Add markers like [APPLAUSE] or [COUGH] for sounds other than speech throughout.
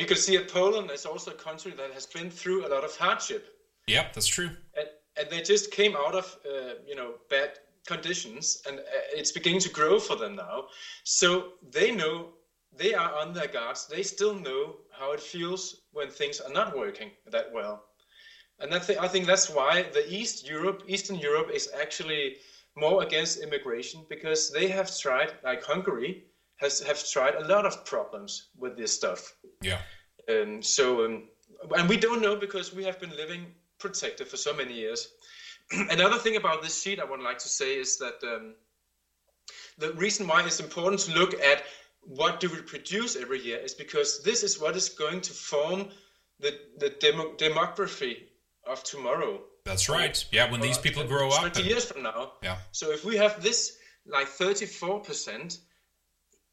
you can see that Poland is also a country that has been through a lot of hardship. Yep, that's true. And, and they just came out of, uh, you know, bad conditions and uh, it's beginning to grow for them now. So they know, they are on their guards. They still know how it feels when things are not working that well. And I, th- I think that's why the East Europe, Eastern Europe is actually more against immigration because they have tried, like Hungary, has have tried a lot of problems with this stuff. Yeah. Um, so, um, and we don't know because we have been living protected for so many years. [CLEARS THROAT] Another thing about this sheet I would like to say is that um, the reason why it's important to look at what do we produce every year is because this is what is going to form the the demo- demography of tomorrow. That's right. Yeah, when these people grow up. 20 and- years from now. Yeah. So if we have this, like 34%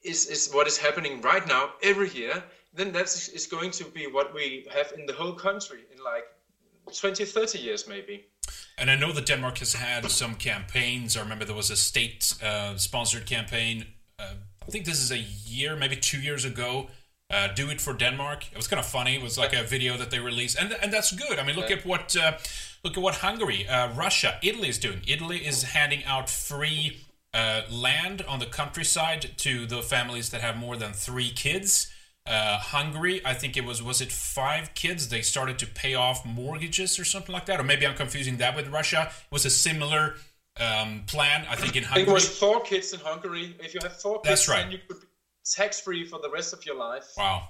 is, is what is happening right now every year, then that is going to be what we have in the whole country in like 20, 30 years maybe. And I know that Denmark has had some campaigns. I remember there was a state uh, sponsored campaign. Uh, I think this is a year, maybe two years ago. Uh, Do it for Denmark. It was kind of funny. It was like a video that they released, and and that's good. I mean, look at what uh, look at what Hungary, uh, Russia, Italy is doing. Italy is handing out free uh, land on the countryside to the families that have more than three kids. Uh, Hungary, I think it was was it five kids? They started to pay off mortgages or something like that, or maybe I'm confusing that with Russia. It was a similar um, plan, I think, in Hungary. it was four kids in Hungary. If you have four kids, That's right. then you could be tax free for the rest of your life. Wow.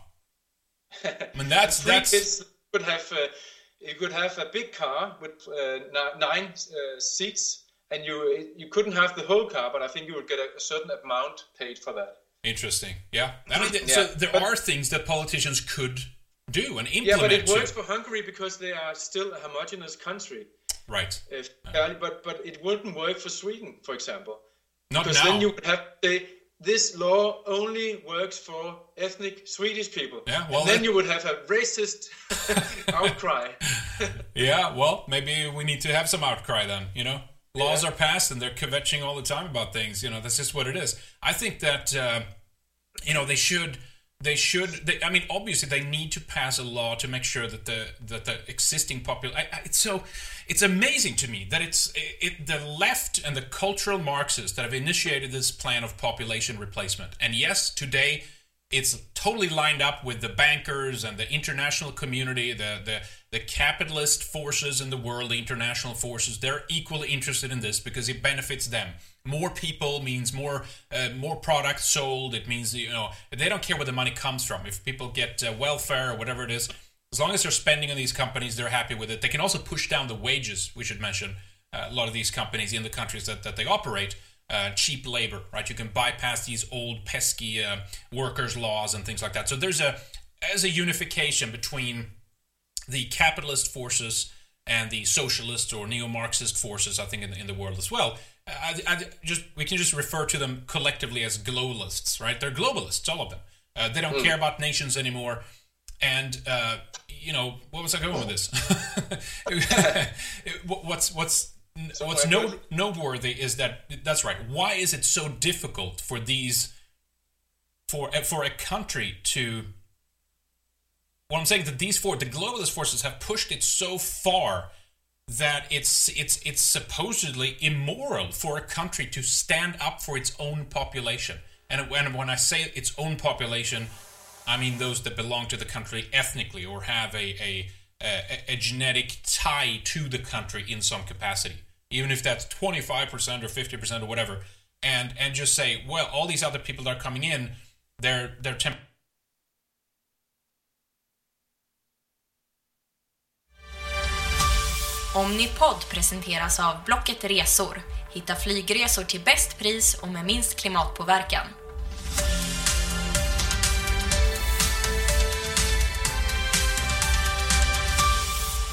[LAUGHS] I mean, that's Three that's kids could have uh, you could have a big car with uh, nine uh, seats, and you you couldn't have the whole car, but I think you would get a, a certain amount paid for that. interesting. Yeah, I mean, th- so there But- are things that politicians could do and implement. Yeah, but it works for Hungary because they are still a homogeneous country. right. If, uh, but but it wouldn't work for Sweden, for example, Not because now. then you would have to say this law only works for ethnic Swedish people. Yeah, well, and then that- you would have a racist [LAUGHS] outcry. Yeah, well, maybe we need to have some outcry then, you know? Laws are passed and they're kvetching all the time about things, you know, that's just what it is. I think that, uh, you know, they should, they should, they, I mean, obviously they need to pass a law to make sure that the, that the existing population, it's so, it's amazing to me that it's, it, the left and the cultural Marxists that have initiated this plan of population replacement. And yes, today, it's totally lined up with the bankers and the international community, the, the the capitalist forces in the world, the international forces. They're equally interested in this because it benefits them. More people means more uh, more products sold. It means you know they don't care where the money comes from. If people get uh, welfare or whatever it is, as long as they're spending on these companies, they're happy with it. They can also push down the wages. We should mention uh, a lot of these companies in the countries that, that they operate uh, cheap labor, right? You can bypass these old pesky uh, workers' laws and things like that. So there's a as a unification between the capitalist forces and the socialist or neo-Marxist forces, I think, in the, in the world as well. I, I just we can just refer to them collectively as globalists, right? They're globalists, all of them. Uh, they don't care about nations anymore. And uh, you know, what was I going with this? [LAUGHS] [LAUGHS] what's what's what's note, noteworthy is that that's right. Why is it so difficult for these for for a country to well, I'm saying is that these four, the globalist forces, have pushed it so far that it's it's it's supposedly immoral for a country to stand up for its own population. And when when I say its own population, I mean those that belong to the country ethnically or have a a a, a genetic tie to the country in some capacity, even if that's 25% or 50% or whatever. And and just say, well, all these other people that are coming in, they're they're temp- Omnipod presenteras av Blocket Resor. Hitta flygresor till bäst pris och med minst klimatpåverkan.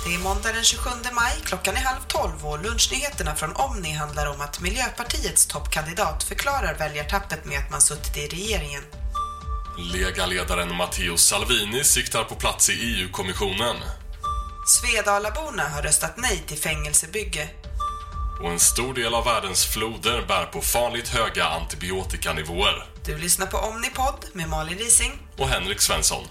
Det är måndag den 27 maj, klockan är halv tolv och lunchnyheterna från Omni handlar om att Miljöpartiets toppkandidat förklarar väljartappet med att man suttit i regeringen. Lega-ledaren Matteo Salvini siktar på plats i EU-kommissionen. Svedalaborna har röstat nej till fängelsebygge. Och en stor del av världens floder bär på farligt höga antibiotikanivåer. Du lyssnar på Omnipod med Malin Rising och Henrik Svensson.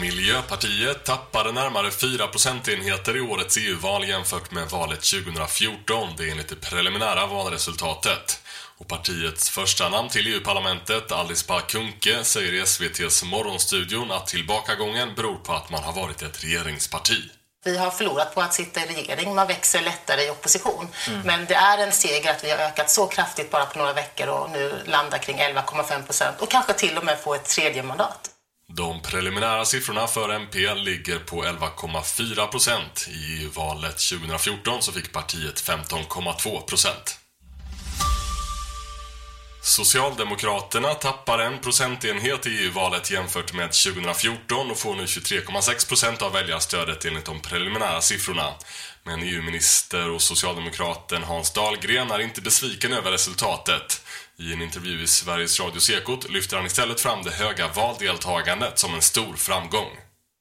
Miljöpartiet tappade närmare 4 procentenheter i årets EU-val jämfört med valet 2014, det enligt det preliminära valresultatet. Och partiets första namn till EU-parlamentet, Alice Bah Kuhnke, säger i SVTs Morgonstudion att tillbakagången beror på att man har varit ett regeringsparti. Vi har förlorat på att sitta i regering, man växer lättare i opposition. Mm. Men det är en seger att vi har ökat så kraftigt bara på några veckor och nu landar kring 11,5 procent och kanske till och med få ett tredje mandat. De preliminära siffrorna för MP ligger på 11,4 procent. I valet 2014 så fick partiet 15,2 procent. Socialdemokraterna tappar en procentenhet i EU-valet jämfört med 2014 och får nu 23,6 procent av väljarstödet enligt de preliminära siffrorna. Men EU-minister och socialdemokraten Hans Dahlgren är inte besviken över resultatet. I en intervju i Sveriges Radios Ekot lyfter han istället fram det höga valdeltagandet som en stor framgång.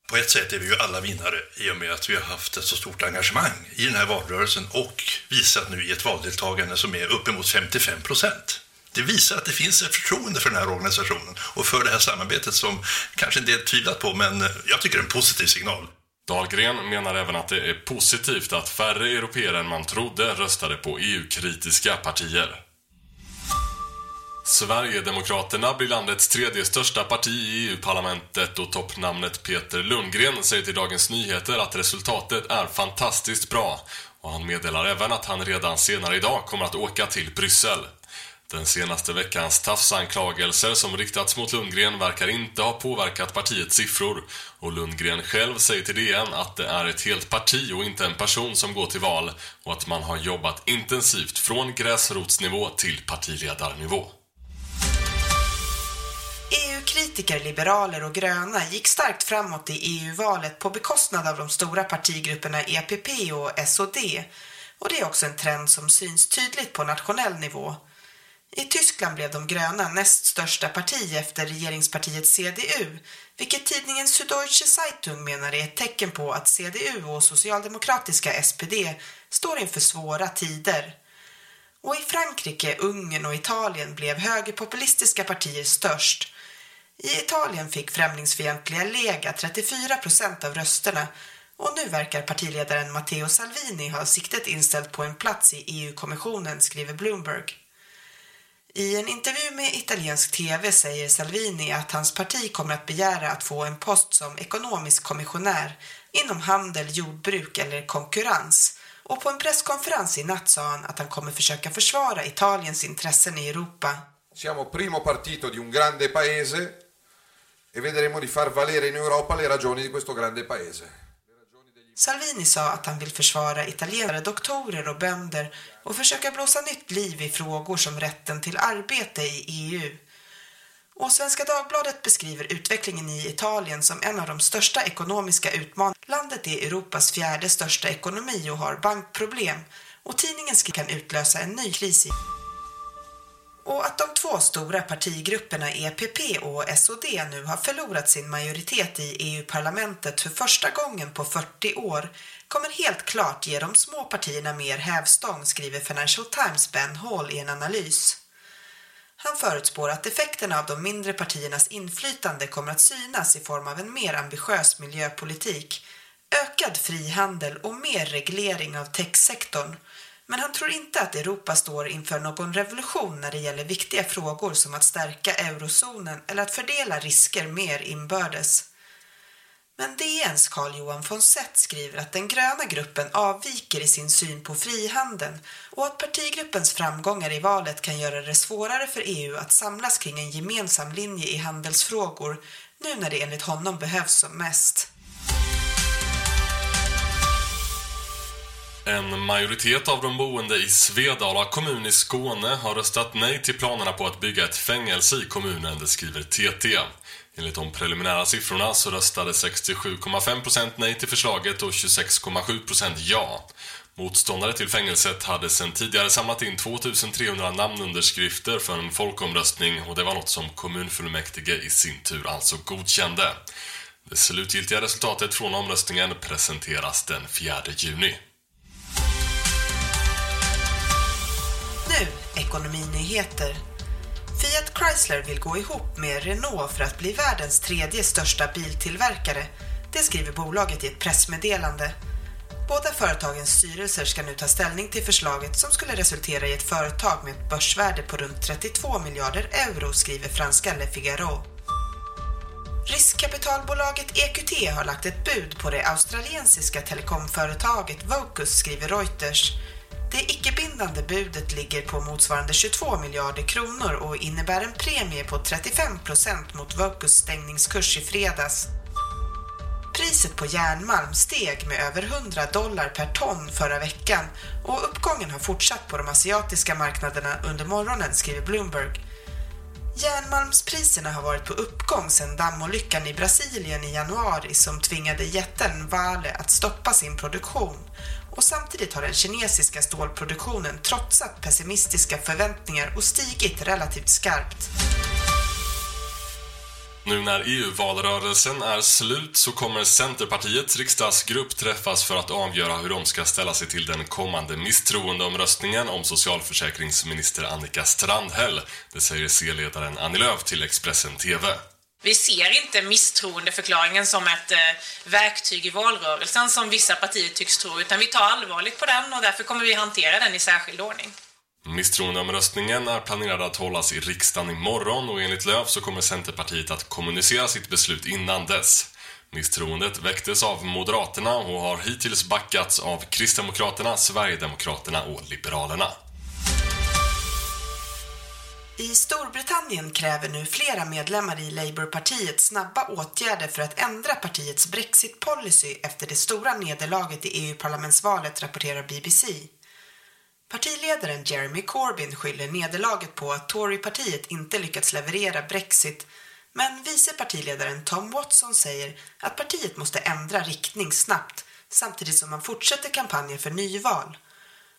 På ett sätt är vi ju alla vinnare i och med att vi har haft ett så stort engagemang i den här valrörelsen och visat nu i ett valdeltagande som är uppemot 55 procent. Det visar att det finns ett förtroende för den här organisationen och för det här samarbetet som kanske en del tvivlat på men jag tycker det är en positiv signal. Dahlgren menar även att det är positivt att färre europeer än man trodde röstade på EU-kritiska partier. Sverigedemokraterna blir landets tredje största parti i EU-parlamentet och toppnamnet Peter Lundgren säger till Dagens Nyheter att resultatet är fantastiskt bra och han meddelar även att han redan senare idag kommer att åka till Bryssel. Den senaste veckans tafsanklagelser som riktats mot Lundgren verkar inte ha påverkat partiets siffror och Lundgren själv säger till DN att det är ett helt parti och inte en person som går till val och att man har jobbat intensivt från gräsrotsnivå till partiledarnivå. EU-kritiker, liberaler och gröna gick starkt framåt i EU-valet på bekostnad av de stora partigrupperna EPP och SOD. Och det är också en trend som syns tydligt på nationell nivå. I Tyskland blev de gröna näst största parti efter regeringspartiet CDU, vilket tidningen Süddeutsche Zeitung menar är ett tecken på att CDU och socialdemokratiska SPD står inför svåra tider. Och i Frankrike, Ungern och Italien blev högerpopulistiska partier störst. I Italien fick främlingsfientliga Lega 34 procent av rösterna och nu verkar partiledaren Matteo Salvini ha siktet inställt på en plats i EU-kommissionen, skriver Bloomberg. I en intervju med italiensk tv säger Salvini att hans parti kommer att begära att få en post som ekonomisk kommissionär inom handel, jordbruk eller konkurrens. Och på en presskonferens i natt sa han att han kommer försöka försvara Italiens intressen i Europa. Siamo primo partito di un grande paese e vedremo di far valere in Europa le ragioni di questo grande paese. Salvini sa att han vill försvara italienare, doktorer och bönder och försöka blåsa nytt liv i frågor som rätten till arbete i EU. Och Svenska Dagbladet beskriver utvecklingen i Italien som en av de största ekonomiska utmaningarna. Landet är Europas fjärde största ekonomi och har bankproblem och tidningen kan utlösa en ny kris i och att de två stora partigrupperna EPP och SOD nu har förlorat sin majoritet i EU-parlamentet för första gången på 40 år kommer helt klart ge de små partierna mer hävstång, skriver Financial Times Ben Hall i en analys. Han förutspår att effekterna av de mindre partiernas inflytande kommer att synas i form av en mer ambitiös miljöpolitik, ökad frihandel och mer reglering av techsektorn men han tror inte att Europa står inför någon revolution när det gäller viktiga frågor som att stärka eurozonen eller att fördela risker mer inbördes. Men DNs Carl-Johan von Sett skriver att den gröna gruppen avviker i sin syn på frihandeln och att partigruppens framgångar i valet kan göra det svårare för EU att samlas kring en gemensam linje i handelsfrågor nu när det enligt honom behövs som mest. En majoritet av de boende i Svedala kommun i Skåne har röstat nej till planerna på att bygga ett fängelse i kommunen, det skriver TT. Enligt de preliminära siffrorna så röstade 67,5% nej till förslaget och 26,7% ja. Motståndare till fängelset hade sedan tidigare samlat in 2300 namnunderskrifter för en folkomröstning och det var något som kommunfullmäktige i sin tur alltså godkände. Det slutgiltiga resultatet från omröstningen presenteras den 4 juni. Nu, ekonominyheter. Fiat Chrysler vill gå ihop med Renault för att bli världens tredje största biltillverkare. Det skriver bolaget i ett pressmeddelande. Båda företagens styrelser ska nu ta ställning till förslaget som skulle resultera i ett företag med ett börsvärde på runt 32 miljarder euro, skriver franska Le Figaro. Riskkapitalbolaget EQT har lagt ett bud på det australiensiska telekomföretaget Vocus, skriver Reuters. Det icke-bindande budet ligger på motsvarande 22 miljarder kronor och innebär en premie på 35 procent mot Vocus stängningskurs i fredags. Priset på järnmalm steg med över 100 dollar per ton förra veckan och uppgången har fortsatt på de asiatiska marknaderna under morgonen, skriver Bloomberg. Järnmalmspriserna har varit på uppgång sedan dammolyckan i Brasilien i januari som tvingade jätten Vale att stoppa sin produktion. Och samtidigt har den kinesiska stålproduktionen trotsat pessimistiska förväntningar och stigit relativt skarpt. Nu när EU-valrörelsen är slut så kommer Centerpartiets riksdagsgrupp träffas för att avgöra hur de ska ställa sig till den kommande misstroendeomröstningen om socialförsäkringsminister Annika Strandhäll. Det säger C-ledaren Annie Lööf till Expressen TV. Vi ser inte misstroendeförklaringen som ett eh, verktyg i valrörelsen som vissa partier tycks tro, utan vi tar allvarligt på den och därför kommer vi hantera den i särskild ordning. Misstroendeomröstningen är planerad att hållas i riksdagen imorgon och enligt Löf så kommer Centerpartiet att kommunicera sitt beslut innan dess. Misstroendet väcktes av Moderaterna och har hittills backats av Kristdemokraterna, Sverigedemokraterna och Liberalerna. I Storbritannien kräver nu flera medlemmar i Labourpartiet snabba åtgärder för att ändra partiets Brexit-policy efter det stora nederlaget i EU-parlamentsvalet, rapporterar BBC. Partiledaren Jeremy Corbyn skyller nederlaget på att Torypartiet inte lyckats leverera Brexit men vice partiledaren Tom Watson säger att partiet måste ändra riktning snabbt samtidigt som man fortsätter kampanjen för nyval.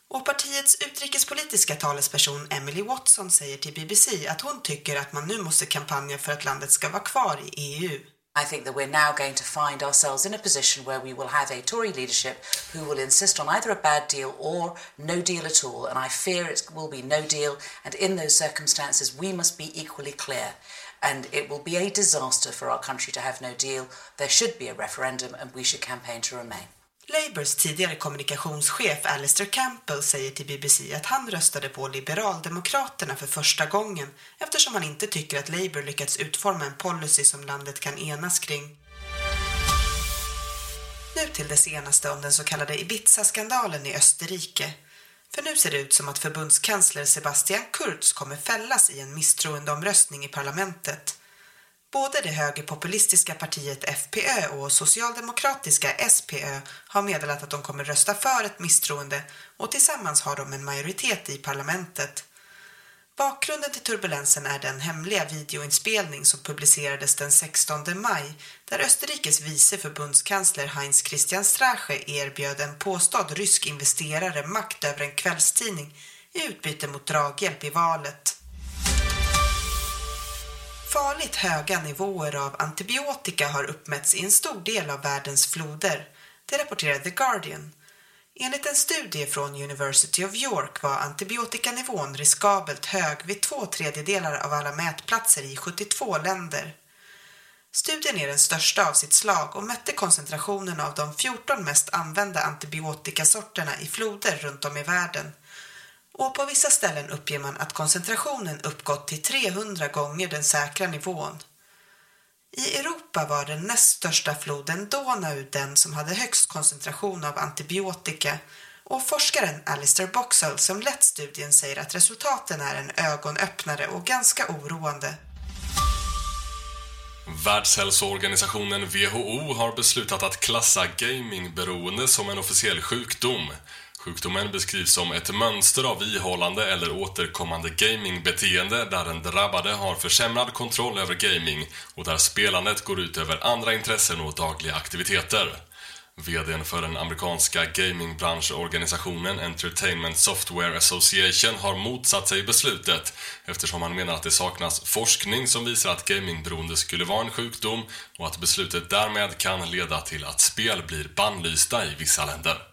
Och partiets utrikespolitiska talesperson Emily Watson säger till BBC att hon tycker att man nu måste kampanja för att landet ska vara kvar i EU. I think that we're now going to find ourselves in a position where we will have a Tory leadership who will insist on either a bad deal or no deal at all. And I fear it will be no deal. And in those circumstances, we must be equally clear. And it will be a disaster for our country to have no deal. There should be a referendum and we should campaign to remain. Labours tidigare kommunikationschef Alistair Campbell säger till BBC att han röstade på Liberaldemokraterna för första gången eftersom han inte tycker att Labour lyckats utforma en policy som landet kan enas kring. Nu till det senaste om den så kallade Ibiza-skandalen i Österrike. För nu ser det ut som att förbundskansler Sebastian Kurz kommer fällas i en misstroendeomröstning i parlamentet. Både det högerpopulistiska partiet FPÖ och socialdemokratiska SPÖ har meddelat att de kommer rösta för ett misstroende och tillsammans har de en majoritet i parlamentet. Bakgrunden till turbulensen är den hemliga videoinspelning som publicerades den 16 maj där Österrikes vice förbundskansler Heinz Christian Strache erbjöd en påstådd rysk investerare makt över en kvällstidning i utbyte mot draghjälp i valet. Farligt höga nivåer av antibiotika har uppmätts i en stor del av världens floder. Det rapporterar The Guardian. Enligt en studie från University of York var antibiotikanivån riskabelt hög vid två tredjedelar av alla mätplatser i 72 länder. Studien är den största av sitt slag och mätte koncentrationen av de 14 mest använda antibiotikasorterna i floder runt om i världen och på vissa ställen uppger man att koncentrationen uppgått till 300 gånger den säkra nivån. I Europa var den näst största floden Donau den som hade högst koncentration av antibiotika och forskaren Alistair Boxall som lett studien säger att resultaten är en ögonöppnare och ganska oroande. Världshälsoorganisationen WHO har beslutat att klassa gamingberoende som en officiell sjukdom. Sjukdomen beskrivs som ett mönster av ihållande eller återkommande gamingbeteende där den drabbade har försämrad kontroll över gaming och där spelandet går ut över andra intressen och dagliga aktiviteter. VDn för den amerikanska gamingbranschorganisationen Entertainment Software Association har motsatt sig beslutet eftersom han menar att det saknas forskning som visar att gamingberoende skulle vara en sjukdom och att beslutet därmed kan leda till att spel blir bannlysta i vissa länder.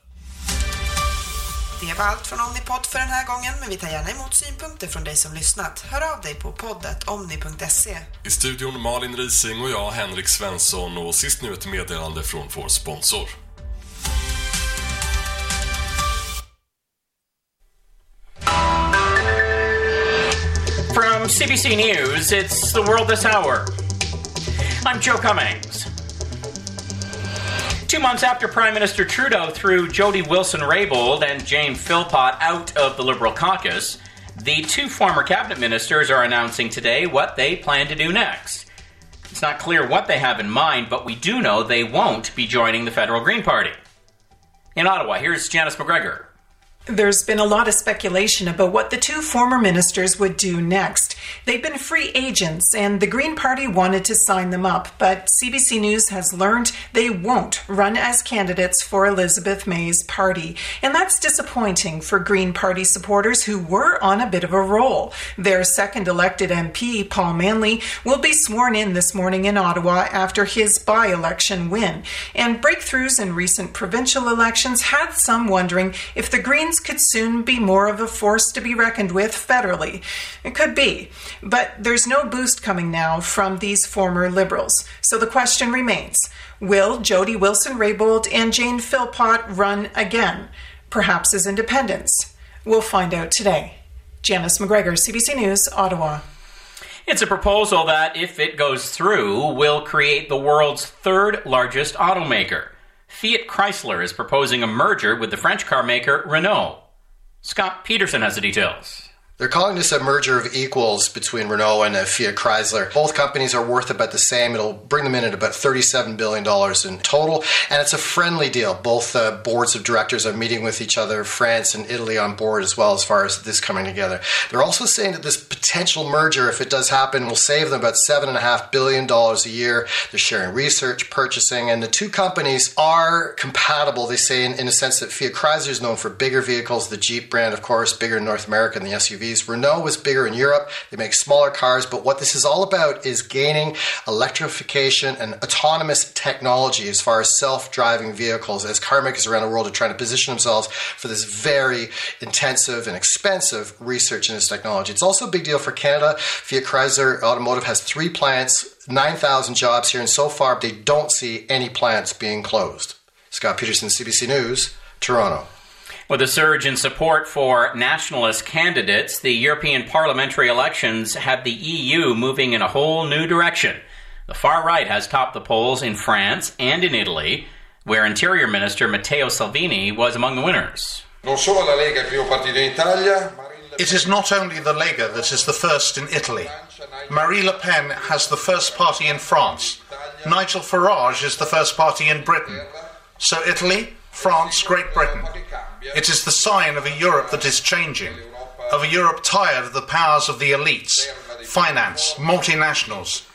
Det var allt från Omnipod för den här gången, men vi tar gärna emot synpunkter från dig som lyssnat. Hör av dig på poddet omni.se. I studion Malin Rising och jag, Henrik Svensson och sist nu ett meddelande från vår sponsor. From CBC News, it's The World This Hour. I'm Joe Cummings. Two months after Prime Minister Trudeau threw Jody Wilson Raybould and Jane Philpott out of the Liberal caucus, the two former cabinet ministers are announcing today what they plan to do next. It's not clear what they have in mind, but we do know they won't be joining the federal Green Party. In Ottawa, here's Janice McGregor. There's been a lot of speculation about what the two former ministers would do next. They've been free agents, and the Green Party wanted to sign them up, but CBC News has learned they won't run as candidates for Elizabeth May's party. And that's disappointing for Green Party supporters who were on a bit of a roll. Their second elected MP, Paul Manley, will be sworn in this morning in Ottawa after his by election win. And breakthroughs in recent provincial elections had some wondering if the Greens could soon be more of a force to be reckoned with federally. It could be, but there's no boost coming now from these former Liberals. So the question remains Will Jody Wilson Raybould and Jane Philpott run again, perhaps as independents? We'll find out today. Janice McGregor, CBC News, Ottawa. It's a proposal that, if it goes through, will create the world's third largest automaker. Fiat Chrysler is proposing a merger with the French car maker Renault. Scott Peterson has the details. They're calling this a merger of equals between Renault and Fiat Chrysler. Both companies are worth about the same. It'll bring them in at about $37 billion in total. And it's a friendly deal. Both uh, boards of directors are meeting with each other, France and Italy on board as well, as far as this coming together. They're also saying that this potential merger, if it does happen, will save them about $7.5 billion a year. They're sharing research, purchasing, and the two companies are compatible, they say, in, in a sense that Fiat Chrysler is known for bigger vehicles, the Jeep brand, of course, bigger in North America than the SUVs. Renault was bigger in Europe. They make smaller cars, but what this is all about is gaining electrification and autonomous technology as far as self-driving vehicles as car makers around the world are trying to position themselves for this very intensive and expensive research in this technology. It's also a big deal for Canada. Fiat Chrysler Automotive has three plants, 9,000 jobs here, and so far they don't see any plants being closed. Scott Peterson, CBC News, Toronto. With a surge in support for nationalist candidates, the European parliamentary elections have the EU moving in a whole new direction. The far right has topped the polls in France and in Italy, where Interior Minister Matteo Salvini was among the winners. Non solo la Lega è il primo partito in Italia, It is not only the Lega that is the first in Italy. Marie Le Pen has the first party in France. Nigel Farage is the first party in Britain. So Italy, France, Great Britain. It is the sign of a Europe that is changing, of a Europe tired of the powers of the elites, finance, multinationals.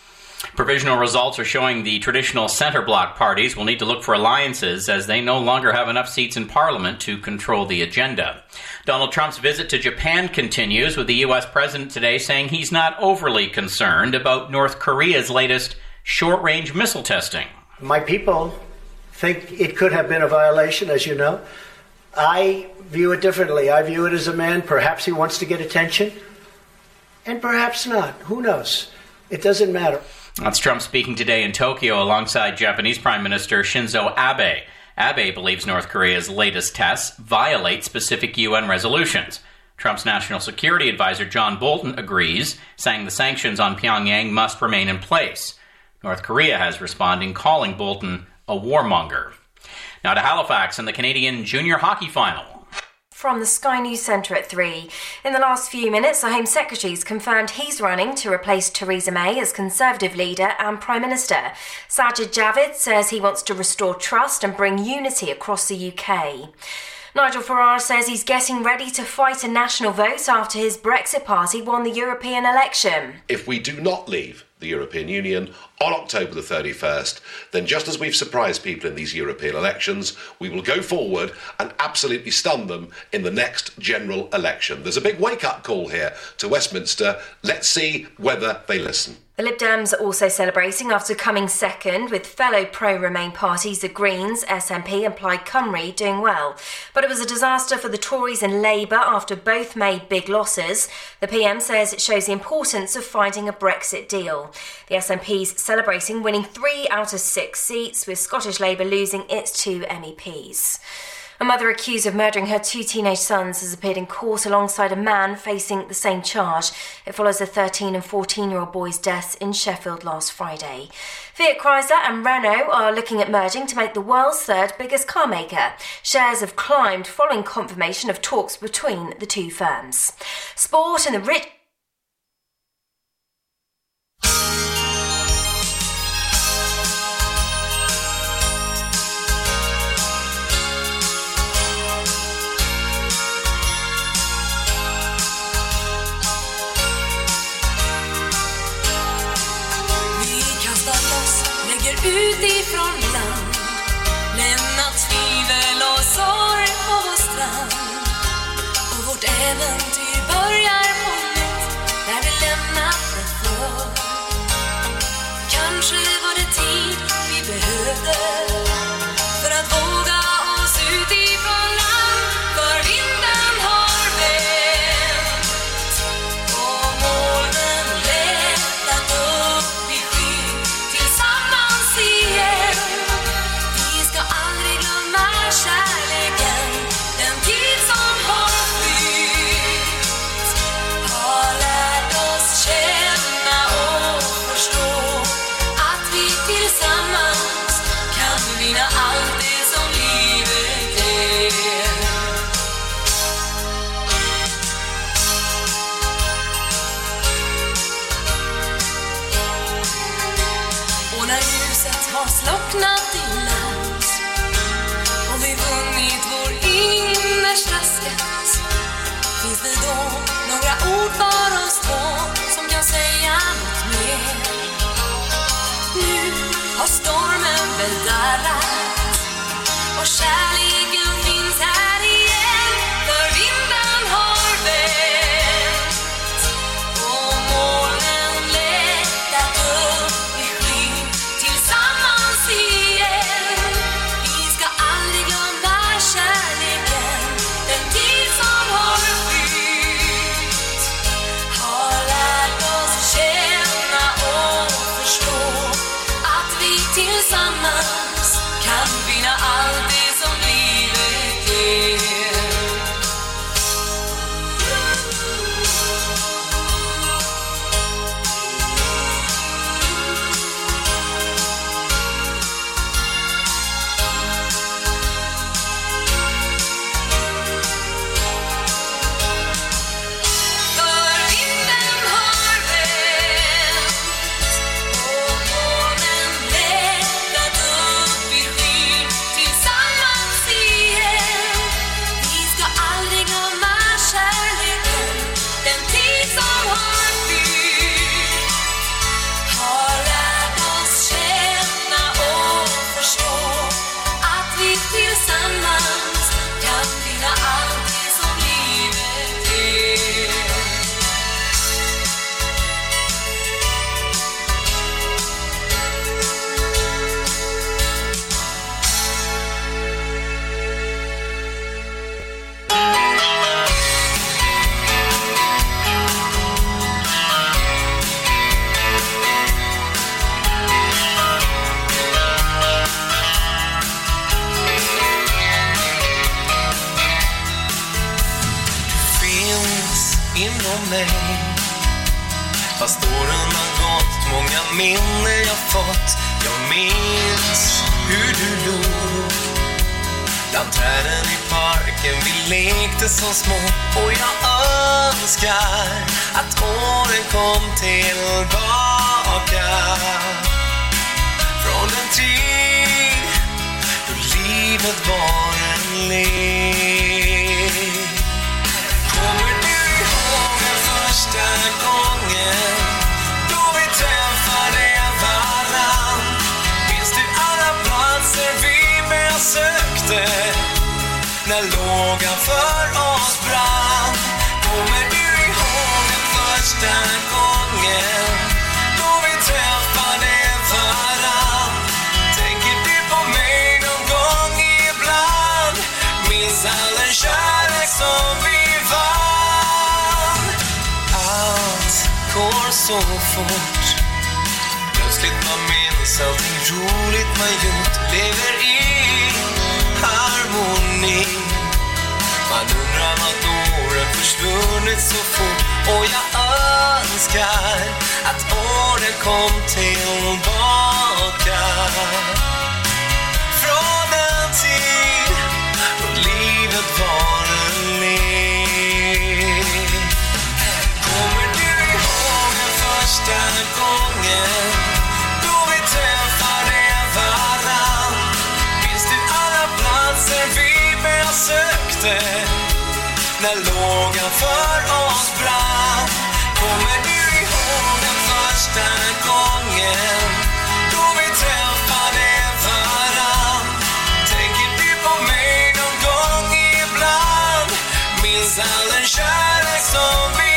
Provisional results are showing the traditional center bloc parties will need to look for alliances as they no longer have enough seats in parliament to control the agenda. Donald Trump's visit to Japan continues, with the U.S. president today saying he's not overly concerned about North Korea's latest short range missile testing. My people think it could have been a violation, as you know. I view it differently. I view it as a man, perhaps he wants to get attention, and perhaps not. Who knows? It doesn't matter. That's Trump speaking today in Tokyo alongside Japanese Prime Minister Shinzo Abe. Abe believes North Korea's latest tests violate specific UN resolutions. Trump's national security advisor John Bolton agrees, saying the sanctions on Pyongyang must remain in place. North Korea has responded, calling Bolton a warmonger. Now to Halifax and the Canadian Junior Hockey Final. From the Sky News Centre at 3. In the last few minutes, the Home Secretary's confirmed he's running to replace Theresa May as Conservative leader and Prime Minister. Sajid Javid says he wants to restore trust and bring unity across the UK. Nigel Farage says he's getting ready to fight a national vote after his Brexit party won the European election. If we do not leave the European Union on October the 31st, then just as we've surprised people in these European elections, we will go forward and absolutely stun them in the next general election. There's a big wake up call here to Westminster. Let's see whether they listen. The Lib Dems are also celebrating after coming second, with fellow pro Remain parties, the Greens, SNP, and Plaid Cymru, doing well. But it was a disaster for the Tories and Labour after both made big losses. The PM says it shows the importance of finding a Brexit deal. The SNP's celebrating winning three out of six seats, with Scottish Labour losing its two MEPs. A mother accused of murdering her two teenage sons has appeared in court alongside a man facing the same charge. It follows the 13 and 14 year old boys' deaths in Sheffield last Friday. Fiat Chrysler and Renault are looking at merging to make the world's third biggest car maker. Shares have climbed following confirmation of talks between the two firms. Sport and the rich. seventy börjar Träden i parken, vi lekte som små. Och jag önskar att åren kom tillbaka. Från en tid då livet var en lek. Kommer du ihåg den första gången då vi träffade varann? Minns du alla platser vi besökte? När lågan för oss brann. Kommer du ihåg den första gången Då vi träffade varann? Tänker du på mig någon gång ibland? Minns all den kärlek som vi vann. Allt går så fort. Plötsligt man minns allting roligt. Man gjort Lever i Man undrar vart åren försvunnit så fort. Och jag önskar att åren kom tillbaka. Från en tid då livet var en lek. Kommer du ihåg den första gången? Inte när lågan för oss brann? Kommer du ihåg den första gången då vi träffade varann? Tänker du på mig någon gång ibland? Minns all den kärlek som vi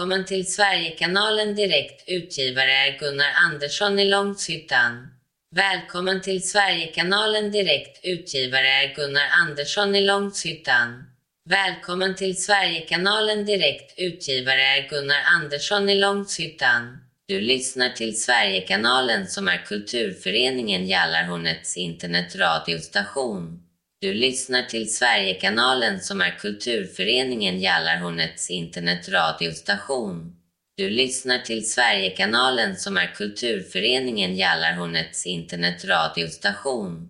Välkommen till Sverigekanalen Direkt. Utgivare är Gunnar Andersson i Långshyttan. Välkommen till Sverigekanalen Direkt. Utgivare är Gunnar Andersson i Långshyttan. Välkommen till Sverigekanalen Direkt. Utgivare är Gunnar Andersson i Långshyttan. Du lyssnar till Sverigekanalen som är Kulturföreningen Jallarhornets internetradiostation. Du lyssnar till Sverigekanalen som är Kulturföreningen Jallarhornets internetradiostation. Du lyssnar till Sverigekanalen som är Kulturföreningen Jallarhornets internetradiostation.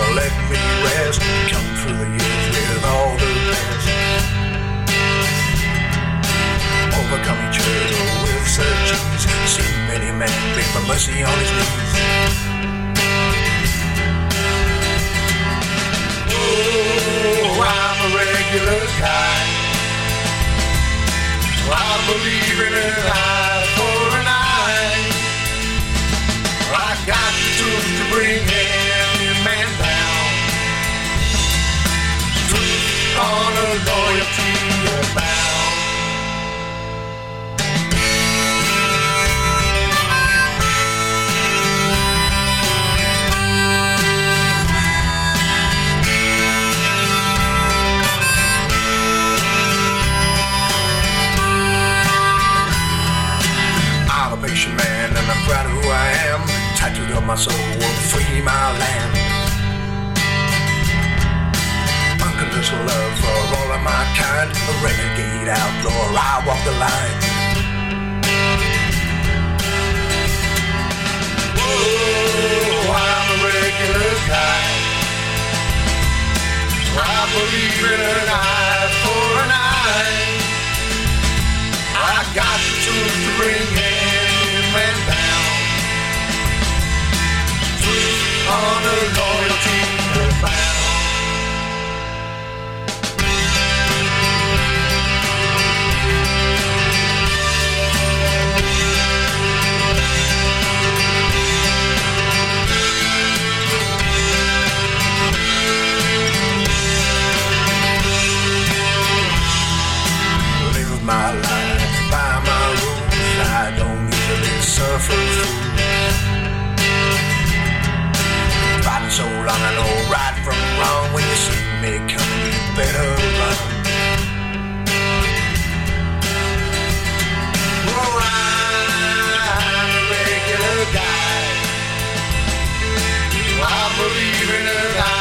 Never let me rest. Come through the years with all the best. Overcome each other with searchings. Seen many men beg for mercy on his knees. Oh, I'm a regular guy. I believe in an eye for an eye. I got the tools to bring any honor, loyalty, you're bound. I'm a patient man and I'm proud of who I am. Tattooed on my soul will free my land. Unconditional love for all of my kind. A renegade outlaw, I walk the line. Whoa, I'm a regular guy. I believe in an eye for an eye. I got the to bring man down. Truth, loyalty. my life by my rules. I don't really suffer fools. Fighting so long, I know right from wrong. When you see me coming, you better run. Well, I'm a regular guy. I believe in a lie.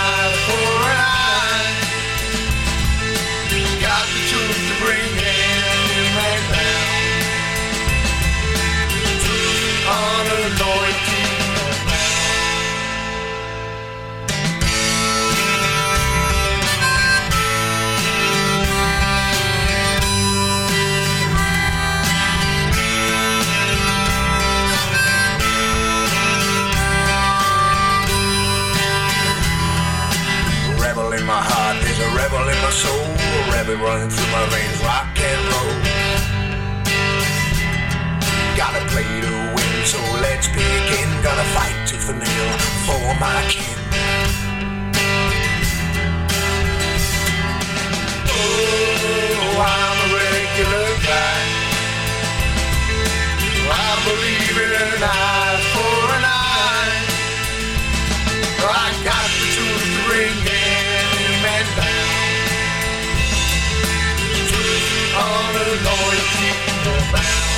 my soul, a rabbit running through my veins, rock and roll. Gotta play to win, so let's begin. Gonna fight to the nail for my kin. Oh, I'm a regular guy. I believe in an eye for an eye. I got the tools truth ringing. loyalty.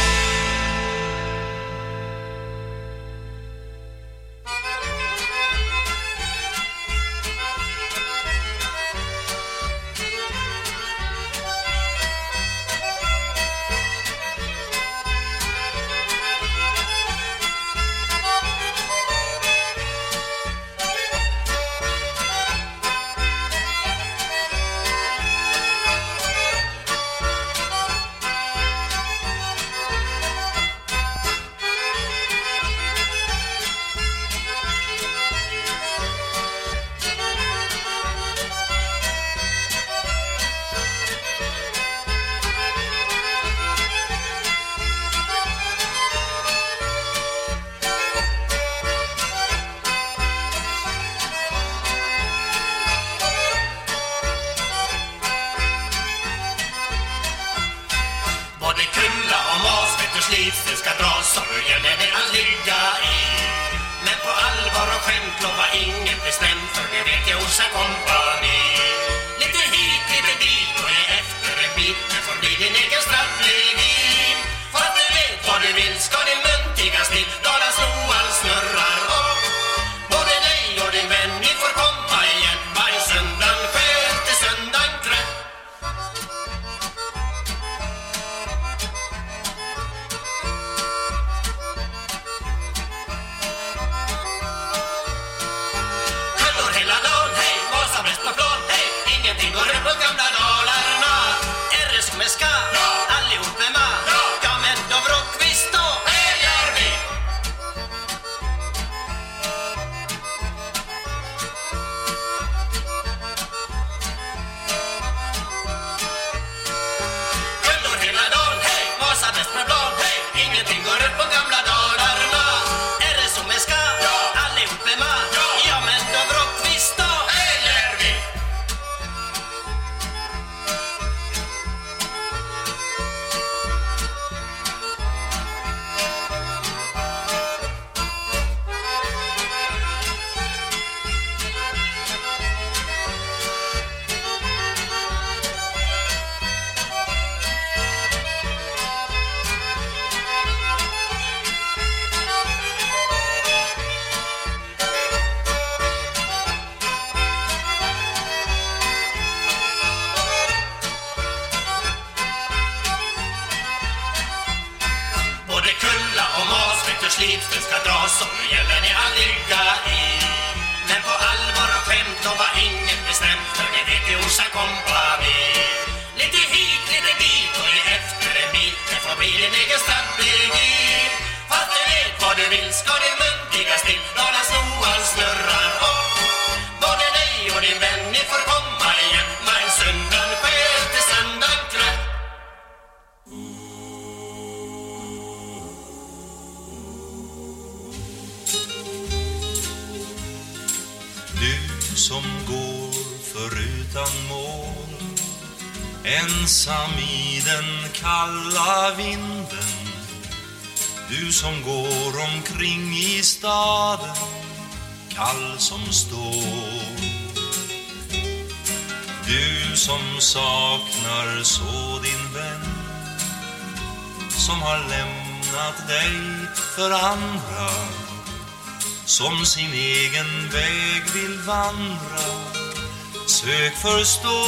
för andra som sin egen väg vill vandra. Sök förstå.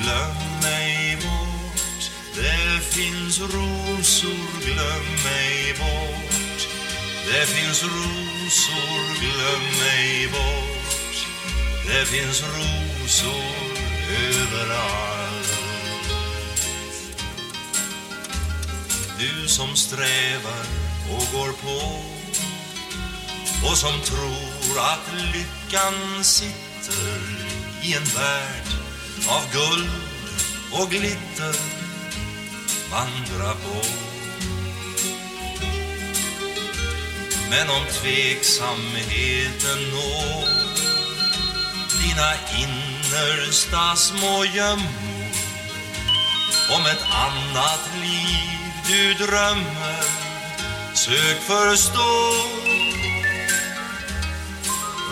Glöm mig bort. Det finns rosor. Glöm mig bort. Det finns rosor. Glöm mig bort. Det finns rosor överallt. du som strävar och går på och som tror att lyckan sitter i en värld av guld och glitter vandra på. Men om tveksamheten når dina innersta små gömmor om ett annat liv du drömmer sök förstå.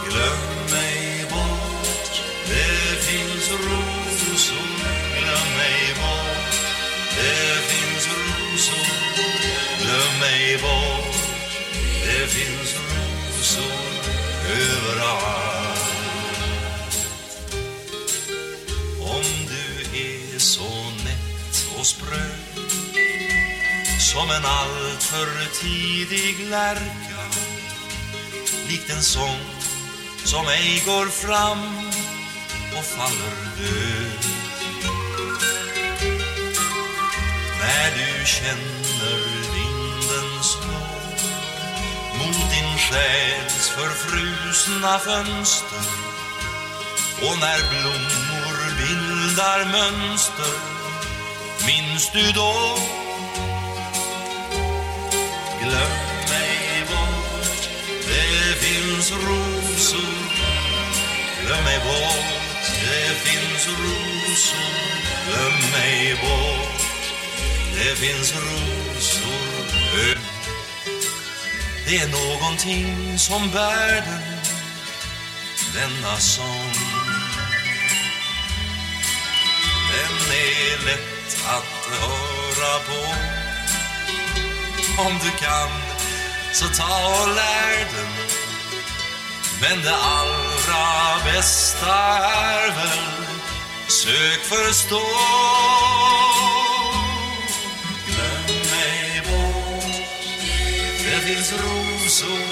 Glöm mig bort, det finns rosor Glöm mig bort, det finns rosor Glöm mig bort, det finns rosor överallt. Om du är så nätt och spröd som en alltför tidig lärka. Likt en sång som ej går fram och faller död. När du känner vinden slå mot din själs förfrusna fönster och när blommor bildar mönster minns du då finns rosor. Glöm mig bort, det finns rosor. Glöm mig bort, det finns rosor. Det är någonting som bär den denna sång. Den är lätt att höra på. Om du kan så ta och lär den. Men det allra bästa är väl Sök förstå Glöm mig bort Det finns rosor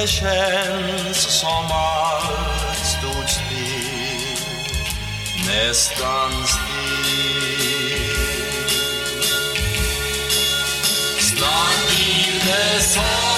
Det känns som allt stod still Nästan still Snart blir det sommar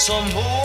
some more.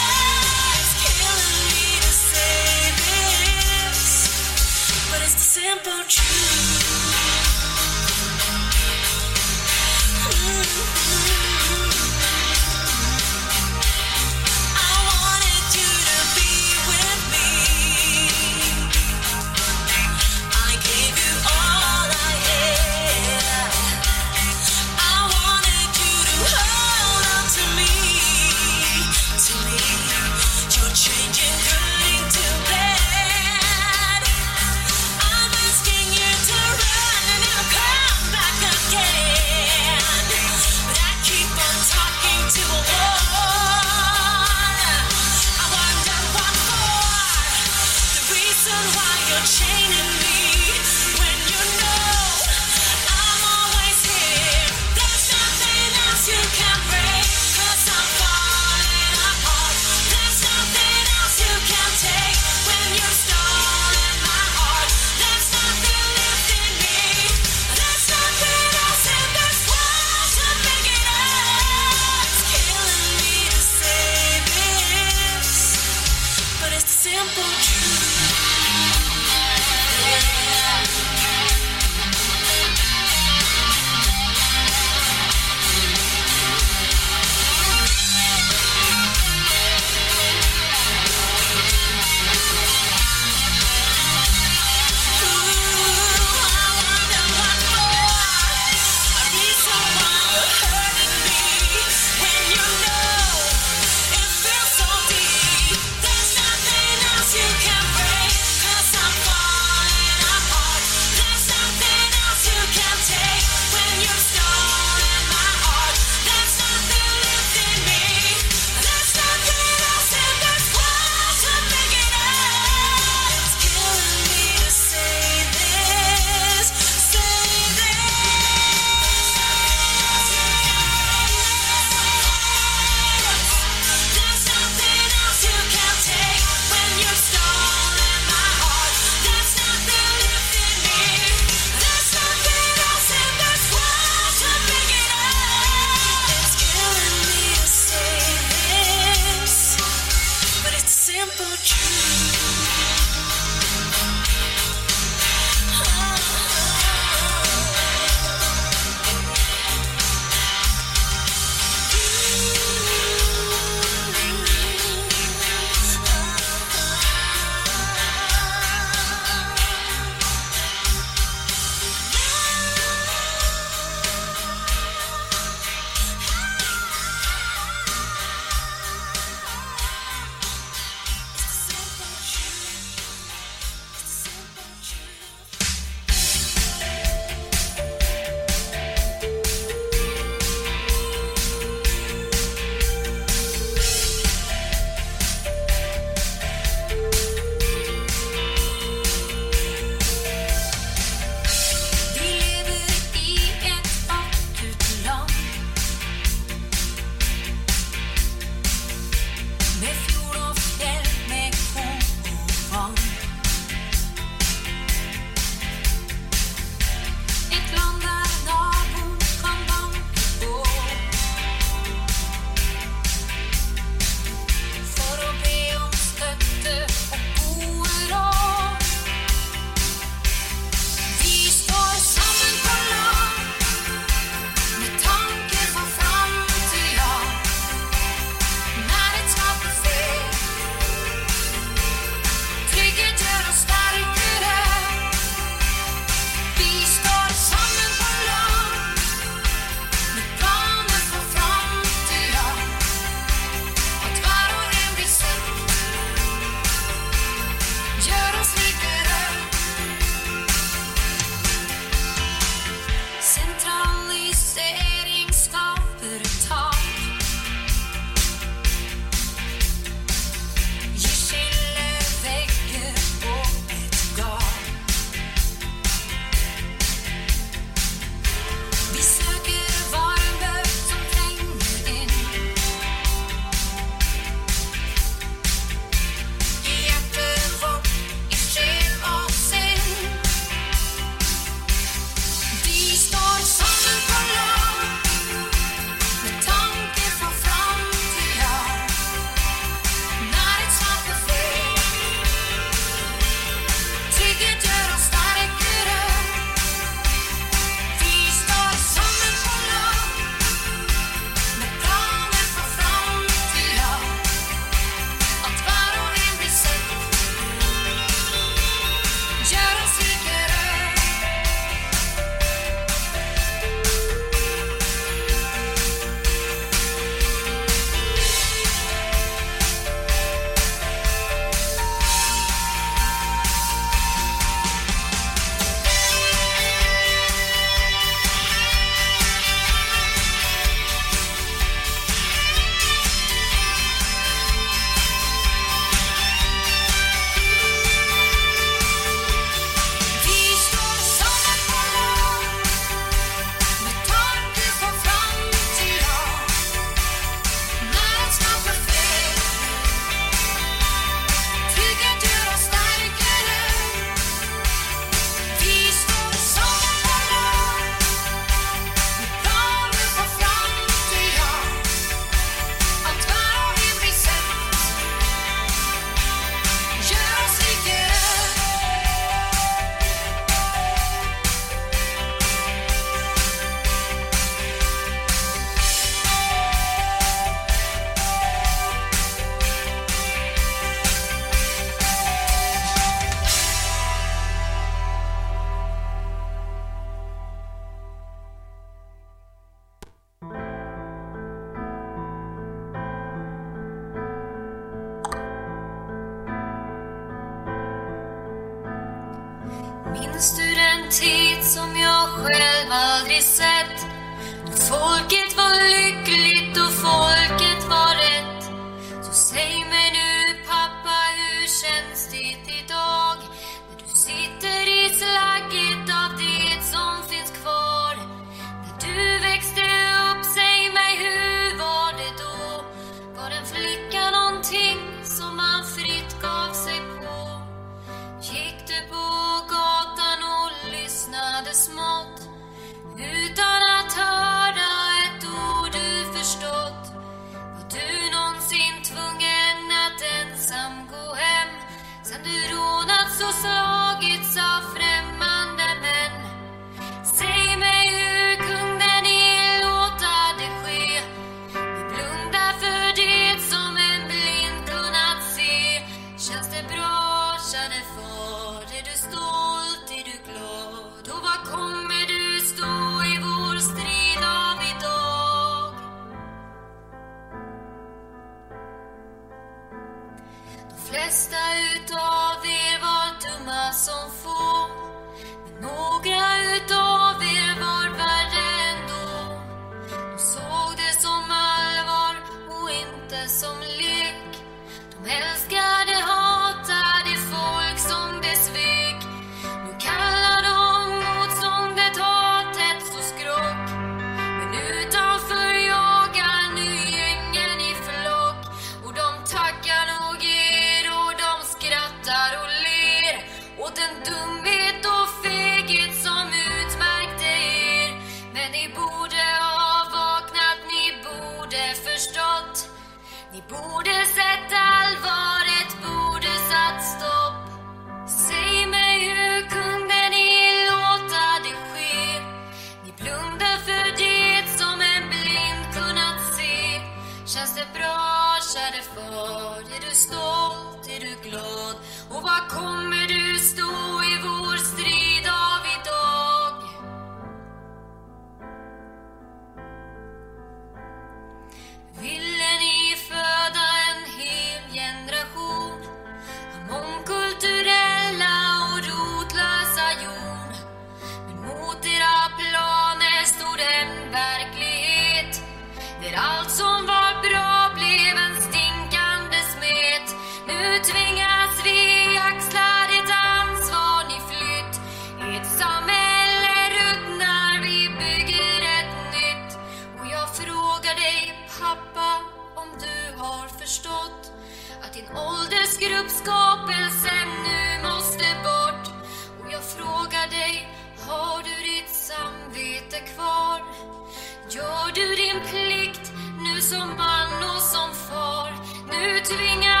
between us.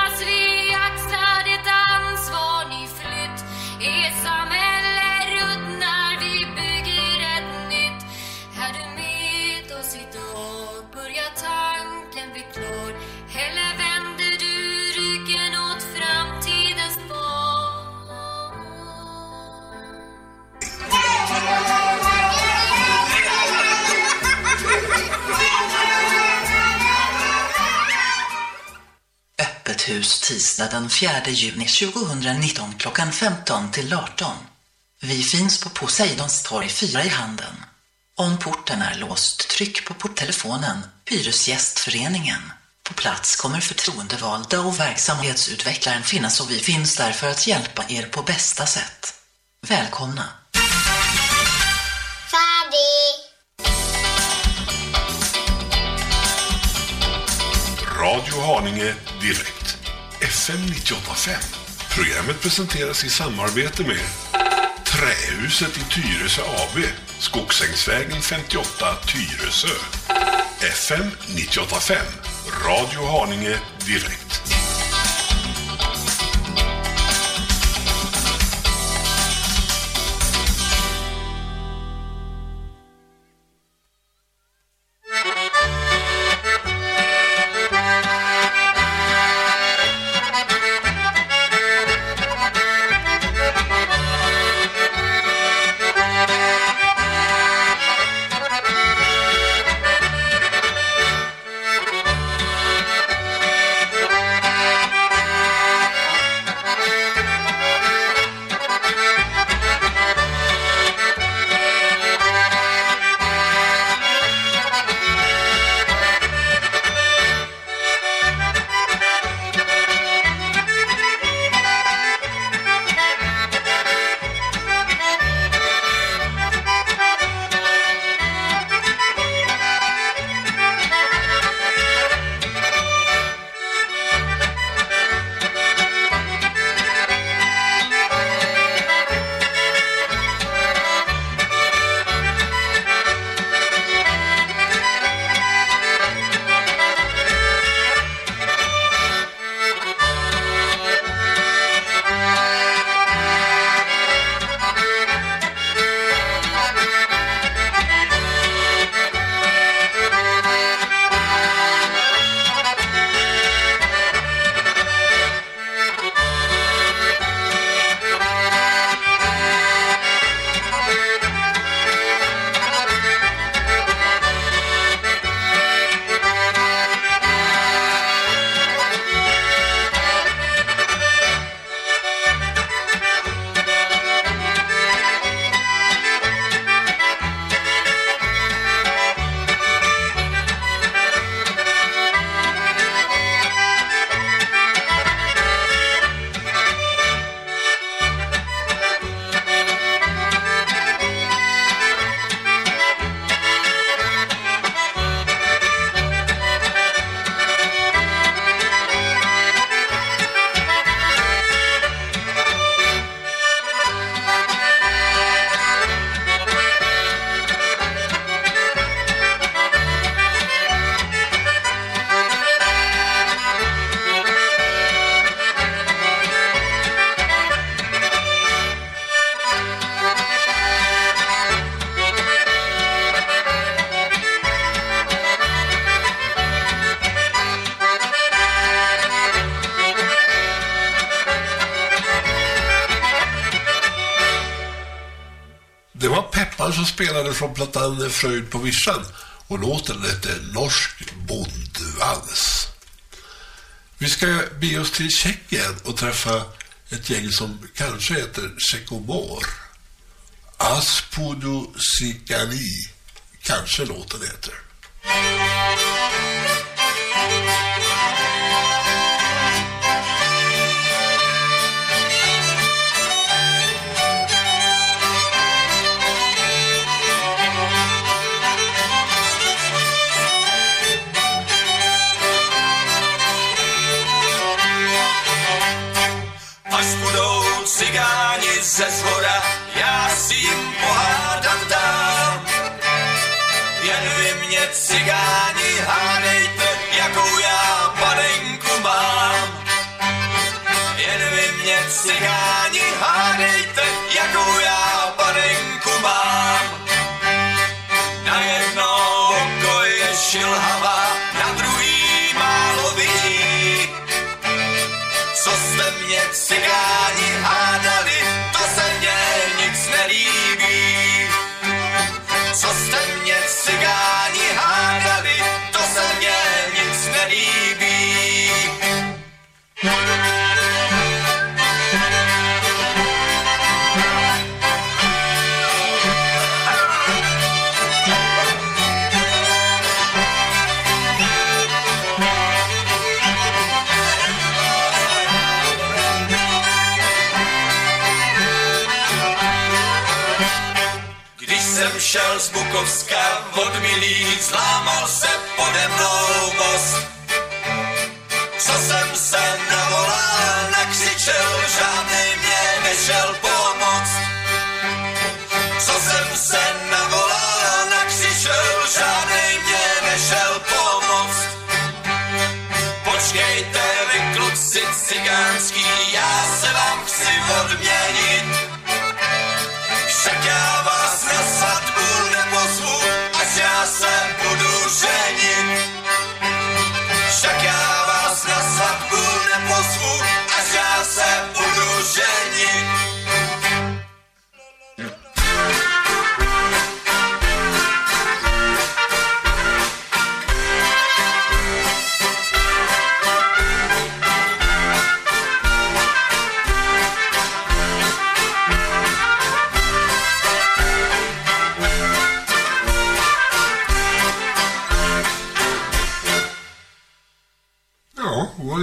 tisdag den 4 juni 2019 klockan 15 till 18. Vi finns på Poseidons torg 4 i Handen. Om porten är låst, tryck på porttelefonen, Hyresgästföreningen. På plats kommer förtroendevalda och verksamhetsutvecklaren finnas och vi finns där för att hjälpa er på bästa sätt. Välkomna! Färdig! Radio Haninge direkt FM 98.5. Programmet presenteras i samarbete med Trähuset i Tyresö AB, Skogsängsvägen 58, Tyresö. FM 98.5, Radio Haninge direkt. Spelade från plattan Fröjd på vischan och låten hette Norsk bondvals. Vi ska be oss till Tjeckien och träffa ett gäng som kanske heter Tjeckomor. Aspodo Sikani, kanske låten heter. nie cyganin. Když jsem šel z Bukovska od milí, zlámal se pode mnou most. Co jsem se navolal, nakřičel, žádnej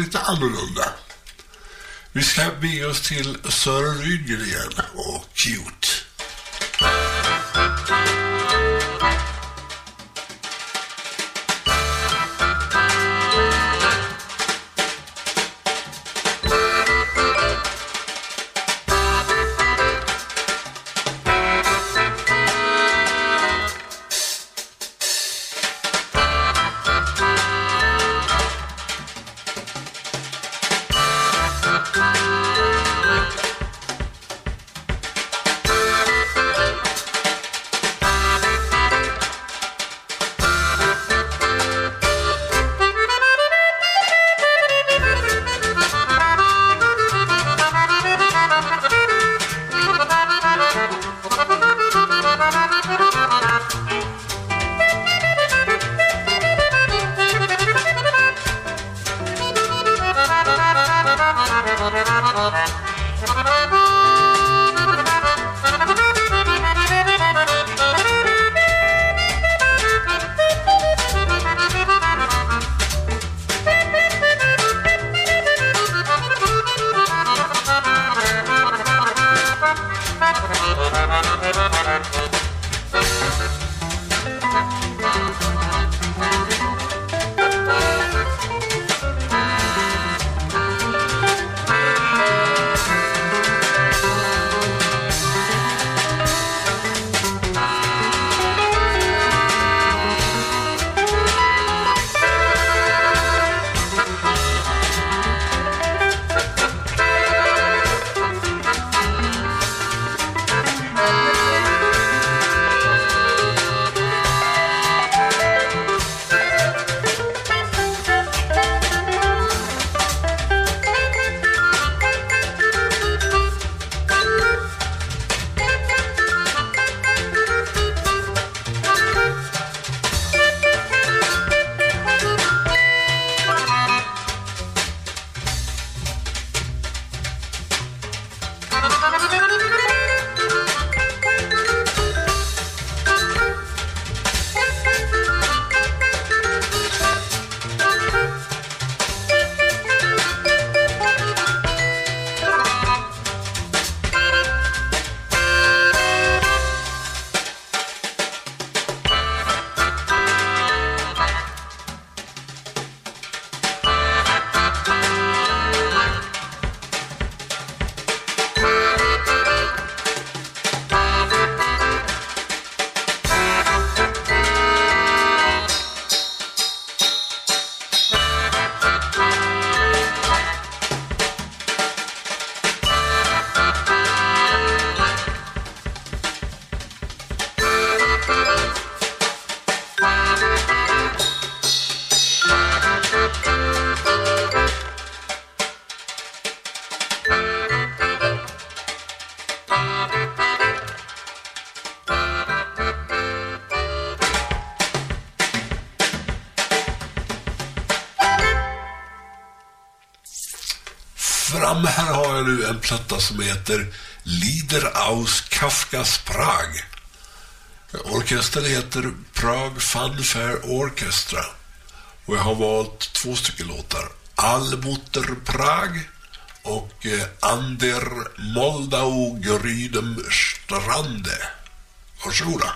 lite annorlunda. Vi ska be oss till Sören Rydgren igen och Cute. Fram här har jag nu en platta som heter Lieder aus Kafkas Prag. Orkestern heter Prague Funfair Orchestra. Och jag har valt två stycken låtar. Allmutter Prag och eh, Ander Moldau Grydem Strande. Varsågoda.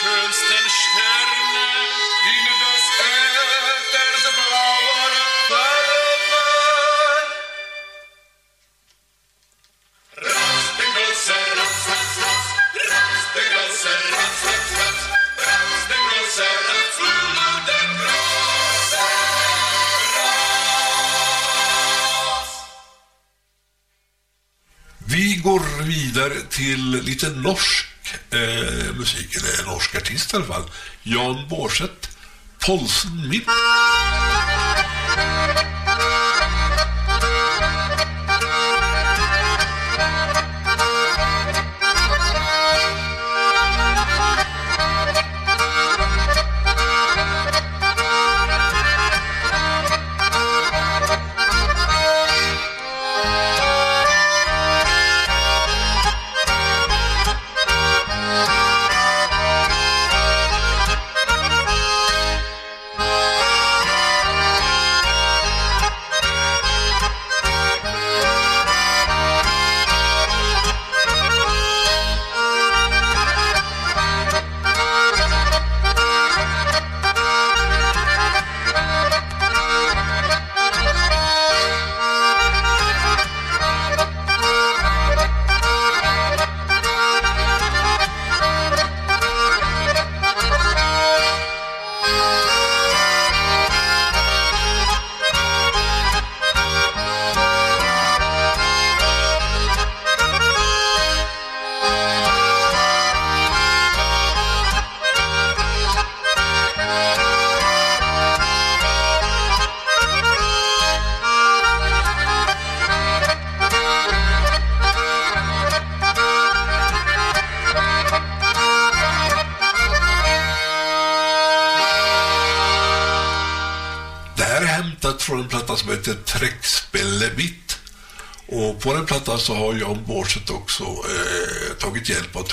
schönsten Sterne. In des Äthers blauer Farben. Raus, den großen, raus, raus, raus. Raus, den großen, raus, raus, raus. Raus, den großen, raus, Lulu. Raus. Vi går vidare till lite norsk musik, eller en norsk artist i alla fall. Jan Borset, Polsen mitt.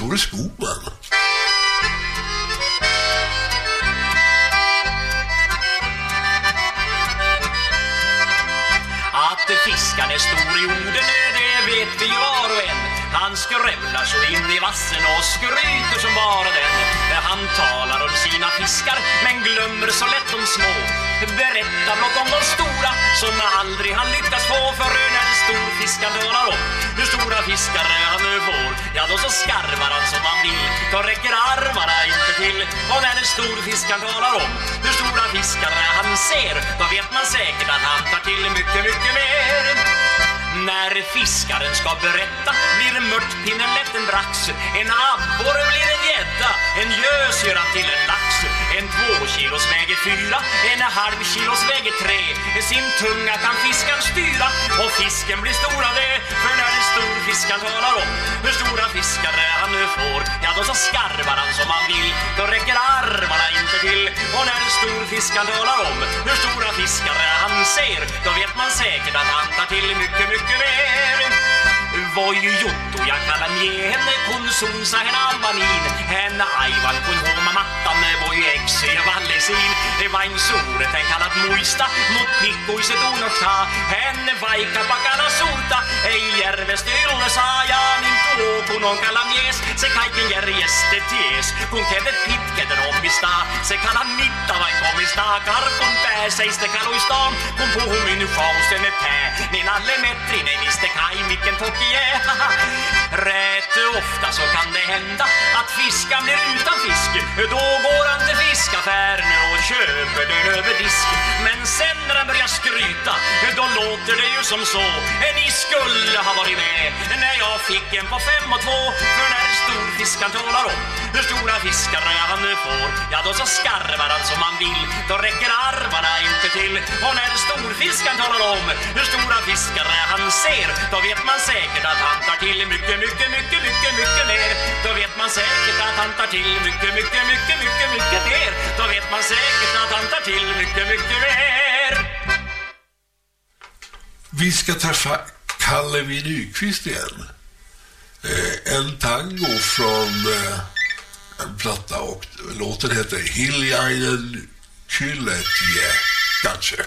Tore Skogman. Att fiskan är stor i orden, det vet vi ju var och en. Han skrävlar så in i vassen och skryter som bara den. Han talar om sina fiskar, men glömmer så lätt de små. Berättar blott om de stora, som aldrig han lyckas få. För när en stor fisk han talar om hur stora fiskar han nu får, ja då så skarvar då räcker armarna inte till. Och när en stor fisk han talar om hur stora fiskarna han ser, då vet man säkert att han tar till mycket, mycket mer. När fiskaren ska berätta blir mörtpinnen lätt en brax. En abborre blir en gädda, en gös gör han till en lax. En två kilos väger fyra, en halv kilos väger tre. Sin tunga kan fiskan styra och fisken blir stor av det. För när en stor fisk talar om hur stora fiskar han nu får, ja då så skarvar han som han vill. Då räcker armarna inte till. Och när en stor fisk talar om hur stora fiskar han ser, då vet man säkert att han tar till mycket, mycket mer. var ju Jotto jag kallar nje Henne konsum sunsa, henne albanin Henne aivan kuin huomamattan voi eksyä vallesiin Vain suuret en kalat muista, mut pikkuiset unohtaa Henne vaikkapa kala suurta, ei järvestä yllä saa Ja niin tuo kun on kalamies, se kaiken järjestet ties. Kun kevet pitketen omistaa, se kalan mitta vain komistaa. Karkun pääseistä kaluistaan, kun puhumin fausten tää. Niin alle metrin ei niistä kai micken toki [LAUGHS] är. Rätt ofta så kan det hända att fiskan blir utan fisk. Då går han till fiskaffären och köper den över disk. Men sen när han börjar skryta, då låter det ju som så. Ni skulle ha varit med när jag fick en på fem och två. För när storfiskan talar om hur stora fiskar han nu får, ja då så skarvar han som han vill. Då räcker armarna inte till. Och när storfiskan talar om hur stora fiskar han ser, då vet man säkert att han tar till mycket, mycket, mycket, mycket, mycket mer. Då vet man säkert att han tar till mycket, mycket, mycket, mycket, mycket mer. Då vet man säkert att han tar till mycket, mycket mer. Vi ska träffa Kalle V. Nyqvist igen. Eh, en tango från eh, platta och låten heter Hiljainen Kylletje, kanske.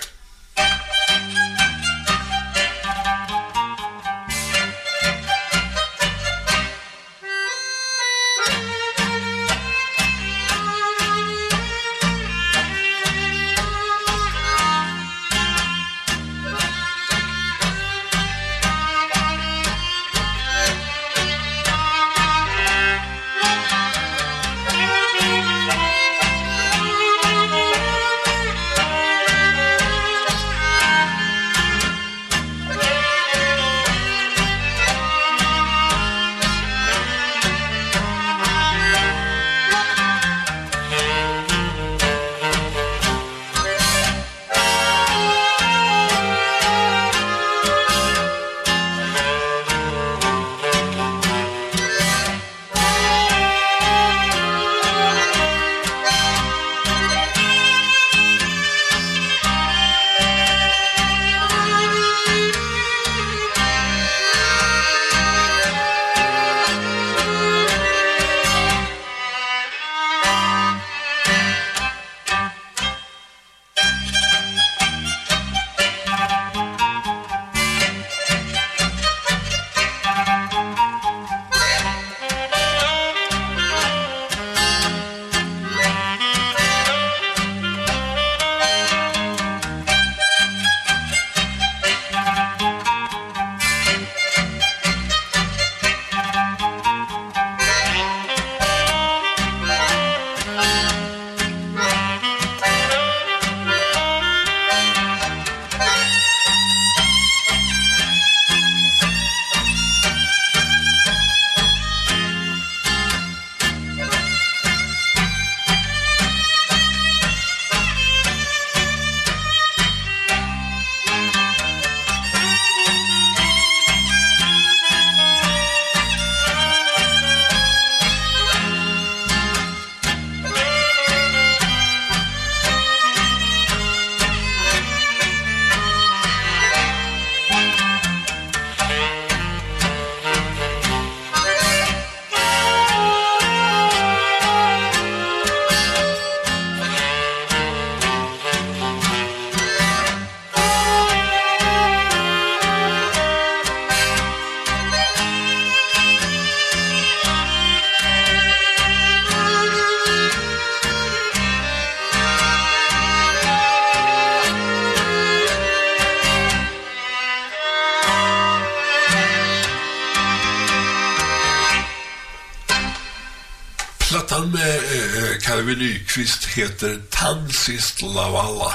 Heter Tansis Lavalla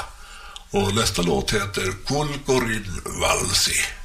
och nästa låt heter Kulkorin Valsi.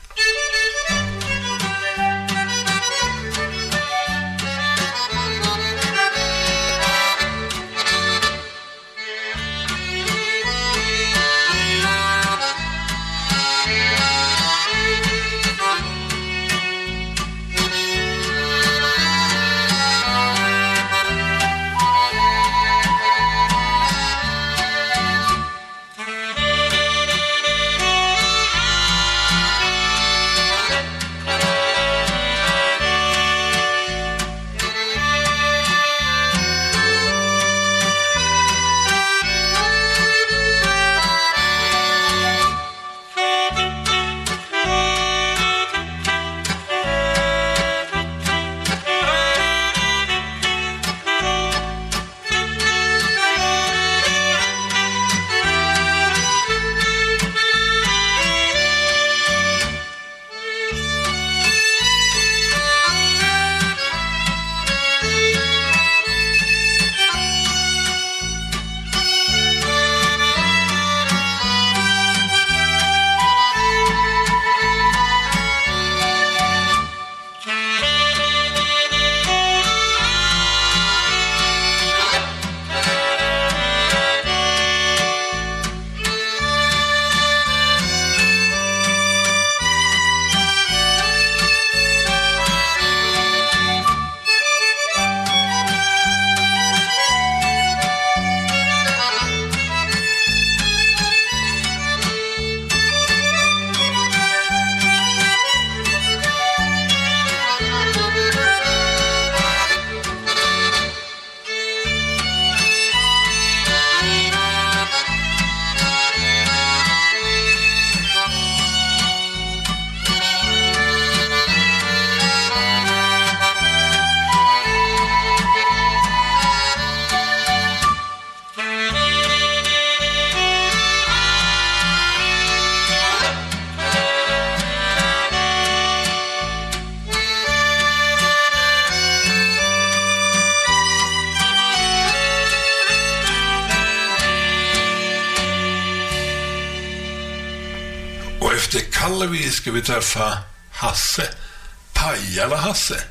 Vi träffa Hasse, Pajala-Hasse,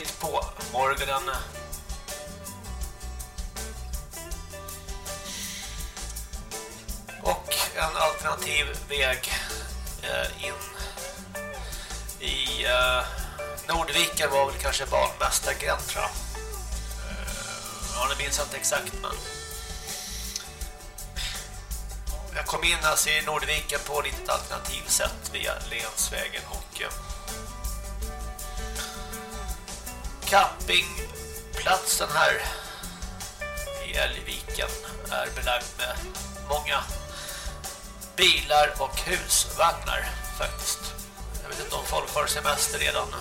tidigt på morgonen. Och en alternativ väg eh, in i eh, Nordviken var väl kanske barnmästargränd tror jag. Eh, Ja, det minns jag inte exakt men jag kom in alltså i Nordviken på ett alternativ sätt via Lensvägen och eh, campingplatsen här i Älgviken är belagd med många bilar och husvagnar faktiskt. Jag vet inte om folk har semester redan.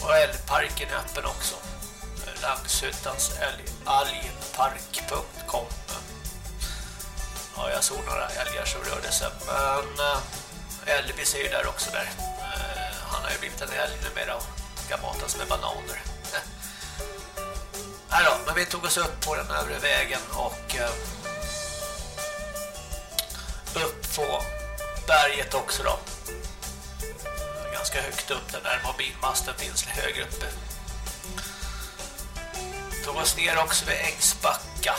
Och älgparken är öppen också. Langshyttans algpark.com Ja, jag såg några älgar som rörde sig. Men eh, Elvis är ju där också där. Eh, han har ju blivit en älg numera och ska matas med bananer. [LAUGHS] Nej då, men vi tog oss upp på den övre vägen och eh, upp på berget också då. Ganska högt upp där mobilmasten finns högre uppe. Tog oss ner också vid Ängsbacka.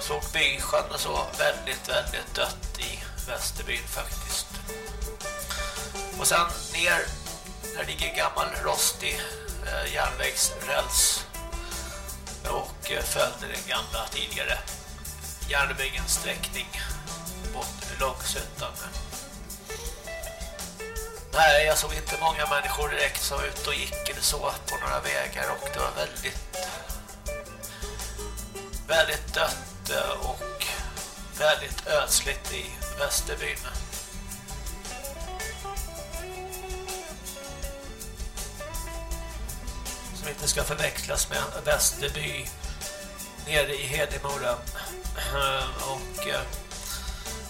Såg bysjön och så väldigt, väldigt dött i Västerbyn faktiskt. Och sen ner där ligger gammal rostig eh, järnvägsräls och eh, följde den gamla tidigare järnvägens sträckning mot Långsötan. Nej, jag såg inte många människor direkt som var ute och gick eller så på några vägar och det var väldigt väldigt dött eh, och väldigt ödsligt i Västerbyn. Inte ska förväxlas med Västerby nere i Hedemora. Eh, och eh,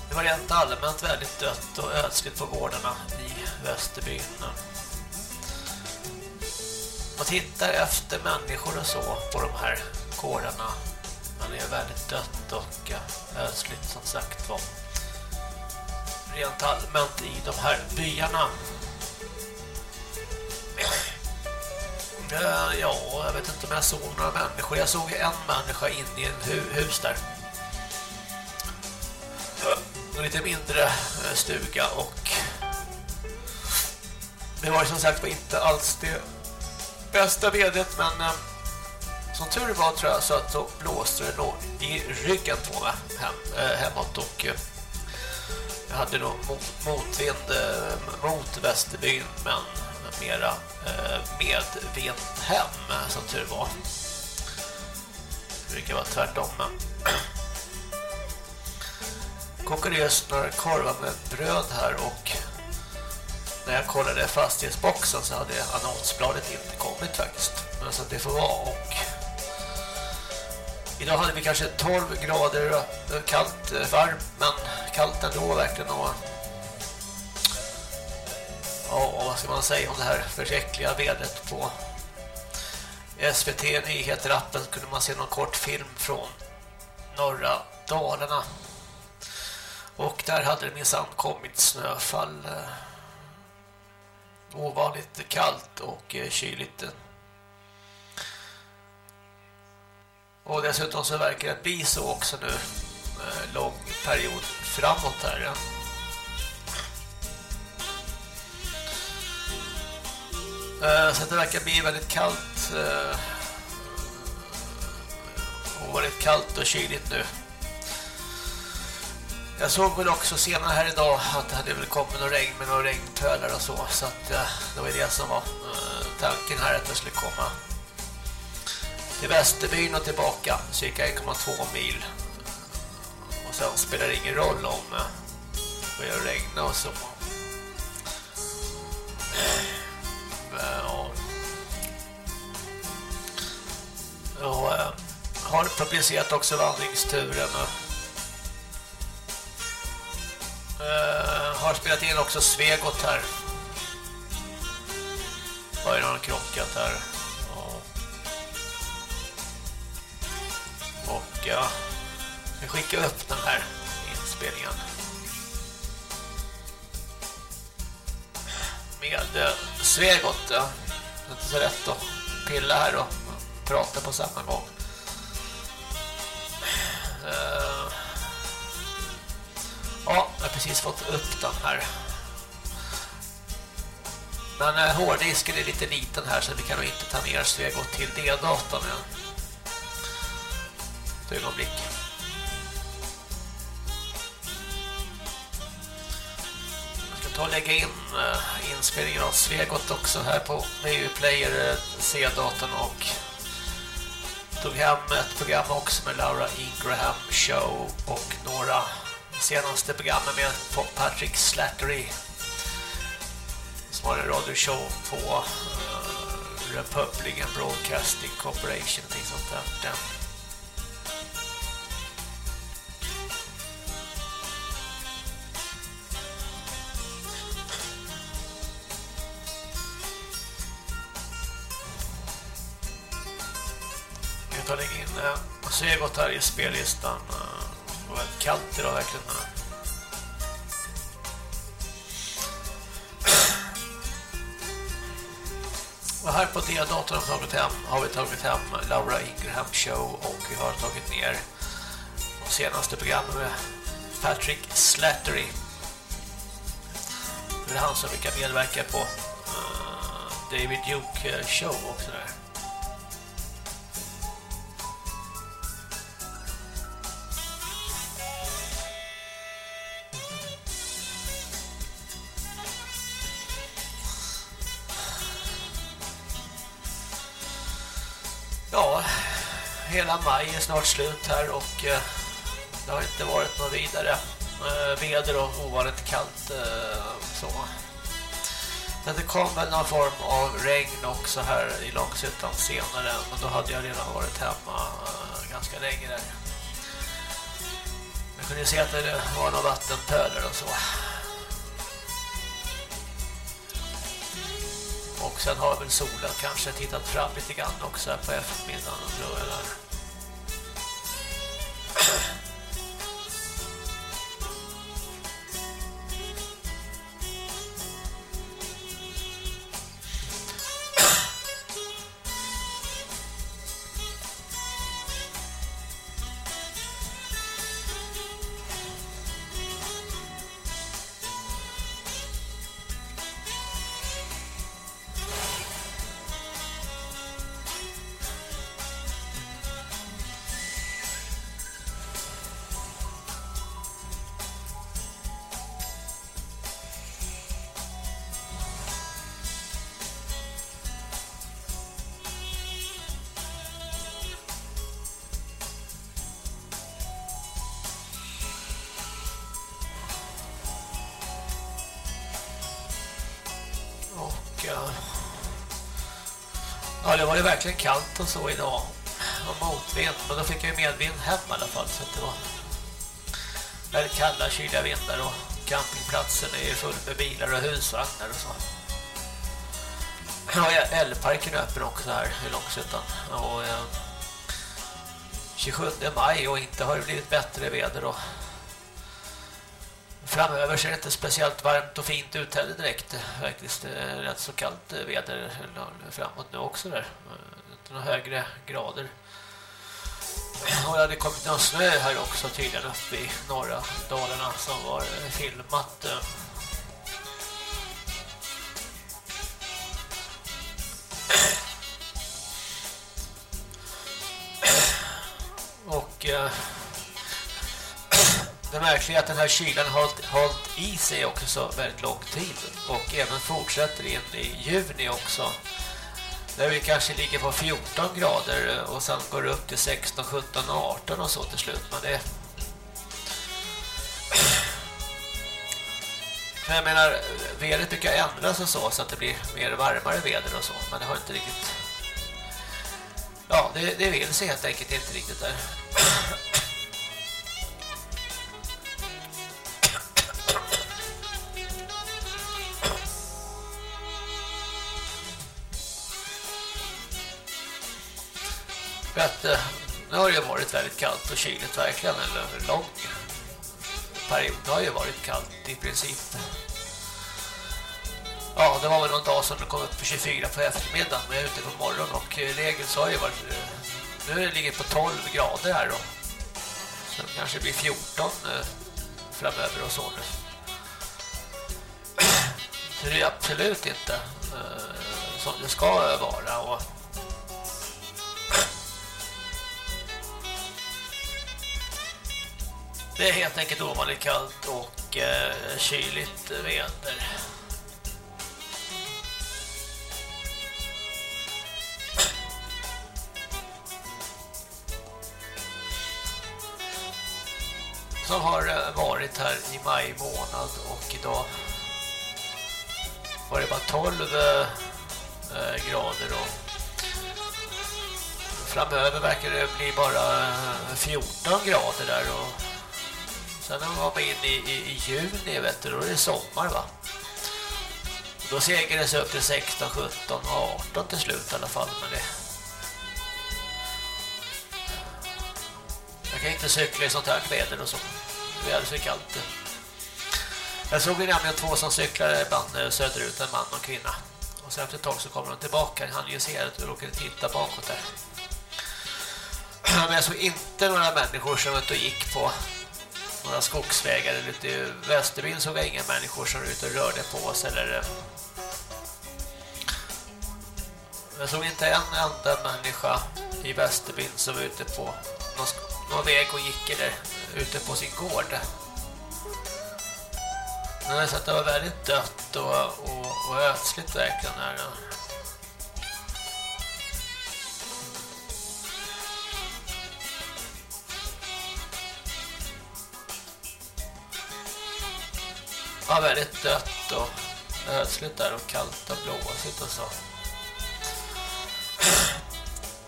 det var rent allmänt väldigt dött och ödsligt på gårdarna i Västerbyn. Man tittar efter människor och så på de här gårdarna. Men det är väldigt dött och eh, ödsligt som sagt var. Rent allmänt i de här byarna. Eh, ja, jag vet inte om jag såg några människor. Jag såg en människa in i en hu hus där. En lite mindre eh, stuga och det var som sagt var inte alls det bästa vädret men eh, som tur var tror jag så att då blåste det nog i ryggen på mig hem, hemåt och jag hade nog motvind mot, mot Västerbyn men mera Eh, med medvind hem som tur var. Det brukar vara tvärtom men kokade just några korvar med bröd här och när jag kollade fastighetsboxen så hade annonsbladet inte kommit faktiskt. Men så att det får vara och idag hade vi kanske 12 grader kallt, eh, varmt men kallt ändå verkligen och ja, vad ska man säga om det här förskräckliga vädret på SVT Nyheter-appen kunde man se någon kort film från norra Dalarna. Och där hade det minsann kommit snöfall. Ovanligt kallt och eh, kyligt. Och dessutom så verkar det bli så också nu. Eh, lång period framåt här. Eh, så det verkar bli väldigt kallt. Eh, och väldigt kallt och kyligt nu. Jag såg väl också senare här idag att det hade väl kommit någon regn med några regnpölar och så. Så att eh, det var ju det som var tanken här att det skulle komma till Västerbyn och tillbaka. Cirka 1,2 mil. Och sen spelar det ingen roll om det börjar regna och så. Eh, ja. och- eh, har publicerat också vandringsturen. Eh, har spelat in också Svegot här. Var ju någon krockat här. Ja. Och ja, vi skickar upp den här inspelningen. Med eh, Svegot. Ja. Det är inte så lätt att pilla här och prata på samma gång. Eh, Ja, jag har precis fått upp den här. Men eh, hårddisken är lite liten här så vi kan nog inte ta ner Svegot till D-datan. än. Ett ögonblick. Ta och lägga in uh, inspelningen av Svegot också här på EU-player eh, C-datorn och tog hem ett program också med Laura Ingraham Show och några senaste programmen med Patrick Slattery som har en radioshow på uh, Republican Broadcasting Corporation och sånt där. Eh, jag lägger lägga in en Svegot här i spellistan. Eh, det var väldigt kallt idag verkligen. Eh. Och här på D-datorn har, vi tagit hem, har vi tagit hem Laura Ingraham Show och vi har tagit ner de senaste programmen med Patrick Slattery. Det är han som brukar medverka på David Duke Show också där. Ja, hela maj är snart slut här och eh, det har inte varit något vidare eh, väder och ovanligt kallt eh, så. Men det kom väl någon form av regn också här i Långshyttan senare men då hade jag redan varit hemma eh, ganska länge där. Jag kunde se att det var några vattenpölar och så. Och sen har väl solen kanske tittat fram lite grann också här på eftermiddagen tror jag där. Verkligen kallt och så idag. Och motvind, men då fick jag ju medvind hem i alla fall så att det var väldigt kalla, kyliga vindar och campingplatsen är ju full med bilar och husvagnar och så. Ja, Älvparken är öppen också här i Långshyttan. Och eh, 27 maj och inte har det blivit bättre väder då. Framöver ser det inte speciellt varmt och fint ut heller direkt. Faktiskt det är rätt så kallt eh, väder framåt nu också där. Eh, inte några högre grader. Och det hade kommit någon snö här också tydligen uppe i norra Dalarna som var filmat. Och eh, det märkliga är att den här kylan har hållit, hållit i sig också så väldigt lång tid och även fortsätter in i juni också. Där vi kanske ligger på 14 grader och sen går det upp till 16, 17, 18 och så till slut. Men det Men jag menar, vädret brukar ändras och så så att det blir mer varmare väder och så. Men det har inte riktigt... Ja, det, det vill sig helt enkelt inte riktigt där. För att eh, nu har det ju varit väldigt kallt och kyligt verkligen, eller lång period har ju varit kallt i princip. Ja, det var väl någon dag som det kom upp på 24 på eftermiddagen men jag är ute på morgonen och eh, i regel så har det varit eh, nu ligger det på 12 grader här då. Sen kanske det blir 14 framöver och så nu. [CLEARS THROAT] Så det är absolut inte som det ska vara och Det är helt enkelt ovanligt kallt och eh, kyligt väder. Som har varit här i maj månad och idag var det bara 12 eh, grader och framöver verkar det bli bara eh, 14 grader där och Sen när man var in i, i, i juni, vet du, då är det sommar va? Då seger det sig upp till 16, 17 och 18 till slut i alla fall. Men det... Jag kan inte cykla i sånt här väder och så. Det är alldeles för kallt. Jag såg nämligen två som cyklade ibland eh, söderut, en man och en kvinna. Och sen efter ett tag så kommer de tillbaka. Han ju ser att du råkade titta bakåt där. [CLEARS THROAT] Men jag såg inte några människor som inte gick på några skogsvägar eller ute i Västerbyn såg jag inga människor som ute och rörde på sig eller eh, jag såg inte en enda människa i Västerbyn som var ute på någon, någon väg och gick eller ute på sin gård. Men sett att det var väldigt dött och, och, och ödsligt verkligen här. Ja, väldigt dött och eh, ödsligt där och kallt och blåsigt och så.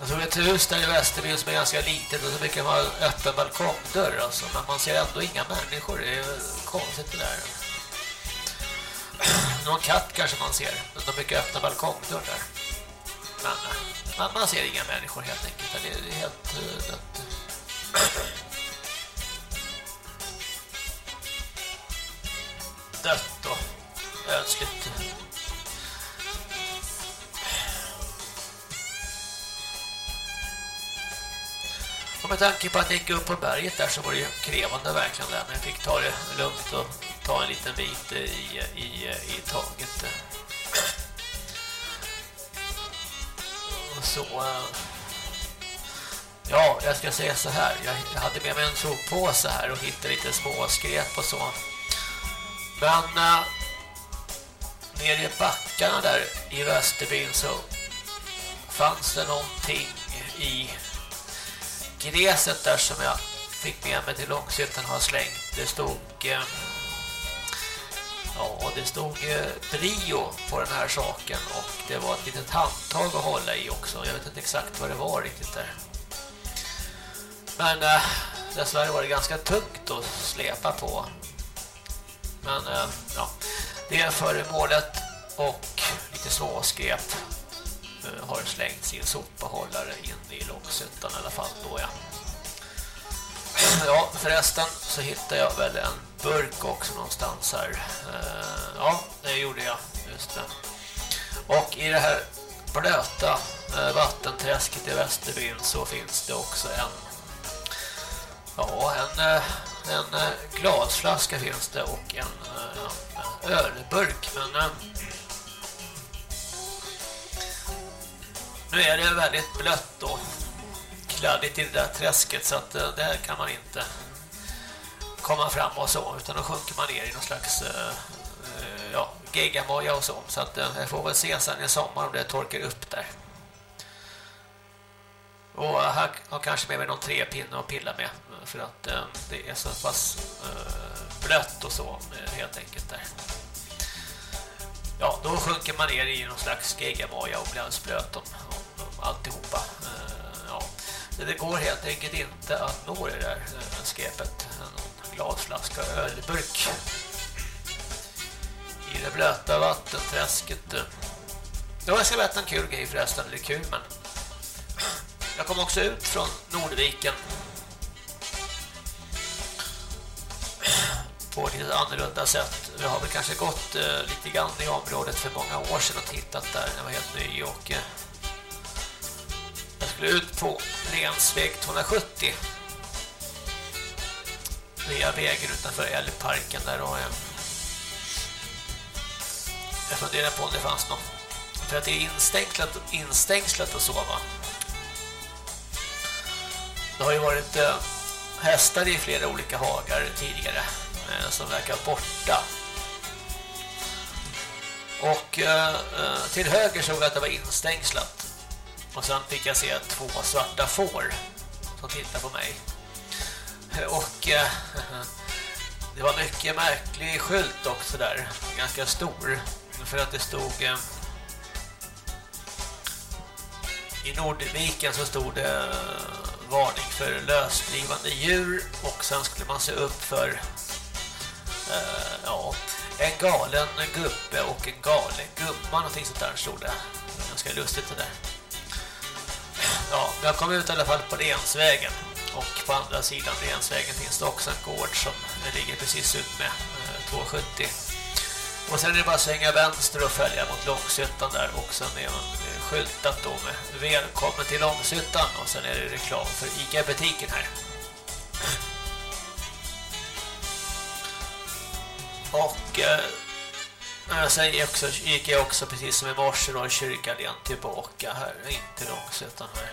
Jag såg ett hus där i Västerbyn som är ganska litet och så brukar man ha öppen balkongdörr alltså. Men man ser ändå inga människor, det är konstigt det där. Någon katt kanske man ser, men de brukar öppna balkongdörr där. Men eh, man, man ser inga människor helt enkelt, det är helt eh, dött plötsligt. Och med tanke på att jag gick upp på berget där så var det ju krävande verkligen där. Men jag fick ta det lugnt och ta en liten bit i, i, i taget. Och så... Eh, ja, jag ska säga så här. Jag hade med mig en soppåse här och hittade lite småskräp och så. Men eh, nere i backarna där i Västerbyn så fanns det någonting i gräset där som jag fick med mig till Långshyttan har slängt. Det stod eh, ja, det stod eh, brio på den här saken och det var ett litet handtag att hålla i också. Jag vet inte exakt vad det var riktigt där. Men eh, dessvärre var det ganska tungt att släpa på. Men eh, ja, det föremålet och lite småskräp eh, har slängts i en sopahållare in i Långsuttan i alla fall då ja. [CLEARS THROAT] Ja, förresten så hittade jag väl en burk också någonstans här. Eh, ja, det gjorde jag. Just det. Och i det här blöta eh, vattenträsket i Västerbyn så finns det också en ja, en, en eh, glasflaska finns det och en, eh, en ölburk men eh, nu är det väldigt blött och kladdigt i det där träsket så att där kan man inte komma fram och så utan då sjunker man ner i någon slags ja, geggamoja och så så att jag får väl se sen i sommar om det torkar upp där. Och här har kanske med mig någon trepinne att pilla med för att eh, det är så pass eh, blött och så eh, helt enkelt där. Ja, då sjunker man ner i någon slags geggamoja och blir alldeles blöt om, om, om alltihopa. Ja. Det går helt enkelt inte att nå det där skepet. En glasflaska ölburk i det blöta vattenträsket. Ja, jag ska berätta en kul grej förresten, det är kul men jag kom också ut från Nordviken på ett lite annorlunda sätt. Vi har väl kanske gått eh, lite grann i området för många år sedan och tittat där jag var helt ny och eh, jag skulle ut på länsväg 270 via vägen utanför Älgparken där och eh, jag funderar på om det fanns någon för att det är instängslat, instängslat och så va det har ju varit eh, hästar i flera olika hagar tidigare eh, som verkar borta. Och eh, eh, till höger såg jag att det var instängslat. Och sen fick jag se två svarta får som tittade på mig. [LAUGHS] Och [LAUGHS] det var mycket märklig skylt också där. Ganska stor. För att det stod... I Nordviken så stod det varning för lösdrivande djur och sen skulle man se upp för eh, ja, en galen gubbe och en galen gumma någonting sånt där stod det. Ganska lustigt det där. Ja, jag kom ut i alla fall på Rensvägen och på andra sidan Rensvägen finns det också en gård som ligger precis ut med eh, 270. Och sen är det bara att svänga vänster och följa mot Långshyttan där och sen är man eh, skyltat då med välkommen till Långshyttan och sen är det reklam för ICA-butiken här. Och eh, sen gick jag, också, gick jag också precis som i morse då kyrkalén tillbaka här, inte Långshyttan här.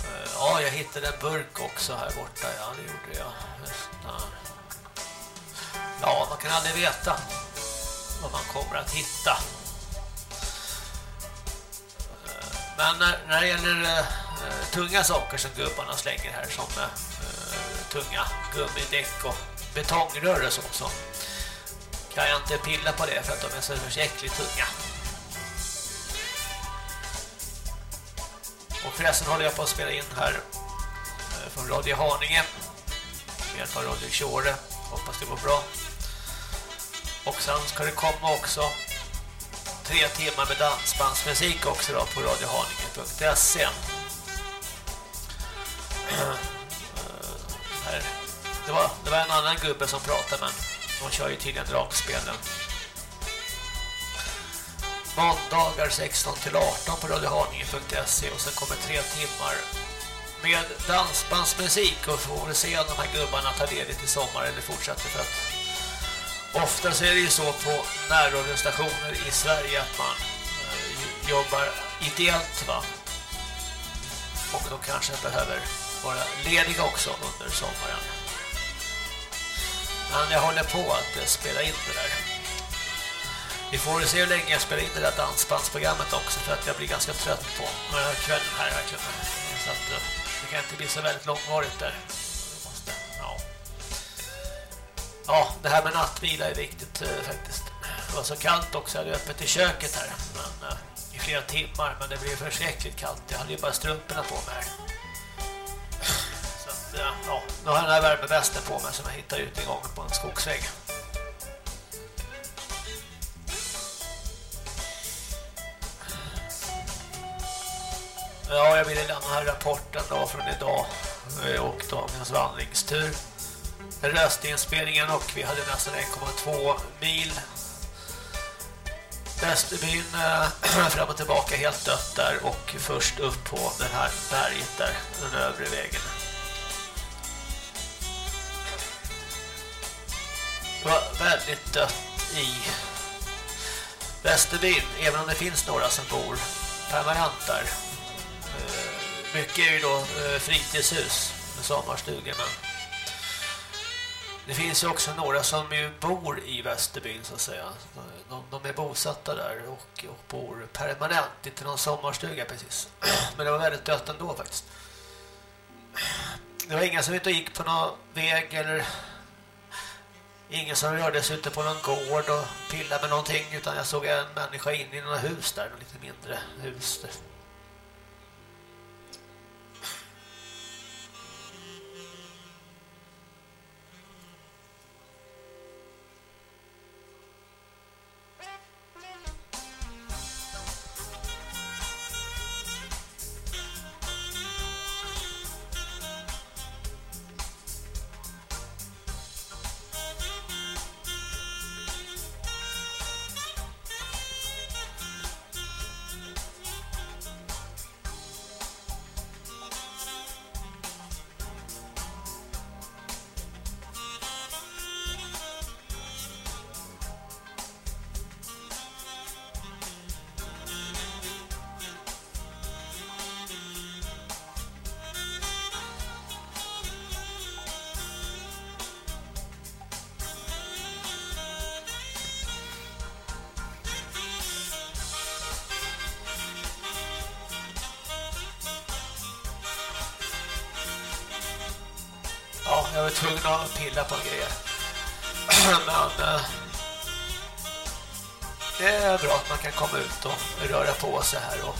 Eh, ja, jag hittade en burk också här borta, ja det gjorde jag. Just där. Ja, man kan aldrig veta vad man kommer att hitta. Men när, det gäller eh, tunga saker som gubbarna slänger här som eh, tunga gummidäck och betongrör och så, så kan jag inte pilla på det för att de är så försäkligt tunga. Och förresten håller jag på att spela in här eh, från Radio Haninge med hjälp av Radio Tjore. Hoppas det går bra. Och sen ska det komma också tre timmar med dansbandsmusik också då på radiohaninge.se eh, det, var, det var en annan gubbe som pratade men de kör ju tydligen dragspelen. Måndagar 16 till 18 på radiohaninge.se och sen kommer tre timmar med dansbandsmusik och får se om de här gubbarna tar ledigt i sommar eller fortsätter för att Ofta så är det ju så på närradiostationer i Sverige att man eh, jobbar ideellt va. Och de kanske behöver vara lediga också under sommaren. Men jag håller på att eh, spela in det där. Vi får se hur länge jag spelar in det där dansbandsprogrammet också för att jag blir ganska trött på den här kvällen här verkligen. Så att eh, det kan inte bli så väldigt långvarigt där. Ja, det här med nattvila är viktigt eh, faktiskt. Det var så kallt också, jag hade öppet i köket här men, eh, i flera timmar, men det blev förskräckligt kallt. Jag hade ju bara strumporna på mig här. Så att, eh, ja, nu har jag den här värmevästen på mig som jag hittade ut en gång på en skogsvägg. Ja, jag ville lämna den här rapporten då från idag och dagens vandringstur. Röstinspelningen och vi hade nästan 1,2 mil. Västerbyn eh, [CLEARS THROAT] fram och tillbaka helt dött där och först upp på den här berget där, den övre vägen. Det var väldigt dött i Västerbyn, även om det finns några som bor permanent där. Eh, mycket är ju då eh, fritidshus med sommarstugor, men det finns ju också några som ju bor i Västerbyn så att säga. De, de är bosatta där och, och bor permanent, inte någon sommarstuga precis. [CLEARS THROAT] Men det var väldigt dött ändå faktiskt. Det var inga som ute och gick på någon väg eller ingen som rörde sig ute på någon gård och pillade med någonting utan jag såg en människa in i några hus där, något lite mindre hus där. Tvungen att pilla på grejer. [CLEARS THROAT] Men eh, det är bra att man kan komma ut och röra på sig här. Och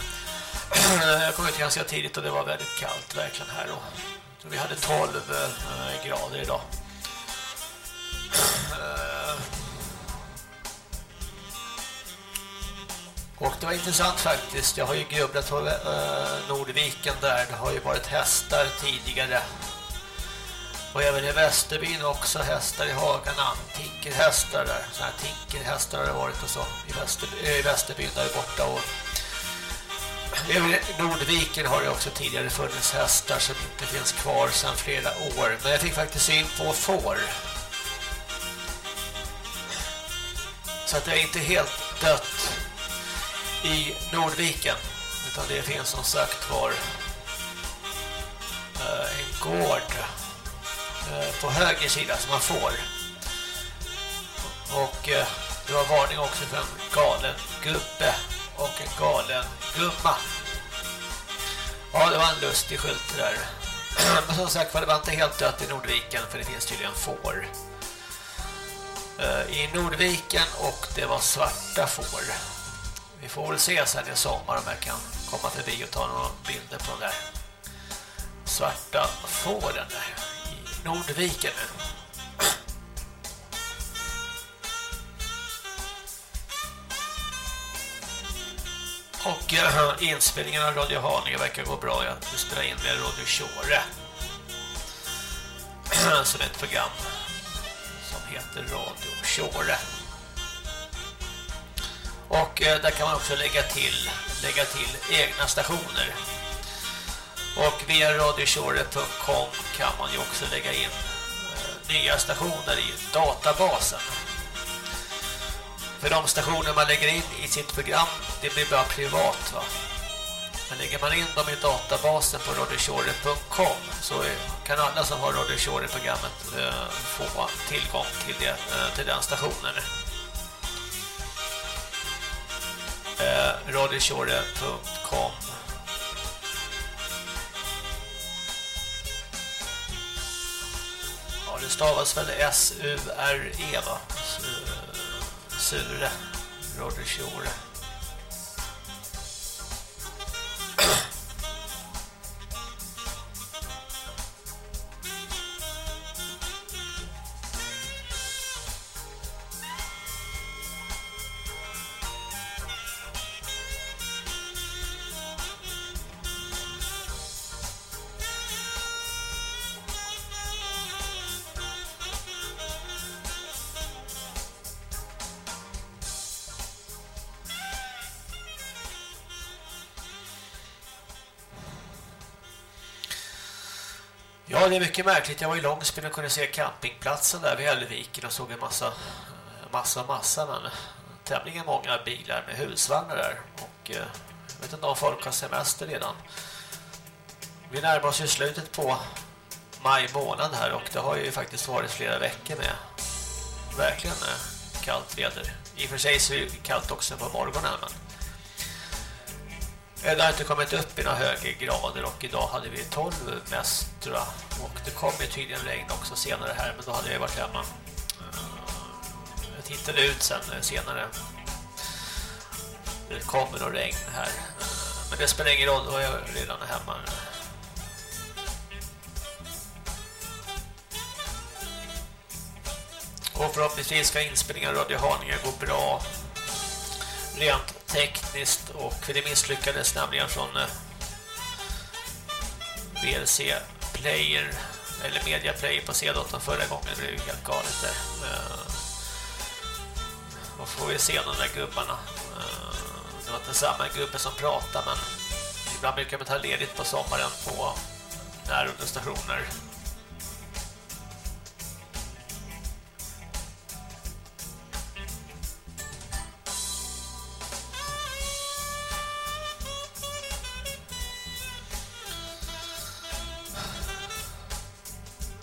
[CLEARS THROAT] jag kom ut ganska tidigt och det var väldigt kallt verkligen här. Och vi hade 12 eh, grader idag. [CLEARS THROAT] Och det var intressant faktiskt. Jag har ju grubblat på eh, Nordviken där. Det har ju varit hästar tidigare. Och även i Västerbyn också hästar i hagarna. Tinkerhästar där. Sådana här tinkerhästar har det varit och så. I, Väster, eh, i Västerbyn där borta. Och även i Nordviken har det också tidigare funnits hästar som inte finns kvar sedan flera år. Men jag fick faktiskt syn på får. Så att det är inte helt dött i Nordviken. Utan det finns som sagt var eh, en gård Eh, på höger sida som man får. Och eh, det var varning också för en galen gubbe och en galen gumma. Ja, det var en lustig skylt det där. [CLEARS THROAT] Men som sagt var, det var inte helt dött i Nordviken för det finns tydligen får. Eh, I Nordviken och det var svarta får. Vi får väl se sen i sommar om jag kan komma förbi och ta några bilder på de där svarta fåren där Nordviken nu. Och äh, inspelningen av Radio Haninge verkar gå bra. Jag spelar in med Radio Tjåre. [CLEARS THROAT] som ett program som heter Radio Tjåre. Och äh, där kan man också lägga till, lägga till egna stationer. Och via radiotjore.com kan man ju också lägga in eh, nya stationer i databasen. För de stationer man lägger in i sitt program, det blir bara privat va. Men lägger man in dem i databasen på radiotjore.com så kan alla som har Radio Tjore-programmet eh, få tillgång till, det, eh, till den stationen. eh, det stavas väl S-U-R-E va? Sure. Radiotjore. Ja, det är mycket märkligt. Jag var i Långsbyn och kunde se campingplatsen där vid Älviken och såg en massa, massa, massa, men tämligen många bilar med husvagnar där. Och eh, jag vet inte om folk har semester redan. Vi närmar oss ju slutet på maj månad här och det har ju faktiskt varit flera veckor med verkligen eh, kallt väder. I och för sig så är det kallt också på morgonen men Eh, det har inte kommit upp i några högre grader och idag hade vi 12 mest tror jag. Och det kommer tydligen regn också senare här men då hade jag varit hemma. Eh, jag tittade ut sen eh, senare. Det kommer nog regn här. Men det spelar ingen roll, då är jag redan hemma. Och förhoppningsvis ska inspelningen av Radio Haninge gå bra rent tekniskt och det misslyckades nämligen från eh, VLC Player eller Media Player på C-datorn förra gången det blev ju helt galet där. Eh, och får vi se de där gubbarna. Eh, det var inte samma gubbe som pratade men ibland brukar man ta ledigt på sommaren på närunderstationer.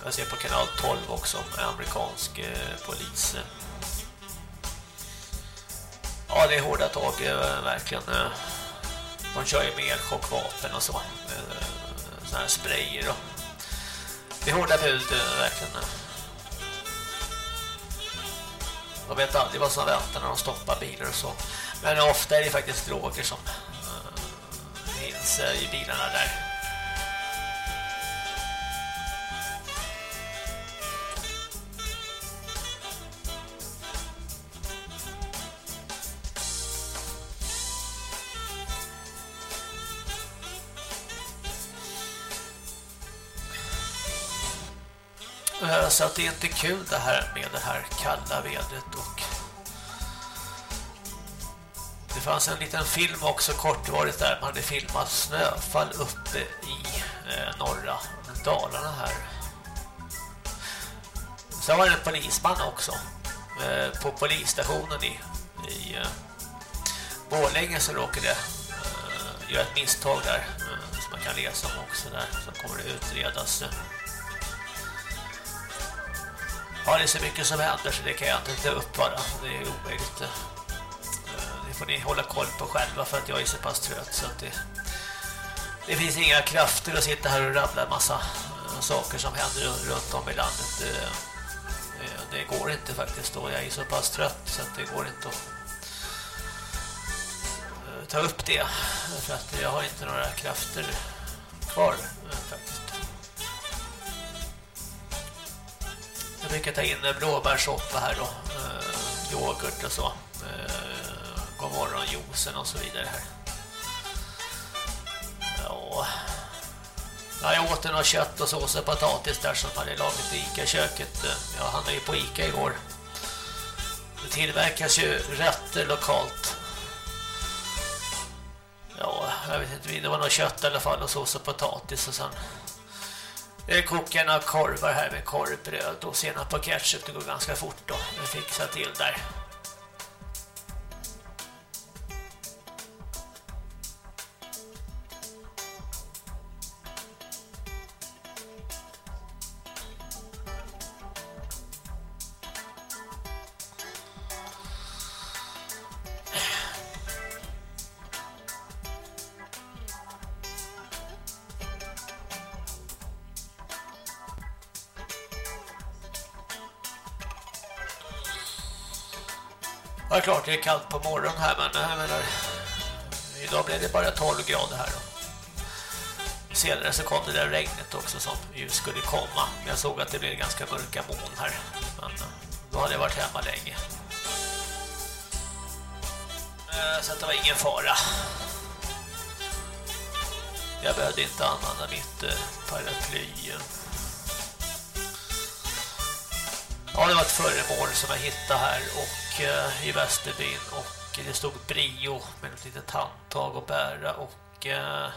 Jag ser på kanal 12 också med amerikansk eh, polis. Ja, det är hårda tag eh, verkligen. Eh, de kör ju med elchockvapen och så. Eh, såna här sprayer och det är hårda bud eh, verkligen. De vet aldrig vad som väntar när de stoppar bilar och så. Men ofta är det faktiskt droger som eh, finns eh, i bilarna där. Eh, så att det är inte kul det här med det här kalla vädret och det fanns en liten film också kortvarigt där man hade filmat snöfall uppe i eh, norra Dalarna här. Sen var det en polisman också eh, på polisstationen i, i Borlänge som råkade göra ett misstag där som man kan läsa om också där som kommer att utredas. Ja, det är så mycket som händer så det kan jag inte ta upp bara. Det är omöjligt. Eh, det får ni hålla koll på själva för att jag är så pass trött så att det, det finns inga krafter att sitta här och rabbla en massa eh, saker som händer runt om i landet. Det, det- går inte faktiskt då. Jag är så pass trött så att det går inte att eh, ta upp det för att jag har inte några krafter kvar faktiskt. Brukar ta in blåbärssoppa här då. Eh, yoghurt och så. Eh, god morgon juicen och så vidare här. Ja. ja, jag åt något kött och sås och potatis där som hade lagat i Ica-köket. Jag handlade ju på Ica igår. Det tillverkas ju rätter lokalt. Ja, jag vet inte, det var något kött i alla fall och sås och potatis och sen Eh, jag kokar några korvar här med korvbröd och senap på ketchup. Det går ganska fort då. fixa fixar till där. Ja, klart det är kallt på morgonen här men jag menar, idag blev det bara 12 grader här då. Senare så kom det där regnet också som ju skulle komma. Men jag såg att det blev ganska mörka moln här. Men eh, då hade jag varit hemma länge. Eh, så att det var ingen fara. Jag behövde inte använda mitt eh, paraply. Ja, det var ett föremål som jag hittade här och eh, i Västerbyn och det stod Brio med ett litet handtag att bära och eh,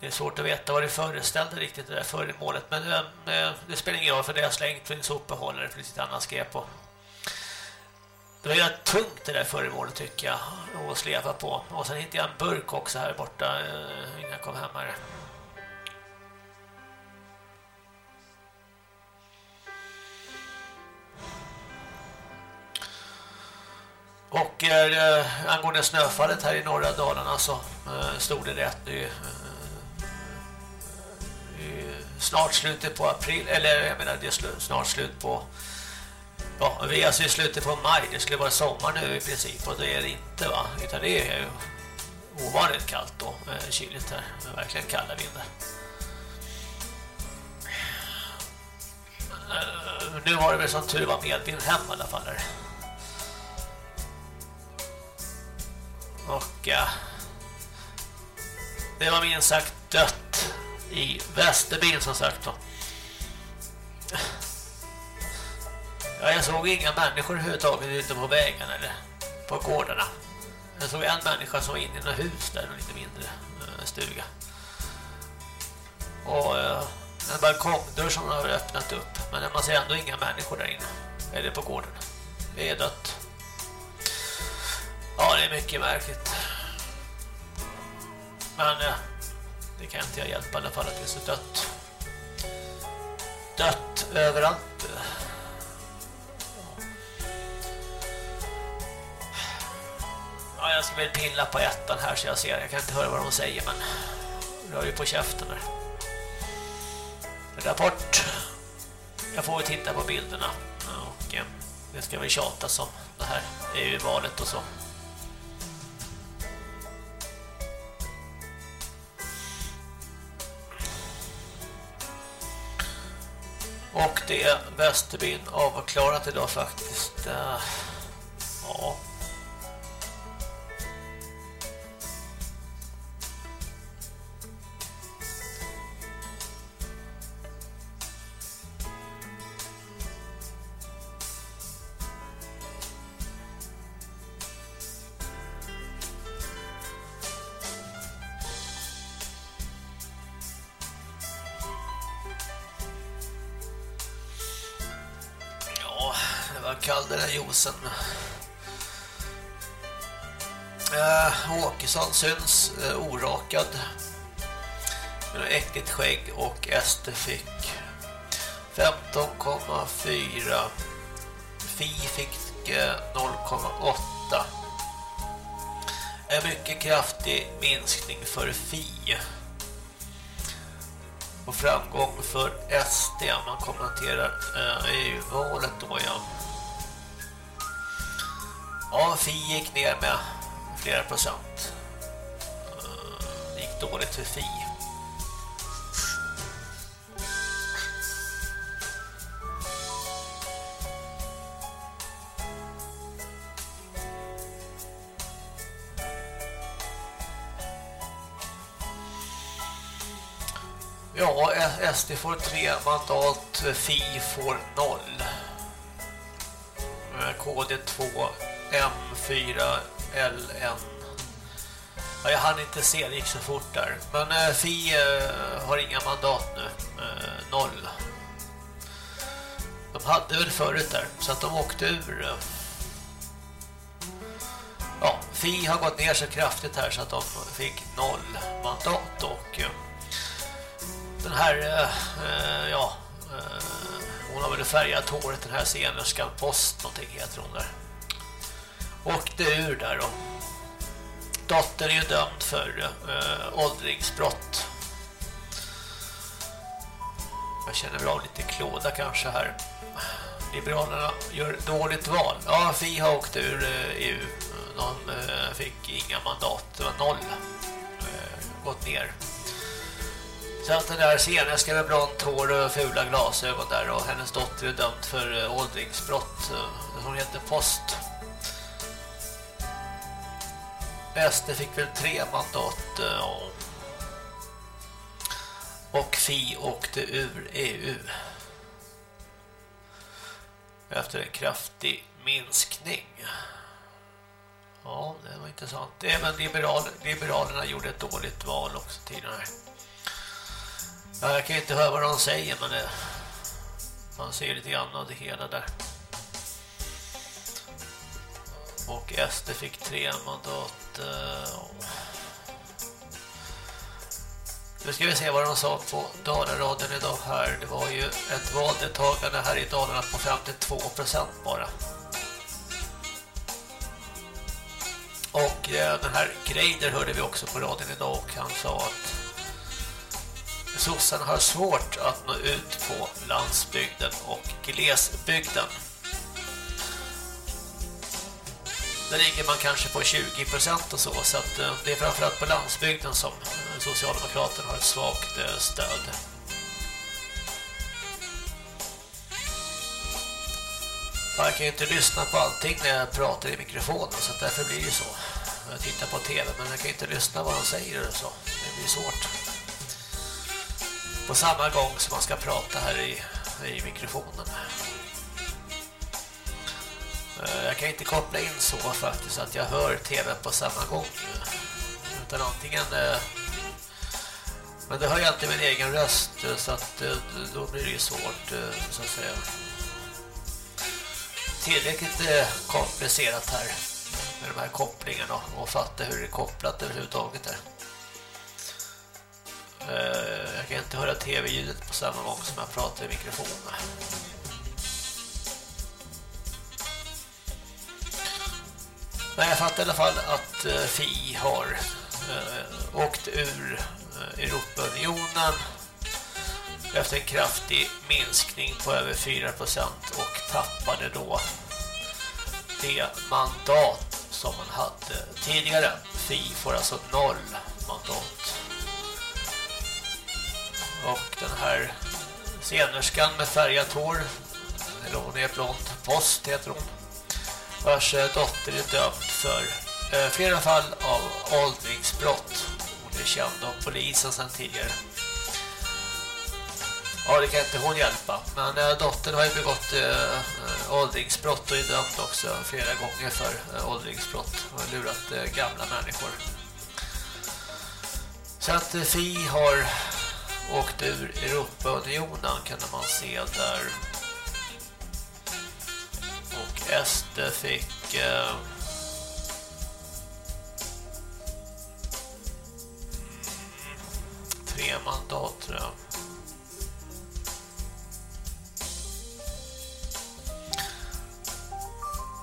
Det är svårt att veta vad det föreställde riktigt det där föremålet. Men eh, eh, det spelar ingen roll för det har slängt för en sopbehållare för lite annat skräp på. Det var ju tungt det där föremålet tycker jag att sleva på. Och sen hittade jag en burk också här borta innan jag kom hem här. Tycker eh, angående snöfallet här i norra Dalarna så eh, stod det rätt nu eh, snart slutet på april eller jag menar det är sl snart slut på ja, vi är alltså i slutet på maj. Det skulle vara sommar nu i princip och det är det inte va? Utan det är ju ovanligt kallt och eh, kyligt här. Med verkligen kalla vindar. Eh, nu var det väl som tur var medvind hem i alla fall här. Och ja, det var minst sagt dött i Västerbyn som sagt då. Ja, jag såg inga människor överhuvudtaget ute på vägen eller på gårdarna. Jag såg en människa som var inne i något hus där, en lite mindre eh, stuga. Och eh, en balkongdörr som har öppnat upp. Men man ser ändå inga människor där inne. Eller på gården. Det är dött. Ja, det är mycket märkligt. Men eh, det kan inte jag hjälpa i alla fall att det är så dött. Dött överallt. Ja, jag ska väl pilla på ettan här så jag ser. Jag kan inte höra vad de säger men rör ju på käften där. Rapport. Jag får väl titta på bilderna. Och eh, det ska väl tjatas om det här EU-valet och så. Och det är Västerbyn avklarat idag faktiskt. Eh, ja, syns eh, orakad. Med äckligt skägg och Ester fick 15,4. Fi fick eh, 0,8. En mycket kraftig minskning för Fi. Och framgång för SD man kommenterar eh, EU-valet då ja. Ja, Fi gick ner med flera procent. Dåligt för Fi. Ja, SD får tre mandat, Fi får noll. KD2, M4, LN. Ja, jag hann inte se, det gick så fort där. Men eh, Fi eh, har inga mandat nu, eh, noll. De hade väl förut där, så att de åkte ur. eh. Ja, Fi har gått ner så kraftigt här så att de fick noll mandat och eh, den här eh, eh ja eh, hon har väl färgat håret den här scenerskan post någonting heter hon där åkte ur där då dotter är ju dömd för eh, åldringsbrott. Jag känner väl av lite klåda kanske här. Liberalerna gör dåligt val. Ja, Fi har åkt ur eh, EU de eh, fick inga mandat. Det var noll eh, gått ner. Så att den där senerskan med blont hår och fula glasögon där och hennes dotter är dömd för eh, åldringsbrott. Eh, hon heter Post. SD fick väl tre mandat eh, och- Fi åkte ur EU. Efter en kraftig minskning. Ja, det var intressant. Även liberal, Liberalerna gjorde ett dåligt val också tidigare. Jag kan inte höra vad de säger men det, man ser lite grann av det hela där. Och SD fick tre mandat. Eh, nu ska vi se vad de sa på Dalaradion idag här. Det var ju ett valdeltagande här i Dalarna på 52% bara. Och eh, den här Greider hörde vi också på radion idag och han sa att sossarna har svårt att nå ut på landsbygden och glesbygden. Där ligger man kanske på 20% och så, så att eh, det är framförallt på landsbygden som eh, Socialdemokraterna har ett svagt eh, stöd. Jag kan ju inte lyssna på allting när jag pratar i mikrofonen så därför blir det så. Jag tittar på tv men jag kan inte lyssna vad de säger och så. Det blir svårt. På samma gång som man ska prata här i, i mikrofonen. Eh, jag kan inte koppla in så faktiskt att jag hör tv på samma gång. Eh, utan antingen... Eh, men det hör jag inte min egen röst så att då blir det ju svårt så att säga. Tillräckligt komplicerat här med de här kopplingarna och fatta hur det är kopplat överhuvudtaget där. Jag kan inte höra tv-ljudet på samma gång som jag pratar i mikrofonen. Men jag fattar i alla fall att eh, Fi har eh, åkt ur eh, Europaunionen efter en kraftig minskning på över 4% och tappade då det mandat som man hade tidigare. Fi får alltså noll mandat. Och den här scenerskan med färgat hår, eller hon är blond, post heter hon, vars dotter är dömd för eh, flera fall av åldringsbrott. Hon är känd av polisen sedan tidigare. Ja, det kan inte hon hjälpa. Men äh, dottern har ju begått äh, åldringsbrott och är dömd också flera gånger för äh, åldringsbrott. Hon har lurat äh, gamla människor. Så att äh, Fi har åkt ur Europaunionen kan man se där. SD fick... Eh, mm, tre mandat tror jag.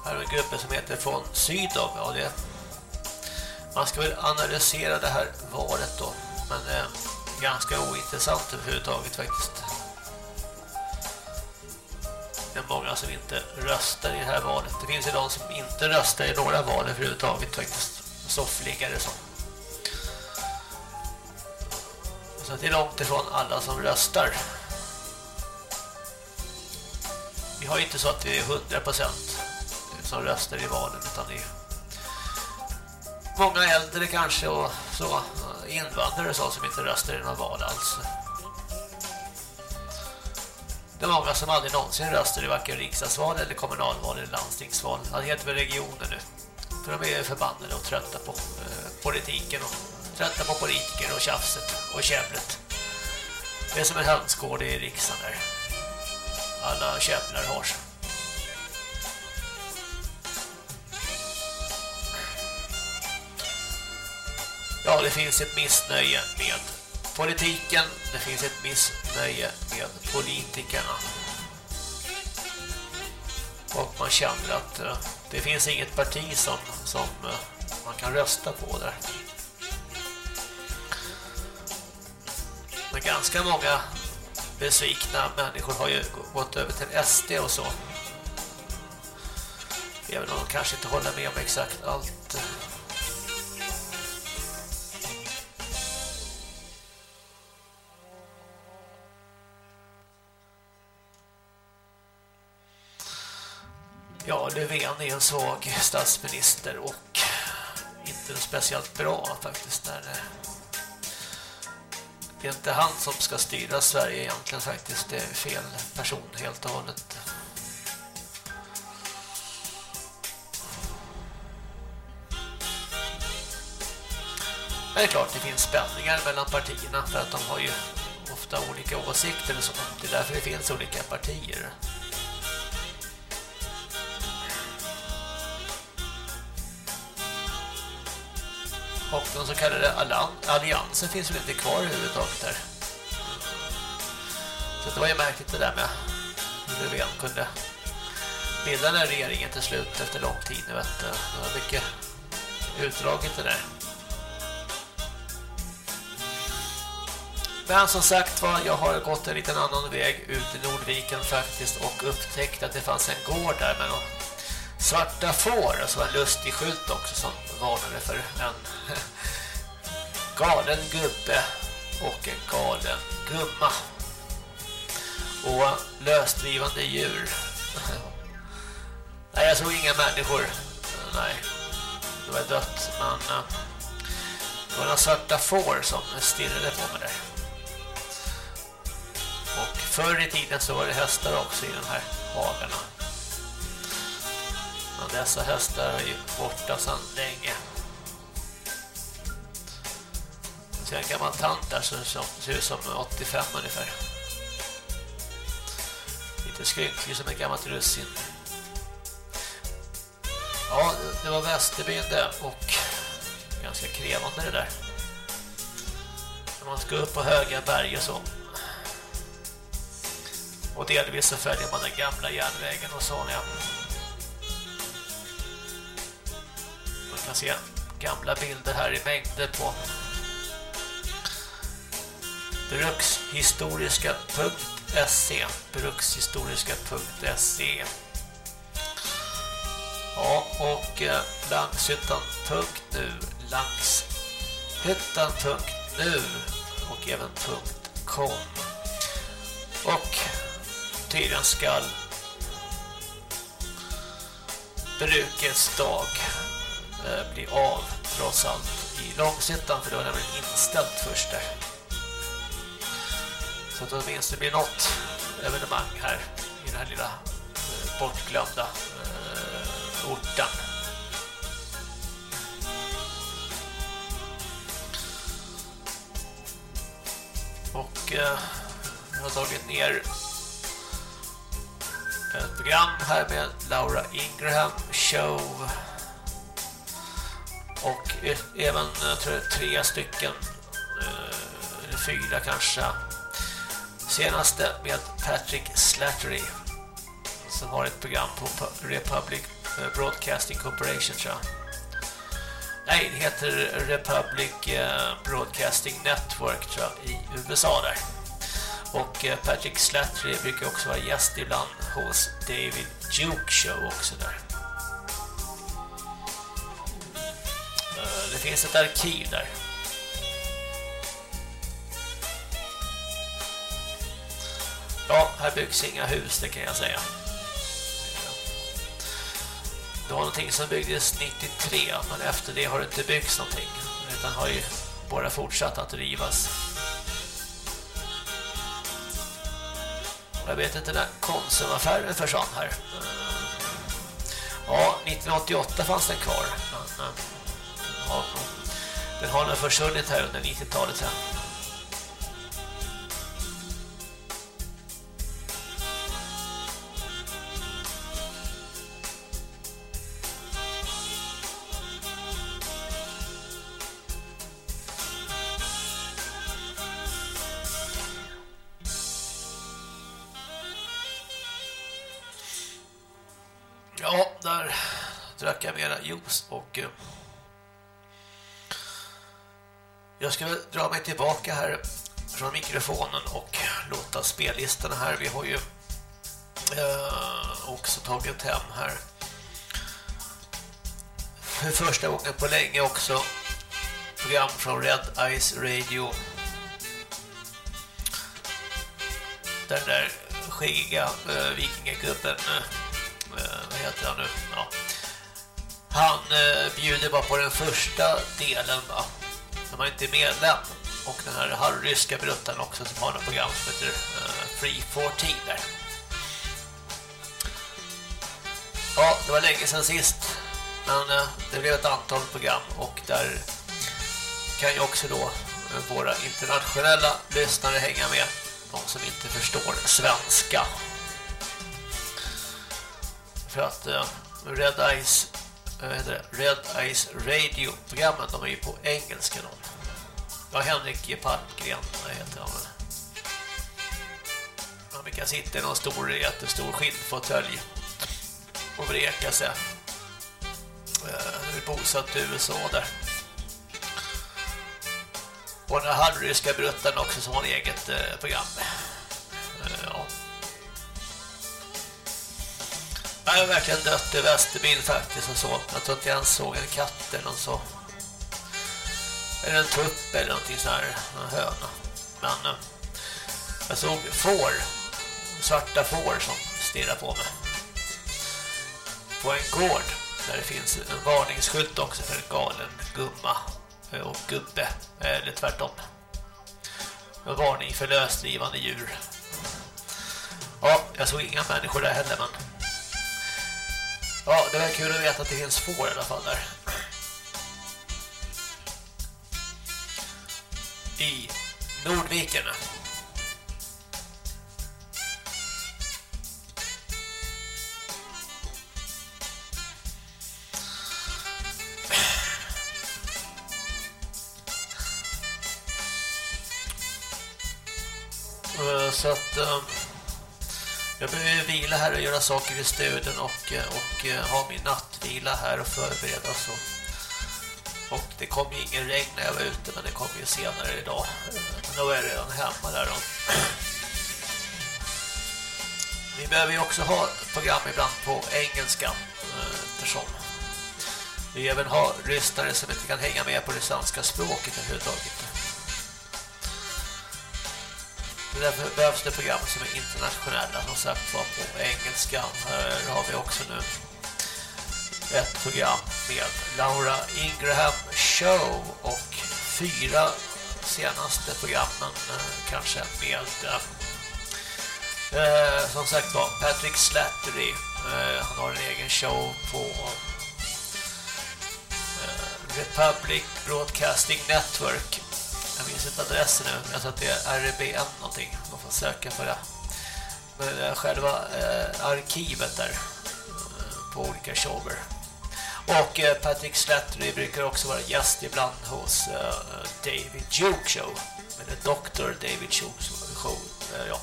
Här är en grupp som heter Från Sydav. Ja, det. Man ska väl analysera det här valet då. Men eh, ganska ointressant överhuvudtaget faktiskt. Det är många som inte röstar i det här valet. Det finns ju de som inte röstar i några val överhuvudtaget faktiskt. Soffliggare så. Så det är långt ifrån alla som röstar. Vi har ju inte så att det är 100% som röstar i valen utan det är många äldre kanske och så invandrare så som inte röstar i några val alls. Det är många som aldrig någonsin röstar i varken riksdagsval eller kommunalval eller landstingsval. Det heter väl regioner nu. För de är förbannade och trötta på eh, politiken och trötta på politiker och tjafset och käbblet. Det är som en hönsgård i riksdagen där. Alla käbblar har sig. Ja, det finns ett missnöje med politiken. Det finns ett missnöje med politikerna. Och man känner att eh, det finns inget parti som, som eh, man kan rösta på där. Men ganska många besvikna människor har ju gått över till SD och så. Även om de kanske inte håller med om exakt allt. Eh, Ja, Löfven är en svag statsminister och inte speciellt bra faktiskt. När eh, det är inte han som ska styra Sverige egentligen faktiskt. Det är fel person helt och hållet. Men det är klart det finns spänningar mellan partierna för att de har ju ofta olika åsikter och sånt. Det är därför det finns olika partier. Och den så kallade alliansen finns väl inte kvar överhuvudtaget där. Så det var ju märkligt det där med hur Löfven kunde bilda den här regeringen till slut efter lång tid. Nu vet, det var mycket utdraget det där. Men som sagt var, jag har gått en liten annan väg ut i Nordviken faktiskt och upptäckt att det fanns en gård där med någon svarta får och så en lustig skylt också som varnade för en [LAUGHS] galen gubbe och en galen gumma och lösdrivande djur. [LAUGHS] Nej, jag såg inga människor. Nej, det var dött, men eh, det var några svarta får som stirrade på mig där. Och förr i tiden så var det hästar också i de här hagarna. Men dessa hästar är ju borta sedan länge. Så en gammal tant där som ser ut som 85 ungefär. Lite skrynklig som en gammalt russin. Ja, det var Västerbyn det och ganska krävande det där. När man ska upp på höga berg och så. Och delvis så följer man den gamla järnvägen och så. Ja. Kan se gamla bilder här i mängder på brukshistoriska.se brukshistoriska.se Ja, och eh, langshyttan.nu langshyttan.nu och även .com. Och tydligen skall. Brukets dag. Eh, bli av trots allt i Långshyttan för det var nämligen inställt först där. Så att åtminstone blir något evenemang här i den här lilla eh, bortglömda eh, orten. Och eh, jag har tagit ner ett program här med Laura Ingraham Show och e- även eh, jag tror tre stycken eh, eller fyra kanske senaste med Patrick Slattery som har ett program på Republic eh, Broadcasting Corporation tror jag. Nej, det heter Republic Broadcasting Network tror jag i USA där. Och Patrick Slattery brukar också vara gäst ibland hos David Duke Show också där. Det finns ett arkiv där. Ja, här byggs inga hus, det kan jag säga. Det var någonting som byggdes 93, men efter det har det inte byggts någonting. Utan har ju bara fortsatt att rivas. Jag vet inte när konsumaffären försvann här. Ja, 1988 fanns den kvar. Men, eh, ja, den har nog försvunnit här under 90-talet sen. Ja, där drack jag mera juice och eh, jag ska dra mig tillbaka här från mikrofonen och låta spellistorna här. Vi har ju eh, också tagit hem här för första gången på länge också program från Red Eyes Radio. Den där skäggiga eh, vikingagubben eh, eh, vad heter han nu? Ja. Han eh, bjuder bara på den första delen va. När man inte är medlem. Och den här halvryska bruttan också som har ett program som heter uh, Free 14 där. Ja, det var länge sedan sist. Men uh, det blev ett antal program och där kan ju också då eh, våra internationella lyssnare hänga med. De som inte förstår svenska. För att uh, Red Eyes Eh, Red Eyes Radio programmen de är ju på engelska då. Ja, Henrik Palmgren heter han. Han brukar sitta i någon stor, jättestor skinnfåtölj och vreka sig. Han är bosatt i USA där. Och den halvryska brutten också som har eget eh, program. Jag har verkligen dött i Västerbil faktiskt och så. Jag tror att jag ens såg en katt eller någon så. Eller en tupp eller någonting sån här. En höna. Men eh, jag såg får. Svarta får som stirrar på mig. På en gård. Där det finns en varningsskylt också för en galen gumma eh, och gubbe. Eh, eller tvärtom. En varning för lösdrivande djur. Ja, jag såg inga människor där heller men... Ja, det var kul att veta att det finns får i alla fall där. I Nordviken. Eh, så att eh, jag behöver vila här och göra saker i studion och, eh, och eh, ha min nattvila här och förbereda så. Och det kom ju ingen regn när jag var ute men det kom ju senare idag. Men då var jag redan hemma där då. Vi behöver ju också ha program ibland på engelska eh, eftersom vi även har lyssnare som inte kan hänga med på det svenska språket överhuvudtaget. Därför behövs det program som är internationella som sagt var på engelska. Här har vi också nu ett program med Laura Ingraham Show och fyra senaste programmen eh, kanske med eh, eh, som sagt var Patrick Slattery. Eh, han har en egen show på eh, Republic Broadcasting Network jag minns inte adressen nu, men jag tror att det är RBN någonting. Man får söka på det. Men själva eh, arkivet där eh, på olika shower. Och eh, Patrick Slattery brukar också vara gäst ibland hos eh, David Duke Show. Eller Dr. David Duke eh, Show. Eh, ja.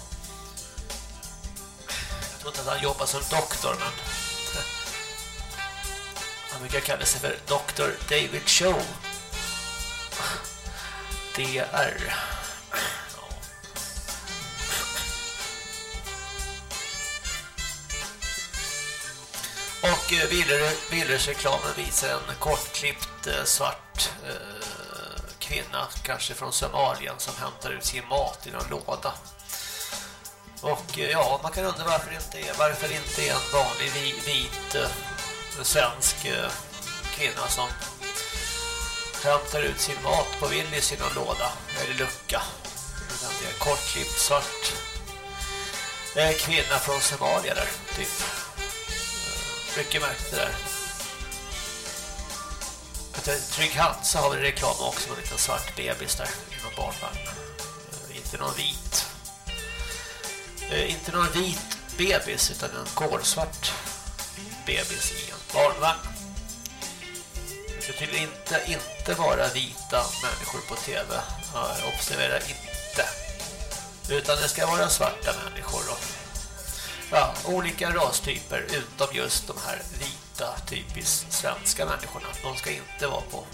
Jag tror inte att han jobbar som doktor, men [LAUGHS] han brukar kalla sig för Dr. David Show. [LAUGHS] DR. Och eh, Willers-reklamen visar en kortklippt eh, svart eh, kvinna, kanske från Somalien, som hämtar ut sin mat i någon låda. Och eh, ja, man kan undra varför det inte är, varför det inte är en vanlig vit eh, svensk kvinna som hämtar ut sin mat på Willys i någon låda eller lucka. Det är en kortklippt svart kvinna från Somalia där, typ. Eh, mycket märkligt det där. Att Trygg Hansa har väl reklam också med en liten svart bebis där i någon barnvagn. Eh, inte någon vit. Eh, inte någon vit bebis utan en kolsvart bebis i en barnvagn. Det ska tydligen inte, inte vara vita människor på tv. Observera inte. Utan det ska vara svarta människor. Och, ja, olika rastyper utom just de här vita typiskt svenska människorna. De ska inte vara på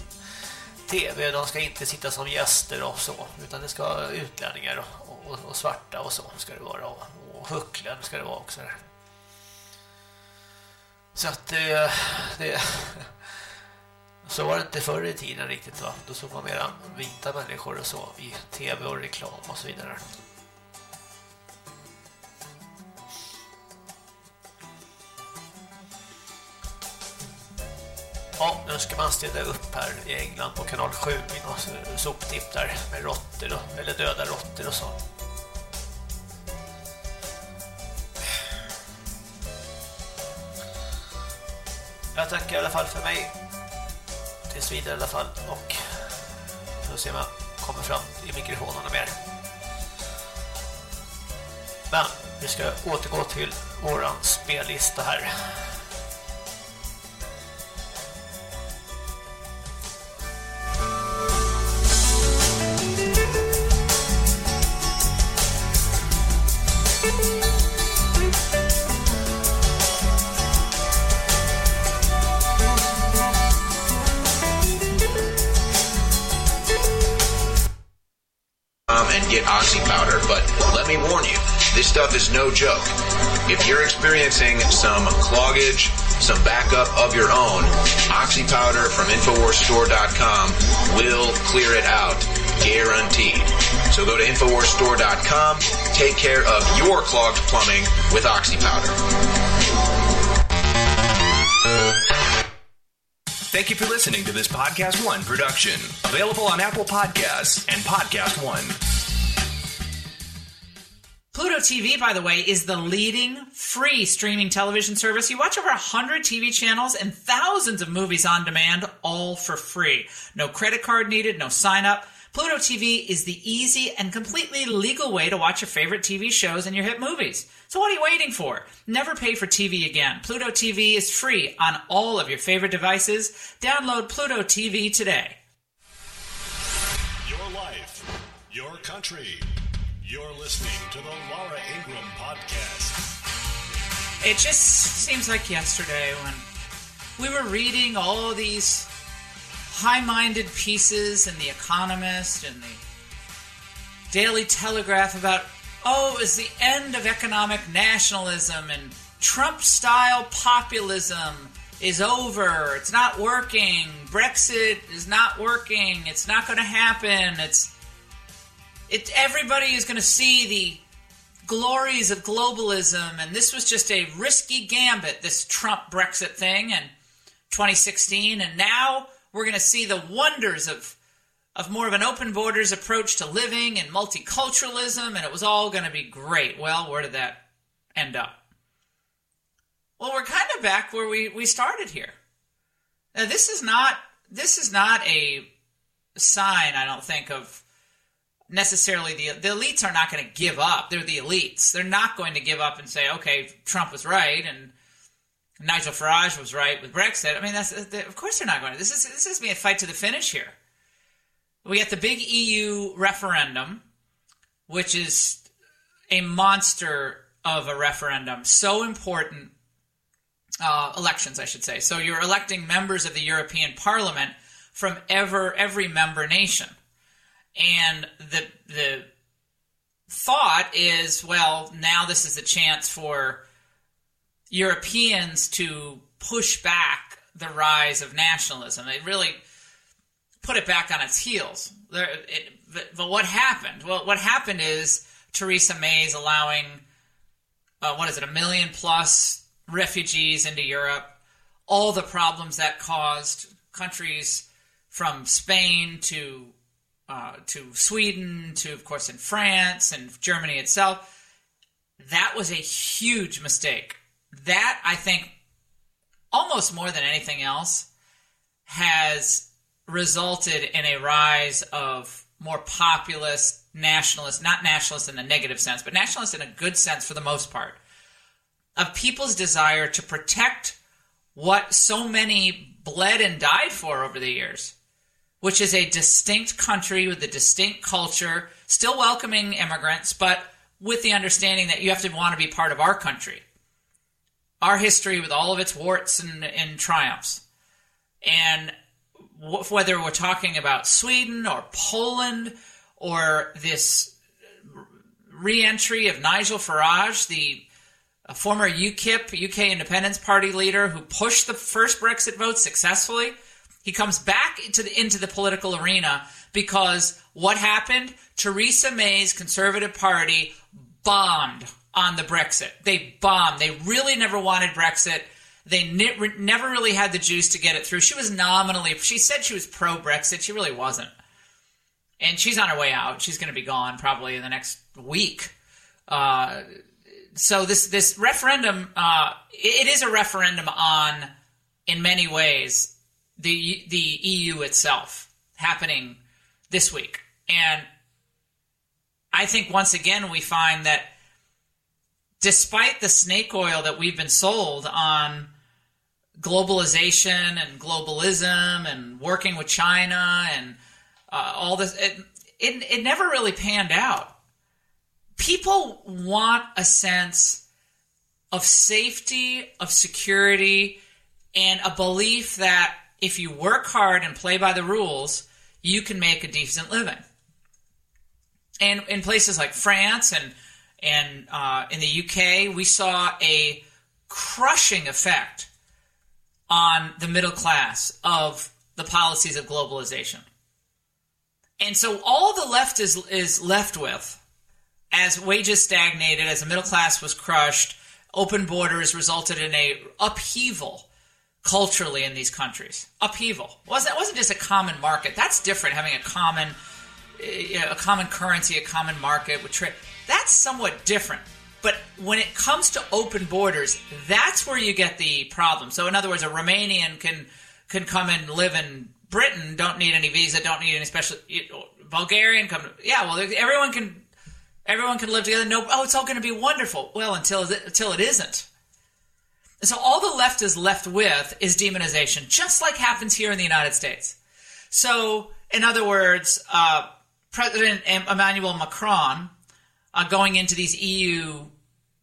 tv. De ska inte sitta som gäster och så. Utan det ska vara utlänningar och, och, och svarta och så ska det vara. Och, och hucklen ska det vara också. Så att det... det så var det inte förr i tiden riktigt va? Då såg man mera vita människor och så i tv och reklam och så vidare. Ja, nu ska man städa upp här i England på kanal 7 i någon soptipp där med råttor och, eller döda råttor och så. Jag tackar i alla fall för mig tills vidare i alla fall och så ser man kommer fram i mikrofonerna mer. Men vi ska återgå till våran spellista här. Stuff is no joke. If you're experiencing some cloggage, some backup of your own, oxy powder from InfoWarsStore.com will clear it out, guaranteed. So go to InfoWarsStore.com, take care of your clogged plumbing with oxy powder. Thank you for listening to this Podcast One production. Available on Apple Podcasts and Podcast One. TV, by the way, is the leading free streaming television service. You watch over 100 TV channels and thousands of movies on demand, all for free. No credit card needed, no sign up. Pluto TV is the easy and completely legal way to watch your favorite TV shows and your hit movies. So what are you waiting for? Never pay for TV again. Pluto TV is free on all of your favorite devices. Download Pluto TV today. Your life, your country. You're listening to the Laura Ingram Podcast. It just seems like yesterday when we were reading all these high minded pieces in The Economist and the Daily Telegraph about, oh, it was the end of economic nationalism and Trump style populism is over. It's not working. Brexit is not working. It's not going to happen. It's everybody is going to see the glories of globalism and this was just a risky gambit this Trump Brexit thing in 2016 and now we're going to see the wonders of of more of an open borders approach to living and multiculturalism and it was all going to be great. Well, where did that end up? Well, we're kind of back where we, we started here. Now, this is not this is not a sign, I don't think, of necessarily the the elites are not going to give up. They're the elites. They're not going to give up and say, okay, Trump was right and Nigel Farage was right with Brexit. I mean, that's of course they're not going to. This is this is me a fight to the finish here. We get the big EU referendum, which is a monster of a referendum, so important. Uh, elections, I should say. So you're electing members of the European Parliament from ever every member nation, and the the thought is, well, now this is a chance for Europeans to push back the rise of nationalism. They really put it back on its heels. There, it, but, but what happened? Well, what happened is Theresa May is allowing, uh, what is it, a million plus refugees into Europe. All the problems that caused countries from Spain to uh, to Sweden to, of course, in France and Germany itself. That was a huge mistake. That I think, almost more than anything else, has resulted in a rise of more populist nationalists, not nationalists in a negative sense, but nationalists in a good sense for the most part, of people's desire to protect what so many bled and died for over the years, which is a distinct country with a distinct culture, still welcoming immigrants, but with the understanding that you have to want to be part of our country, our history with all of its warts and, and triumphs. And whether we're talking about Sweden or Poland or this re-entry of Nigel Farage, the former UKIP, UK Independence Party leader who pushed the first Brexit vote successfully, he comes back into the, into the political arena because what happened? Theresa May's Conservative Party bombed on the Brexit. They bombed. They really never wanted Brexit. They ne- never really had the juice to get it through. She was nominally, she said she was pro Brexit. She really wasn't. And she's on her way out. She's going to be gone probably in the next week. Uh, so this this referendum, uh, it, it is a referendum on, in many ways, the the EU itself happening this week. And I think once again we find that despite the snake oil that we've been sold on globalization and globalism and working with China and uh, all this, it, it, it never really panned out. People want a sense of safety, of security, and a belief that if you work hard and play by the rules, you can make a decent living. And in places like France and and uh, in the UK, we saw a crushing effect on the middle class of the policies of globalization. And so all the left is is left with as wages stagnated, as the middle class was crushed, open borders resulted in a upheaval culturally in these countries. Upheaval. It wasn't, it wasn't just a common market. That's different, having a common uh, a common currency, a common market with trade. That's somewhat different. But when it comes to open borders, that's where you get the problem. So in other words, a Romanian can can come and live in Britain, don't need any visa, don't need any special Bulgarian come yeah, well everyone can everyone can live together. No, oh, it's all going to be wonderful. Well, until until it isn't. And so all the left is left with is demonization, just like happens here in the United States. So, in other words, uh, President Emmanuel Macron, uh, going into these EU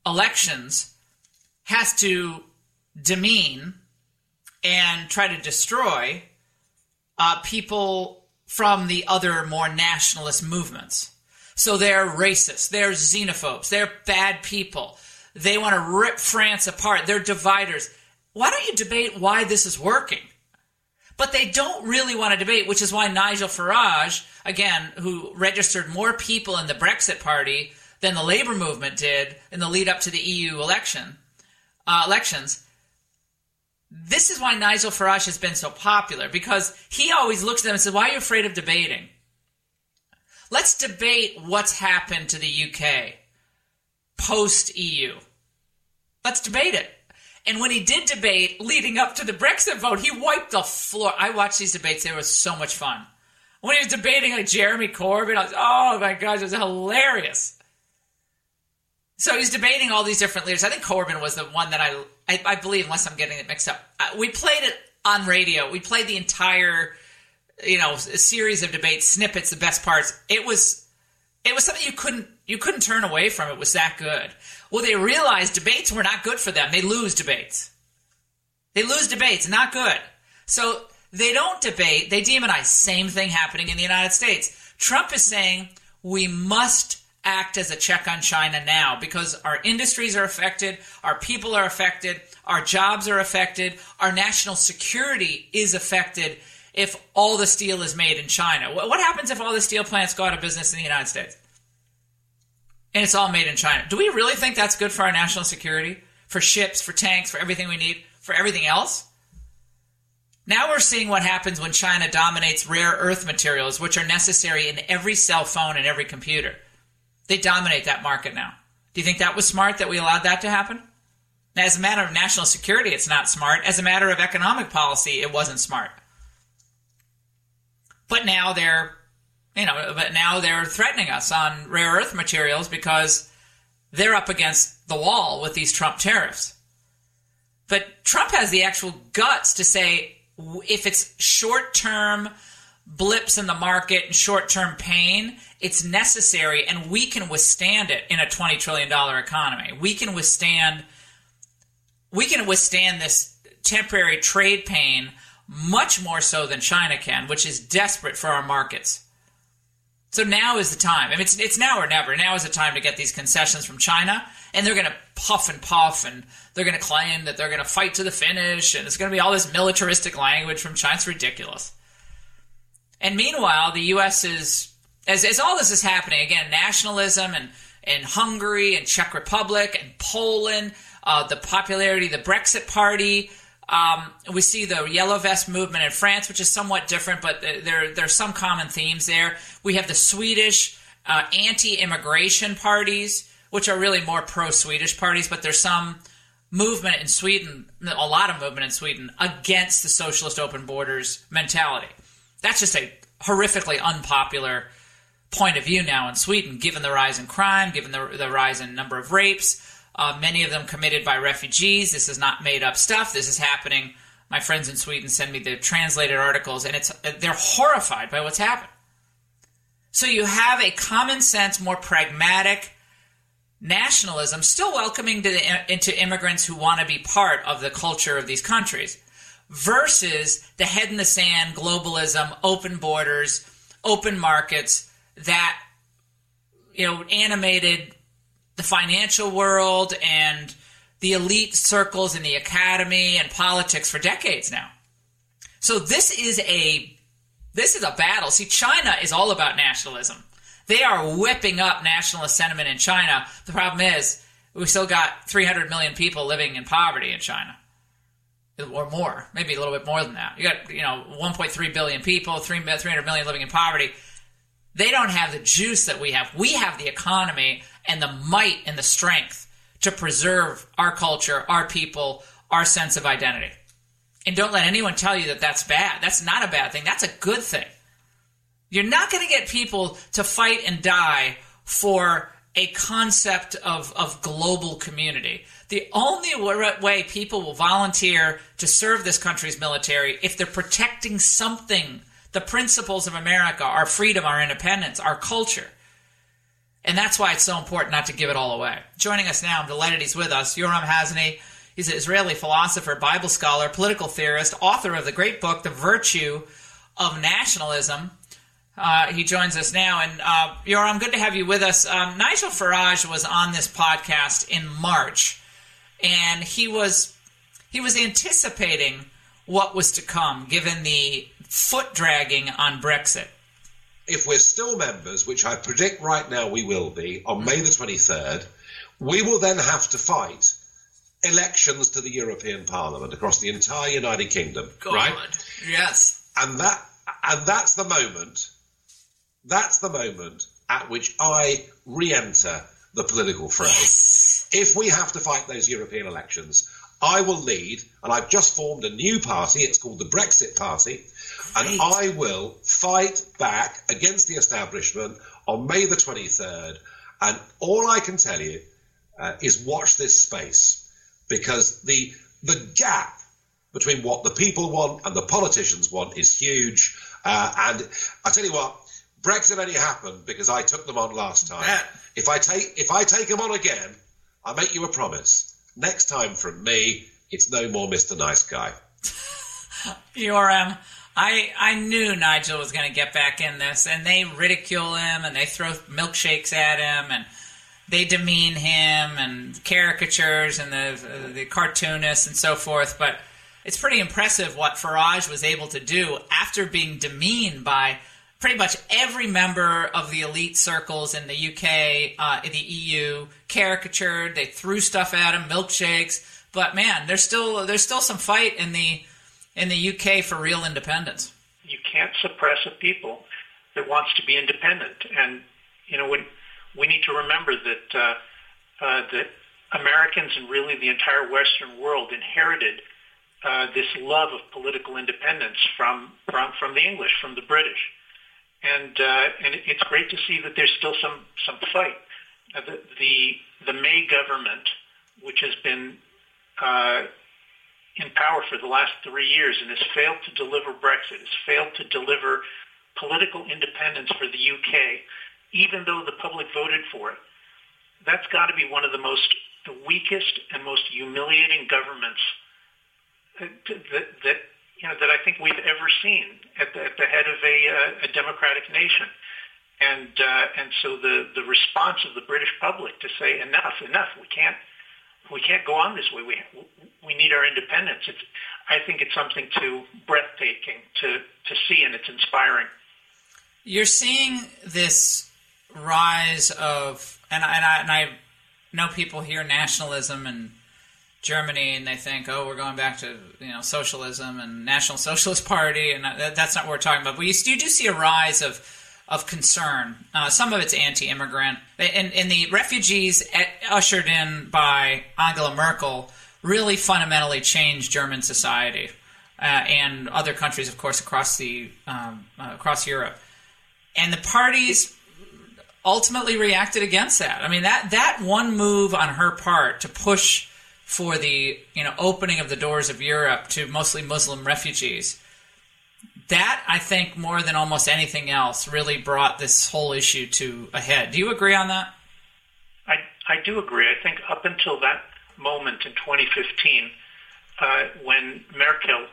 elections, has to demean and try to destroy uh, people from the other more nationalist movements. So they're racist, they're xenophobes, they're bad people. They want to rip France apart. They're dividers. Why don't you debate why this is working? But they don't really want to debate, which is why Nigel Farage, again, who registered more people in the Brexit Party than the Labour movement did in the lead up to the EU election uh, elections. This is why Nigel Farage has been so popular because he always looks at them and says, "Why are you afraid of debating? Let's debate what's happened to the UK post EU. Let's debate it." And when he did debate leading up to the Brexit vote, he wiped the floor. I watched these debates; they were so much fun. When he was debating like Jeremy Corbyn, I was, oh my gosh, it was hilarious. So he's debating all these different leaders. I think Corbyn was the one that I, I, I believe, unless I'm getting it mixed up. Uh, we played it on radio. We played the entire, you know, series of debates, snippets, the best parts. It was, it was something you couldn't, you couldn't turn away from. It was that good. Well, they realized debates were not good for them. They lose debates. They lose debates, not good. So they don't debate. They demonize. Same thing happening in the United States. Trump is saying we must act as a check on China now because our industries are affected, our people are affected, our jobs are affected, our national security is affected if all the steel is made in China. What happens if all the steel plants go out of business in the United States? And it's all made in China. Do we really think that's good for our national security? For ships, for tanks, for everything we need, for everything else? Now we're seeing what happens when China dominates rare earth materials, which are necessary in every cell phone and every computer. They dominate that market now. Do you think that was smart that we allowed that to happen? As a matter of national security, it's not smart. As a matter of economic policy, it wasn't smart. But now they're, you know, but now they're threatening us on rare earth materials because they're up against the wall with these Trump tariffs. But Trump has the actual guts to say if it's short term blips in the market and short term pain, it's necessary and we can withstand it in a $20 trillion economy. We can withstand we can withstand this temporary trade pain much more so than China can, which is desperate for our markets. So now is the time. I mean, it's, it's now or never. Now is the time to get these concessions from China, and they're going to puff and puff, and they're going to claim that they're going to fight to the finish, and it's going to be all this militaristic language from China. It's ridiculous. And meanwhile, the U.S. is, as, as all this is happening, again, nationalism and, and Hungary and Czech Republic and Poland, uh, the popularity of the Brexit Party. Um, we see the Yellow Vest movement in France, which is somewhat different, but there, there are some common themes there. We have the Swedish uh, anti immigration parties, which are really more pro Swedish parties, but there's some movement in Sweden, a lot of movement in Sweden, against the socialist open borders mentality. That's just a horrifically unpopular point of view now in Sweden, given the rise in crime, given the, the rise in number of rapes, uh, many of them committed by refugees. This is not made up stuff. This is happening. My friends in Sweden send me the translated articles, and it's they're horrified by what's happened. So you have a common sense, more pragmatic nationalism, still welcoming to the, into immigrants who want to be part of the culture of these countries, versus the head in the sand globalism, open borders, open markets that you know animated the financial world and the elite circles in the academy and politics for decades now. So this is a this is a battle. See, China is all about nationalism. They are whipping up nationalist sentiment in China. The problem is we still got 300 million people living in poverty in China. Or more, maybe a little bit more than that. You got, you know, 1.3 billion people, 300 million living in poverty. They don't have the juice that we have. We have the economy and the might and the strength to preserve our culture, our people, our sense of identity. And don't let anyone tell you that that's bad. That's not a bad thing. That's a good thing. You're not going to get people to fight and die for a concept of, of global community. The only way people will volunteer to serve this country's military if they're protecting something the principles of America, our freedom, our independence, our culture. And that's why it's so important not to give it all away. Joining us now, I'm delighted he's with us, Yoram Hazony. He's an Israeli philosopher, Bible scholar, political theorist, author of the great book, The Virtue of Nationalism. Uh, he joins us now. And uh, Yoram, good to have you with us. Um, Nigel Farage was on this podcast in March, and he was he was anticipating what was to come, given the foot dragging on Brexit. If we're still members, which I predict right now we will be on May the 23rd, we will then have to fight elections to the European Parliament across the entire United Kingdom, God. right? Yes. And that and that's the moment that's the moment at which I re-enter the political fray. Yes. If we have to fight those European elections, I will lead, and I've just formed a new party. It's called the Brexit Party, and I will fight back against the establishment on May the 23rd. And all I can tell you uh, is watch this space, because the the gap between what the people want and the politicians want is huge. Uh, and I tell you what, Brexit only happened because I took them on last time. If I take if I take them on again, I make you a promise. Next time from me, it's no more Mr. Nice Guy. [LAUGHS] Yoram, I I knew Nigel was going to get back in this, and they ridicule him and they throw milkshakes at him and they demean him and caricatures and the the cartoonists and so forth. But it's pretty impressive what Farage was able to do after being demeaned by pretty much every member of the elite circles in the UK, uh, in the EU, caricatured. They threw stuff at him, milkshakes. But man, there's still there's still some fight in the in the UK for real independence. You can't suppress a people that wants to be independent, and you know when we need to remember that uh, uh, that Americans and really the entire Western world inherited uh, this love of political independence from from from the English, from the British and uh, and it's great to see that there's still some some fight. Uh, the, the the May government, which has been uh, in power for the last three years and has failed to deliver Brexit, has failed to deliver political independence for the UK, even though the public voted for it. That's got to be one of the most the weakest and most humiliating governments uh, that, that you know, that I think we've ever seen at the, at the head of a, uh, a democratic nation. And uh, and so the, the response of the British public to say enough, enough, we can't we can't go on this way. We we need our independence. It's I think it's something to breathtaking to to see, and it's inspiring. You're seeing this rise of, and I, and I, and I know people hear nationalism and Germany and they think, oh, we're going back to you know socialism and National Socialist Party, and that, that's not what we're talking about. But you, you do see a rise of of concern. Uh, some of it's anti-immigrant, and, and the refugees at, ushered in by Angela Merkel really fundamentally changed German society uh, and other countries, of course, across the um, uh, across Europe. And the parties ultimately reacted against that. I mean that that one move on her part to push for the you know opening of the doors of Europe to mostly Muslim refugees. That I think more than almost anything else really brought this whole issue to a head. Do you agree on that? I, I do agree. I think up until that moment in 2015, uh, when Merkel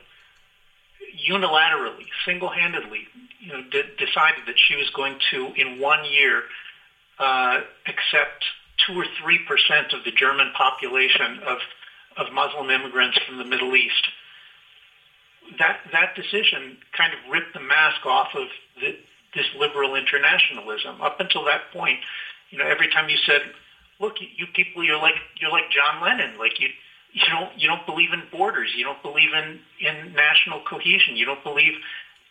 unilaterally, single-handedly, you know, de- decided that she was going to, in one year, uh, accept two or three percent of the German population of of Muslim immigrants from the Middle East. That that decision kind of ripped the mask off of the, this liberal internationalism. Up until that point, you know, every time you said, "Look, you, you people, you're like you're like John Lennon, like you." You don't you don't believe in borders. You don't believe in, in national cohesion. You don't believe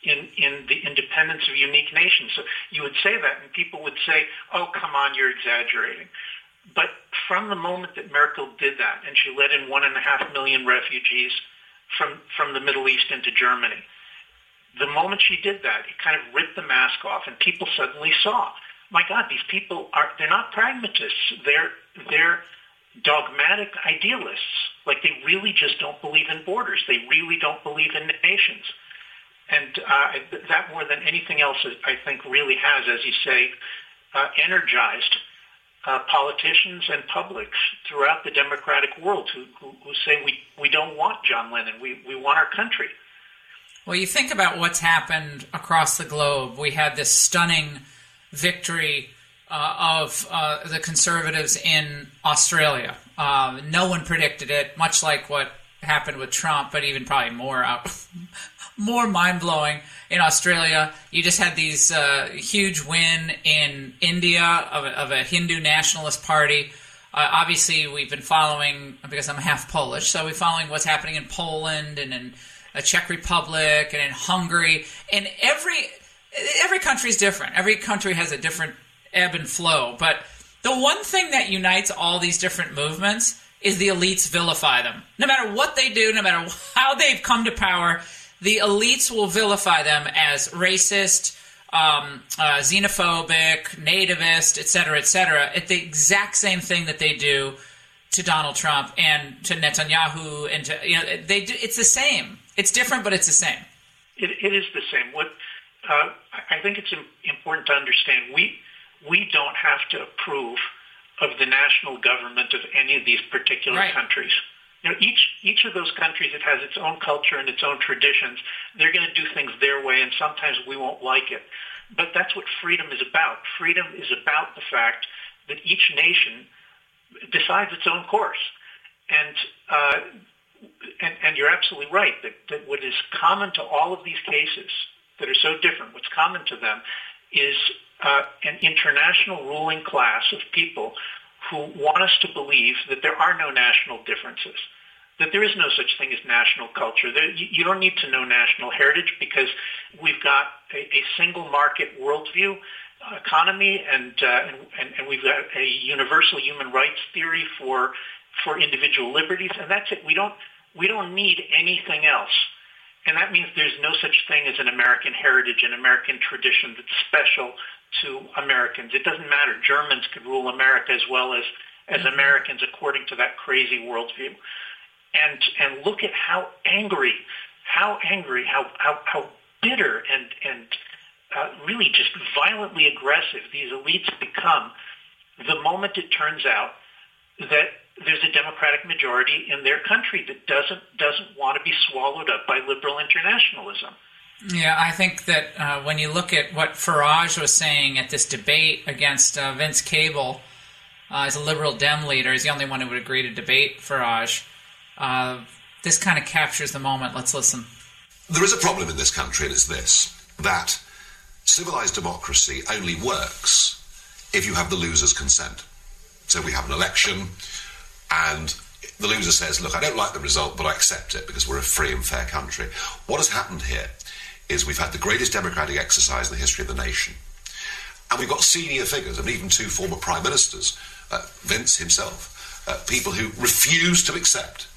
in, in the independence of unique nations. So you would say that, and people would say, "Oh, come on, you're exaggerating." But from the moment that Merkel did that, and she let in one and a half million refugees from from the Middle East into Germany, the moment she did that, it kind of ripped the mask off, and people suddenly saw, my God, these people are they're not pragmatists. They're they're dogmatic idealists. Like they really just don't believe in borders. They really don't believe in nations. And uh, that more than anything else, I think, really has, as you say, uh, energized uh, politicians and publics throughout the democratic world who, who, who say we, we don't want John Lennon. We, we want our country. Well, you think about what's happened across the globe. We had this stunning victory uh, of uh, the conservatives in Australia. Uh, no one predicted it, much like what happened with Trump, but even probably more out, [LAUGHS] more mind blowing in Australia. You just had these uh, huge win in India of a, of a Hindu nationalist party. Uh, obviously, we've been following because I'm half Polish, so we're following what's happening in Poland and in the Czech Republic and in Hungary. And every every country is different. Every country has a different ebb and flow. But the one thing that unites all these different movements is the elites vilify them. No matter what they do, no matter how they've come to power, the elites will vilify them as racist, um, uh, xenophobic, nativist, etc., etc. It's the exact same thing that they do to Donald Trump and to Netanyahu, and to you know they do. It's the same. It's different, but it's the same. It, it is the same. What uh, I think it's important to understand. We we don't have to approve of the national government of any of these particular Right. countries. You know, each each of those countries it has its own culture and its own traditions. They're going to do things their way, and sometimes we won't like it. But that's what freedom is about. Freedom is about the fact that each nation decides its own course. And uh, and, and you're absolutely right that, that what is common to all of these cases that are so different, what's common to them is uh, an international ruling class of people who want us to believe that there are no national differences, that there is no such thing as national culture. There, you, you don't need to know national heritage because we've got a, a single market worldview uh, economy and, uh, and, and, and we've got a universal human rights theory for for individual liberties, and that's it. We don't we don't need anything else. And that means there's no such thing as an American heritage, an American tradition that's special to Americans. It doesn't matter. Germans could rule America as well as, as Americans according to that crazy worldview. And and look at how angry, how angry, how how, how bitter and and uh, really just violently aggressive these elites become the moment it turns out that there's a democratic majority in their country that doesn't doesn't want to be swallowed up by liberal internationalism. Yeah, I think that uh, when you look at what Farage was saying at this debate against uh, Vince Cable, uh, as a liberal Dem leader, he's the only one who would agree to debate Farage. Uh, this kind of captures the moment. Let's listen. There is a problem in this country, and it's this that civilized democracy only works if you have the loser's consent. So we have an election, and the loser says, Look, I don't like the result, but I accept it because we're a free and fair country. What has happened here is we've had the greatest democratic exercise in the history of the nation. And we've got senior figures, and even two former prime ministers, uh, Vince himself, uh, people who refuse to accept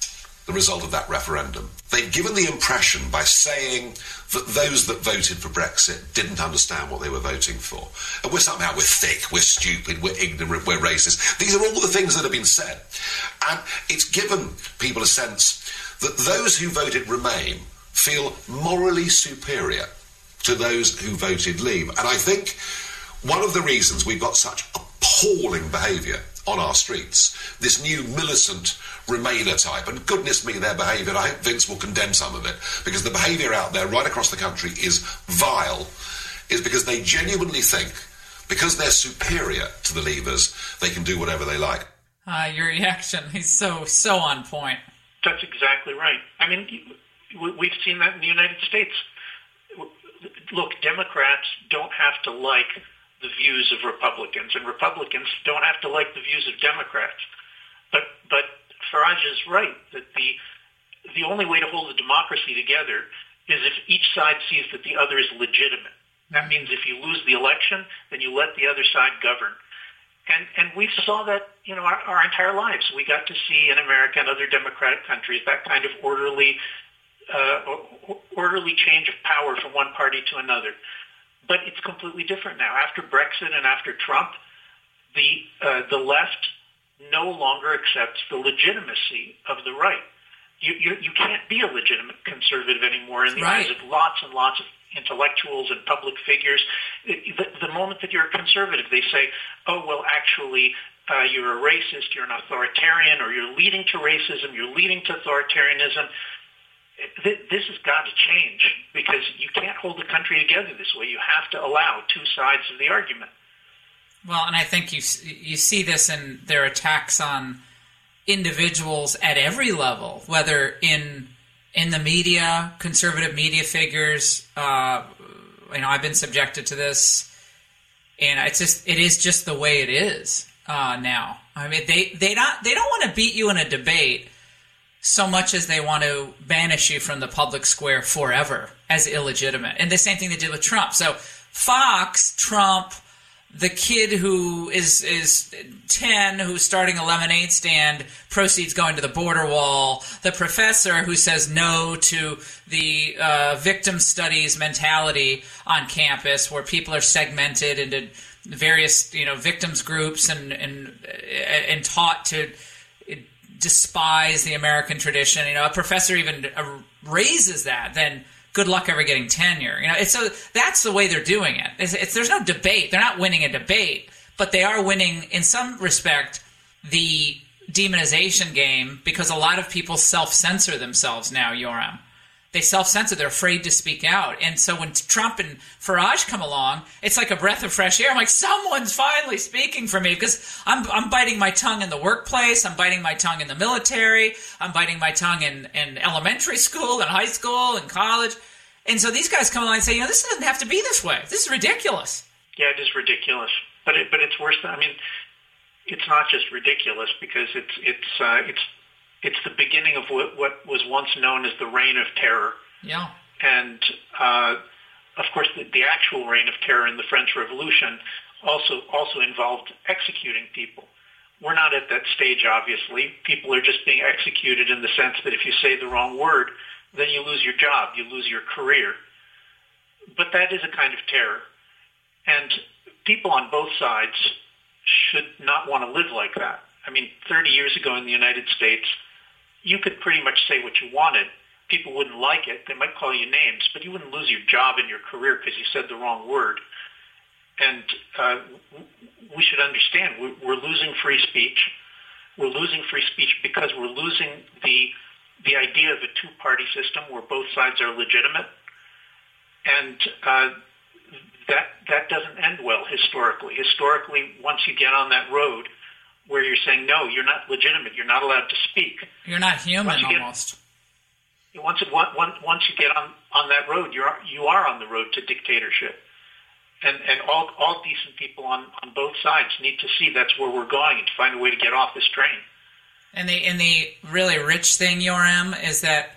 the result of that referendum. They've given the impression by saying that those that voted for Brexit didn't understand what they were voting for. And we're somehow, we're thick, we're stupid, we're ignorant, we're racist. These are all the things that have been said. And it's given people a sense that those who voted Remain feel morally superior to those who voted Leave. And I think one of the reasons we've got such appalling behaviour on our streets, this new Millicent Remainer type, and goodness me, their behaviour, I hope Vince will condemn some of it, because the behaviour out there right across the country is vile, is because they genuinely think, because they're superior to the Leavers, they can do whatever they like. Uh, your reaction, is so, so on point. That's exactly right. I mean, we've seen that in the United States. Look, Democrats don't have to like the views of Republicans, and Republicans don't have to like the views of Democrats. But but Farage is right that the the only way to hold a democracy together is if each side sees that the other is legitimate. That means if you lose the election, then you let the other side govern. And and we saw that you know our, our entire lives. We got to see in America and other democratic countries that kind of orderly uh, orderly change of power from one party to another. But it's completely different now. After Brexit and after Trump, the uh, the left no longer accepts the legitimacy of the right. You, you you can't be a legitimate conservative anymore in the Right. eyes of lots and lots of intellectuals and public figures. The, the moment that you're a conservative, they say, "Oh well, actually." Uh, you're a racist, you're an authoritarian, or you're leading to racism, you're leading to authoritarianism th- this has got to change because you can't hold the country together this way. You have to allow two sides of the argument. Well, and I think you you see this in their attacks on individuals at every level, whether in in the media, conservative media figures. Uh, you know, I've been subjected to this, and it's just it is just the way it is uh, now. I mean, they they not they don't want to beat you in a debate so much as they want to banish you from the public square forever as illegitimate. And the same thing they did with Trump. So Fox, Trump, the kid who is is 10 who's starting a lemonade stand proceeds going to the border wall the professor who says no to the uh, victim studies mentality on campus where people are segmented into various you know victims groups and and and taught to despise the American tradition. You know, a professor even uh, raises that, then good luck ever getting tenure. You know, it's so that's the way they're doing it. It's, it's, there's no debate. They're not winning a debate, but they are winning in some respect the demonization game because a lot of people self censor themselves now. Yoram. They self censor. They're afraid to speak out. And so when Trump and Farage come along, it's like a breath of fresh air. I'm like, someone's finally speaking for me because I'm, I'm biting my tongue in the workplace. I'm biting my tongue in the military. I'm biting my tongue in, in elementary school and high school and college. And so these guys come along and say, you know, this doesn't have to be this way. This is ridiculous. Yeah, it is ridiculous, but it, but it's worse than I mean, it's not just ridiculous because it's it's uh, it's it's the beginning of what, what was once known as the reign of terror. Yeah. And uh, of course, the, the actual reign of terror in the French Revolution also also involved executing people. We're not at that stage, obviously. People are just being executed in the sense that if you say the wrong word, then you lose your job, you lose your career. But that is a kind of terror. And people on both sides should not want to live like that. I mean, 30 years ago in the United States, you could pretty much say what you wanted. People wouldn't like it. They might call you names, but you wouldn't lose your job and your career because you said the wrong word. And uh, we should understand we- we're losing free speech. We're losing free speech because we're losing the the idea of a two-party system where both sides are legitimate, and uh, that that doesn't end well historically. Historically, once you get on that road where you're saying no, you're not legitimate, you're not allowed to speak. You're not human Once you get- almost. Once once once you get on on that road, you're you are on the road to dictatorship. And and all all decent people on on both sides need to see that's where we're going and to find a way to get off this train. And the and the really rich thing, Yoram, is that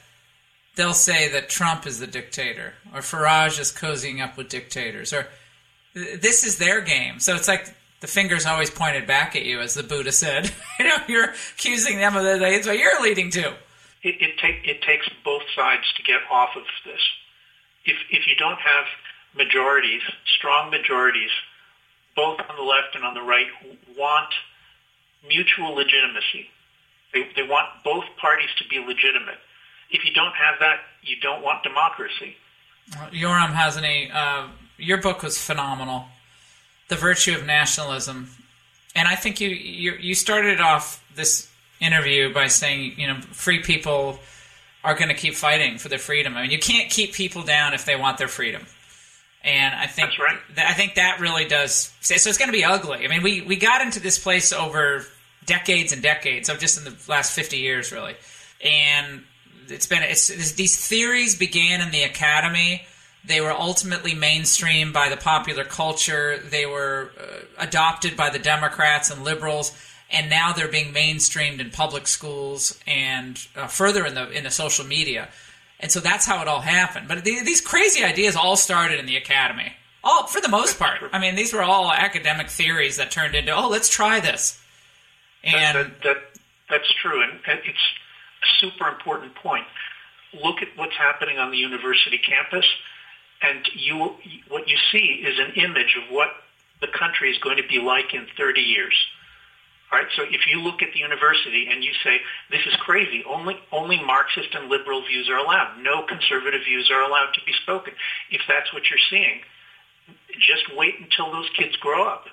they'll say that Trump is the dictator, or Farage is cozying up with dictators, or this is their game. So it's like the finger's always pointed back at you, as the Buddha said. [LAUGHS] you know, you're accusing them of the that's what you're leading to. it, it take it takes both sides to get off of this. If if you don't have majorities, strong majorities, both on the left and on the right, who want mutual legitimacy. They they want both parties to be legitimate. If you don't have that, you don't want democracy. Yoram Hasani, uh, your book was phenomenal. The Virtue of Nationalism. And I think you, you you started off this interview by saying, you know, free people are going to keep fighting for their freedom. I mean, you can't keep people down if they want their freedom. And I think that, I think that really does. Say, so it's going to be ugly. I mean, we we got into this place over decades and decades, of just in the last fifty years, really. And it's been it's, it's these theories began in the academy. They were ultimately mainstreamed by the popular culture. They were uh, adopted by the Democrats and liberals, and now they're being mainstreamed in public schools and uh, further in the in the social media. And so that's how it all happened. But the, these crazy ideas all started in the academy. All for the most part. I mean, these were all academic theories that turned into, oh, let's try this. And that, that, that's true, and and it's a super important point. Look at what's happening on the university campus, and you what you see is an image of what the country is going to be like in 30 years. All right, so if you look at the university and you say this is crazy, only only Marxist and liberal views are allowed. No conservative views are allowed to be spoken. If that's what you're seeing, just wait until those kids grow up.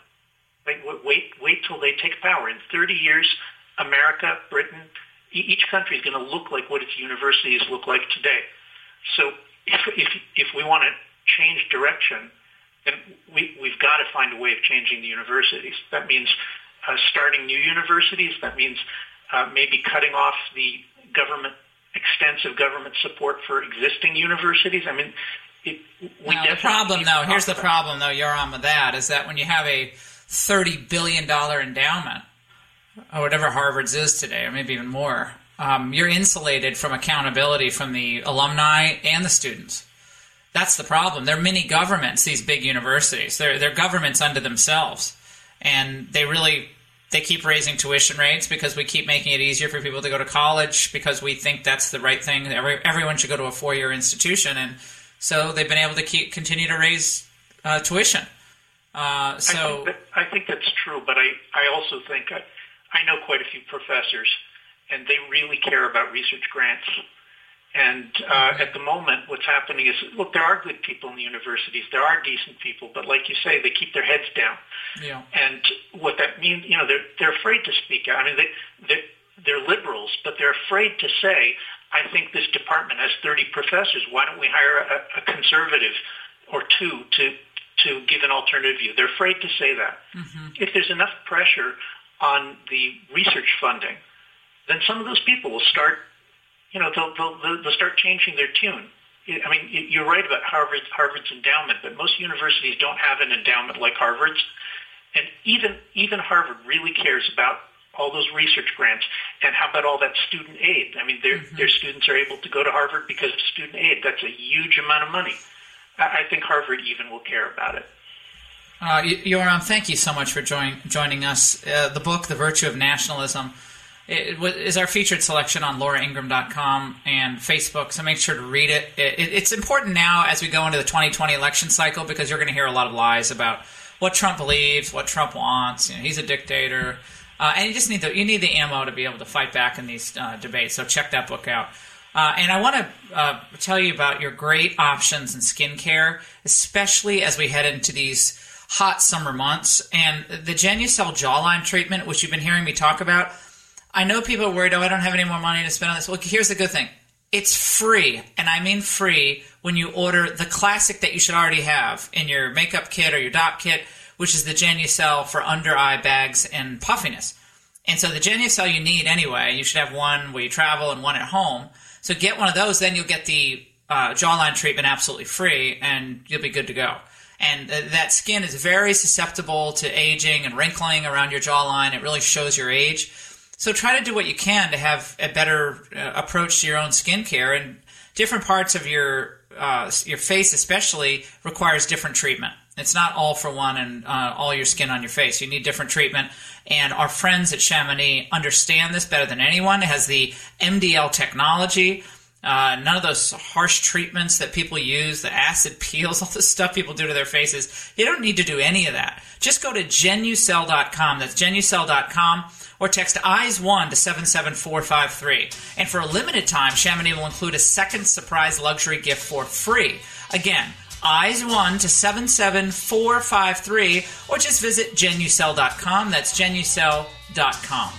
Like, wa- wait, wait till they take power. In 30 years, America, Britain, each country is going to look like what its universities look like today. So if, if, if we want to change direction, then we, we've got to find a way of changing the universities. That means uh, starting new universities. That means uh, maybe cutting off the government, extensive government support for existing universities. I mean, it, we the problem, though, here's the problem, though, You're on with that is that when you have a $30 billion endowment, or whatever Harvard's is today, or maybe even more, um, you're insulated from accountability from the alumni and the students. That's the problem. They're mini governments, these big universities. They're, they're governments unto themselves. And they really they keep raising tuition rates because we keep making it easier for people to go to college because we think that's the right thing. Every, everyone should go to a four year institution, and so they've been able to keep continue to raise uh, tuition. Uh, so I think, that, I think that's true, but I, I also think I, I know quite a few professors, and they really care about research grants. And uh, at the moment, what's happening is, look, there are good people in the universities. There are decent people, but like you say, they keep their heads down. yeah. And what that means, you know, they're they're afraid to speak out. I mean, they they're, they're liberals, but they're afraid to say, "I think this department has 30 professors. Why don't we hire a, a conservative or two to to give an alternative view?" They're afraid to say that. If there's enough pressure on the research funding, then some of those people will start, you know, they'll they'll, they'll start changing their tune. I mean, you're right about Harvard, Harvard's endowment, but most universities don't have an endowment like Harvard's. And even even Harvard really cares about all those research grants. And how about all that student aid? I mean, their their students are able to go to Harvard because of student aid. That's a huge amount of money. I, I think Harvard even will care about it. Uh, Yoram, thank you so much for join, joining us. Uh, the book, The Virtue of Nationalism, it, is our featured selection on lauraingram.com and Facebook, so make sure to read it. It, it. It's important now as we go into the 2020 election cycle because you're going to hear a lot of lies about what Trump believes, what Trump wants. You know, he's a dictator. Uh, and you just need the you need the ammo to be able to fight back in these uh, debates. So check that book out. Uh, and I want to uh, tell you about your great options in skincare, especially as we head into these hot summer months. And the Genucell jawline treatment, which you've been hearing me talk about, I know people are worried, oh, I don't have any more money to spend on this. Well, here's the good thing it's free, and I mean free when you order the classic that you should already have in your makeup kit or your dot kit, which is the Genucell for under eye bags and puffiness. And so the Genucell you need anyway. You should have one where you travel and one at home. So get one of those, then you'll get the uh, jawline treatment absolutely free, and you'll be good to go. And uh, that skin is very susceptible to aging and wrinkling around your jawline. It really shows your age. So try to do what you can to have a better uh, approach to your own skincare and different parts of your uh, your face especially requires different treatment. It's not all for one and uh, all your skin on your face. You need different treatment. And our friends at Chamonix understand this better than anyone. It has the MDL technology. Uh, none of those harsh treatments that people use, the acid [LAUGHS] peels, all the stuff people do to their faces. You don't need to do any of that. Just go to genucell.com. That's genucell.com or text EYES1 to 77453. And for a limited time, Chamonix will include a second surprise luxury gift for free. Again, EYES1 to 77453 or just visit genucell.com. That's genucell.com.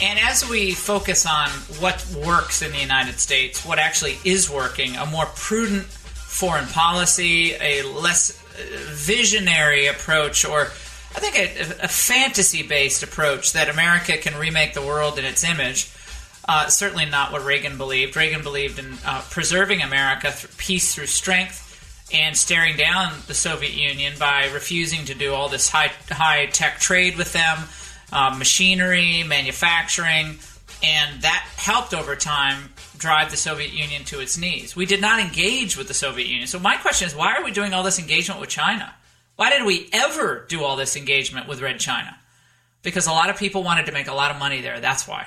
And as we focus on what works in the United States, what actually is working, a more prudent foreign policy, a less uh, visionary approach, or I think a, a fantasy based approach that America can remake the world in its image. Uh, certainly not what Reagan believed. Reagan believed in uh, preserving America through peace through strength and staring down the Soviet Union by refusing to do all this high high tech trade with them, uh, machinery, manufacturing, and that helped over time drive the Soviet Union to its knees. We did not engage with the Soviet Union. So my question is, why are we doing all this engagement with China? Why did we ever do all this engagement with Red China? Because a lot of people wanted to make a lot of money there. That's why.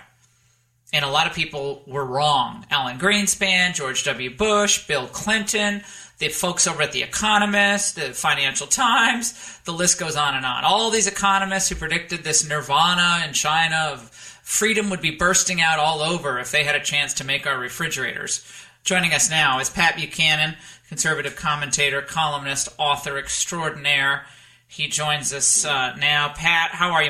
And a lot of people were wrong. Alan Greenspan, George W. Bush, Bill Clinton, the folks over at The Economist, the Financial Times, the list goes on and on. All these economists who predicted this nirvana in China of freedom would be bursting out all over if they had a chance to make our refrigerators. Joining us now is Pat Buchanan, conservative commentator, columnist, author extraordinaire. He joins us uh, now. Pat, how are you,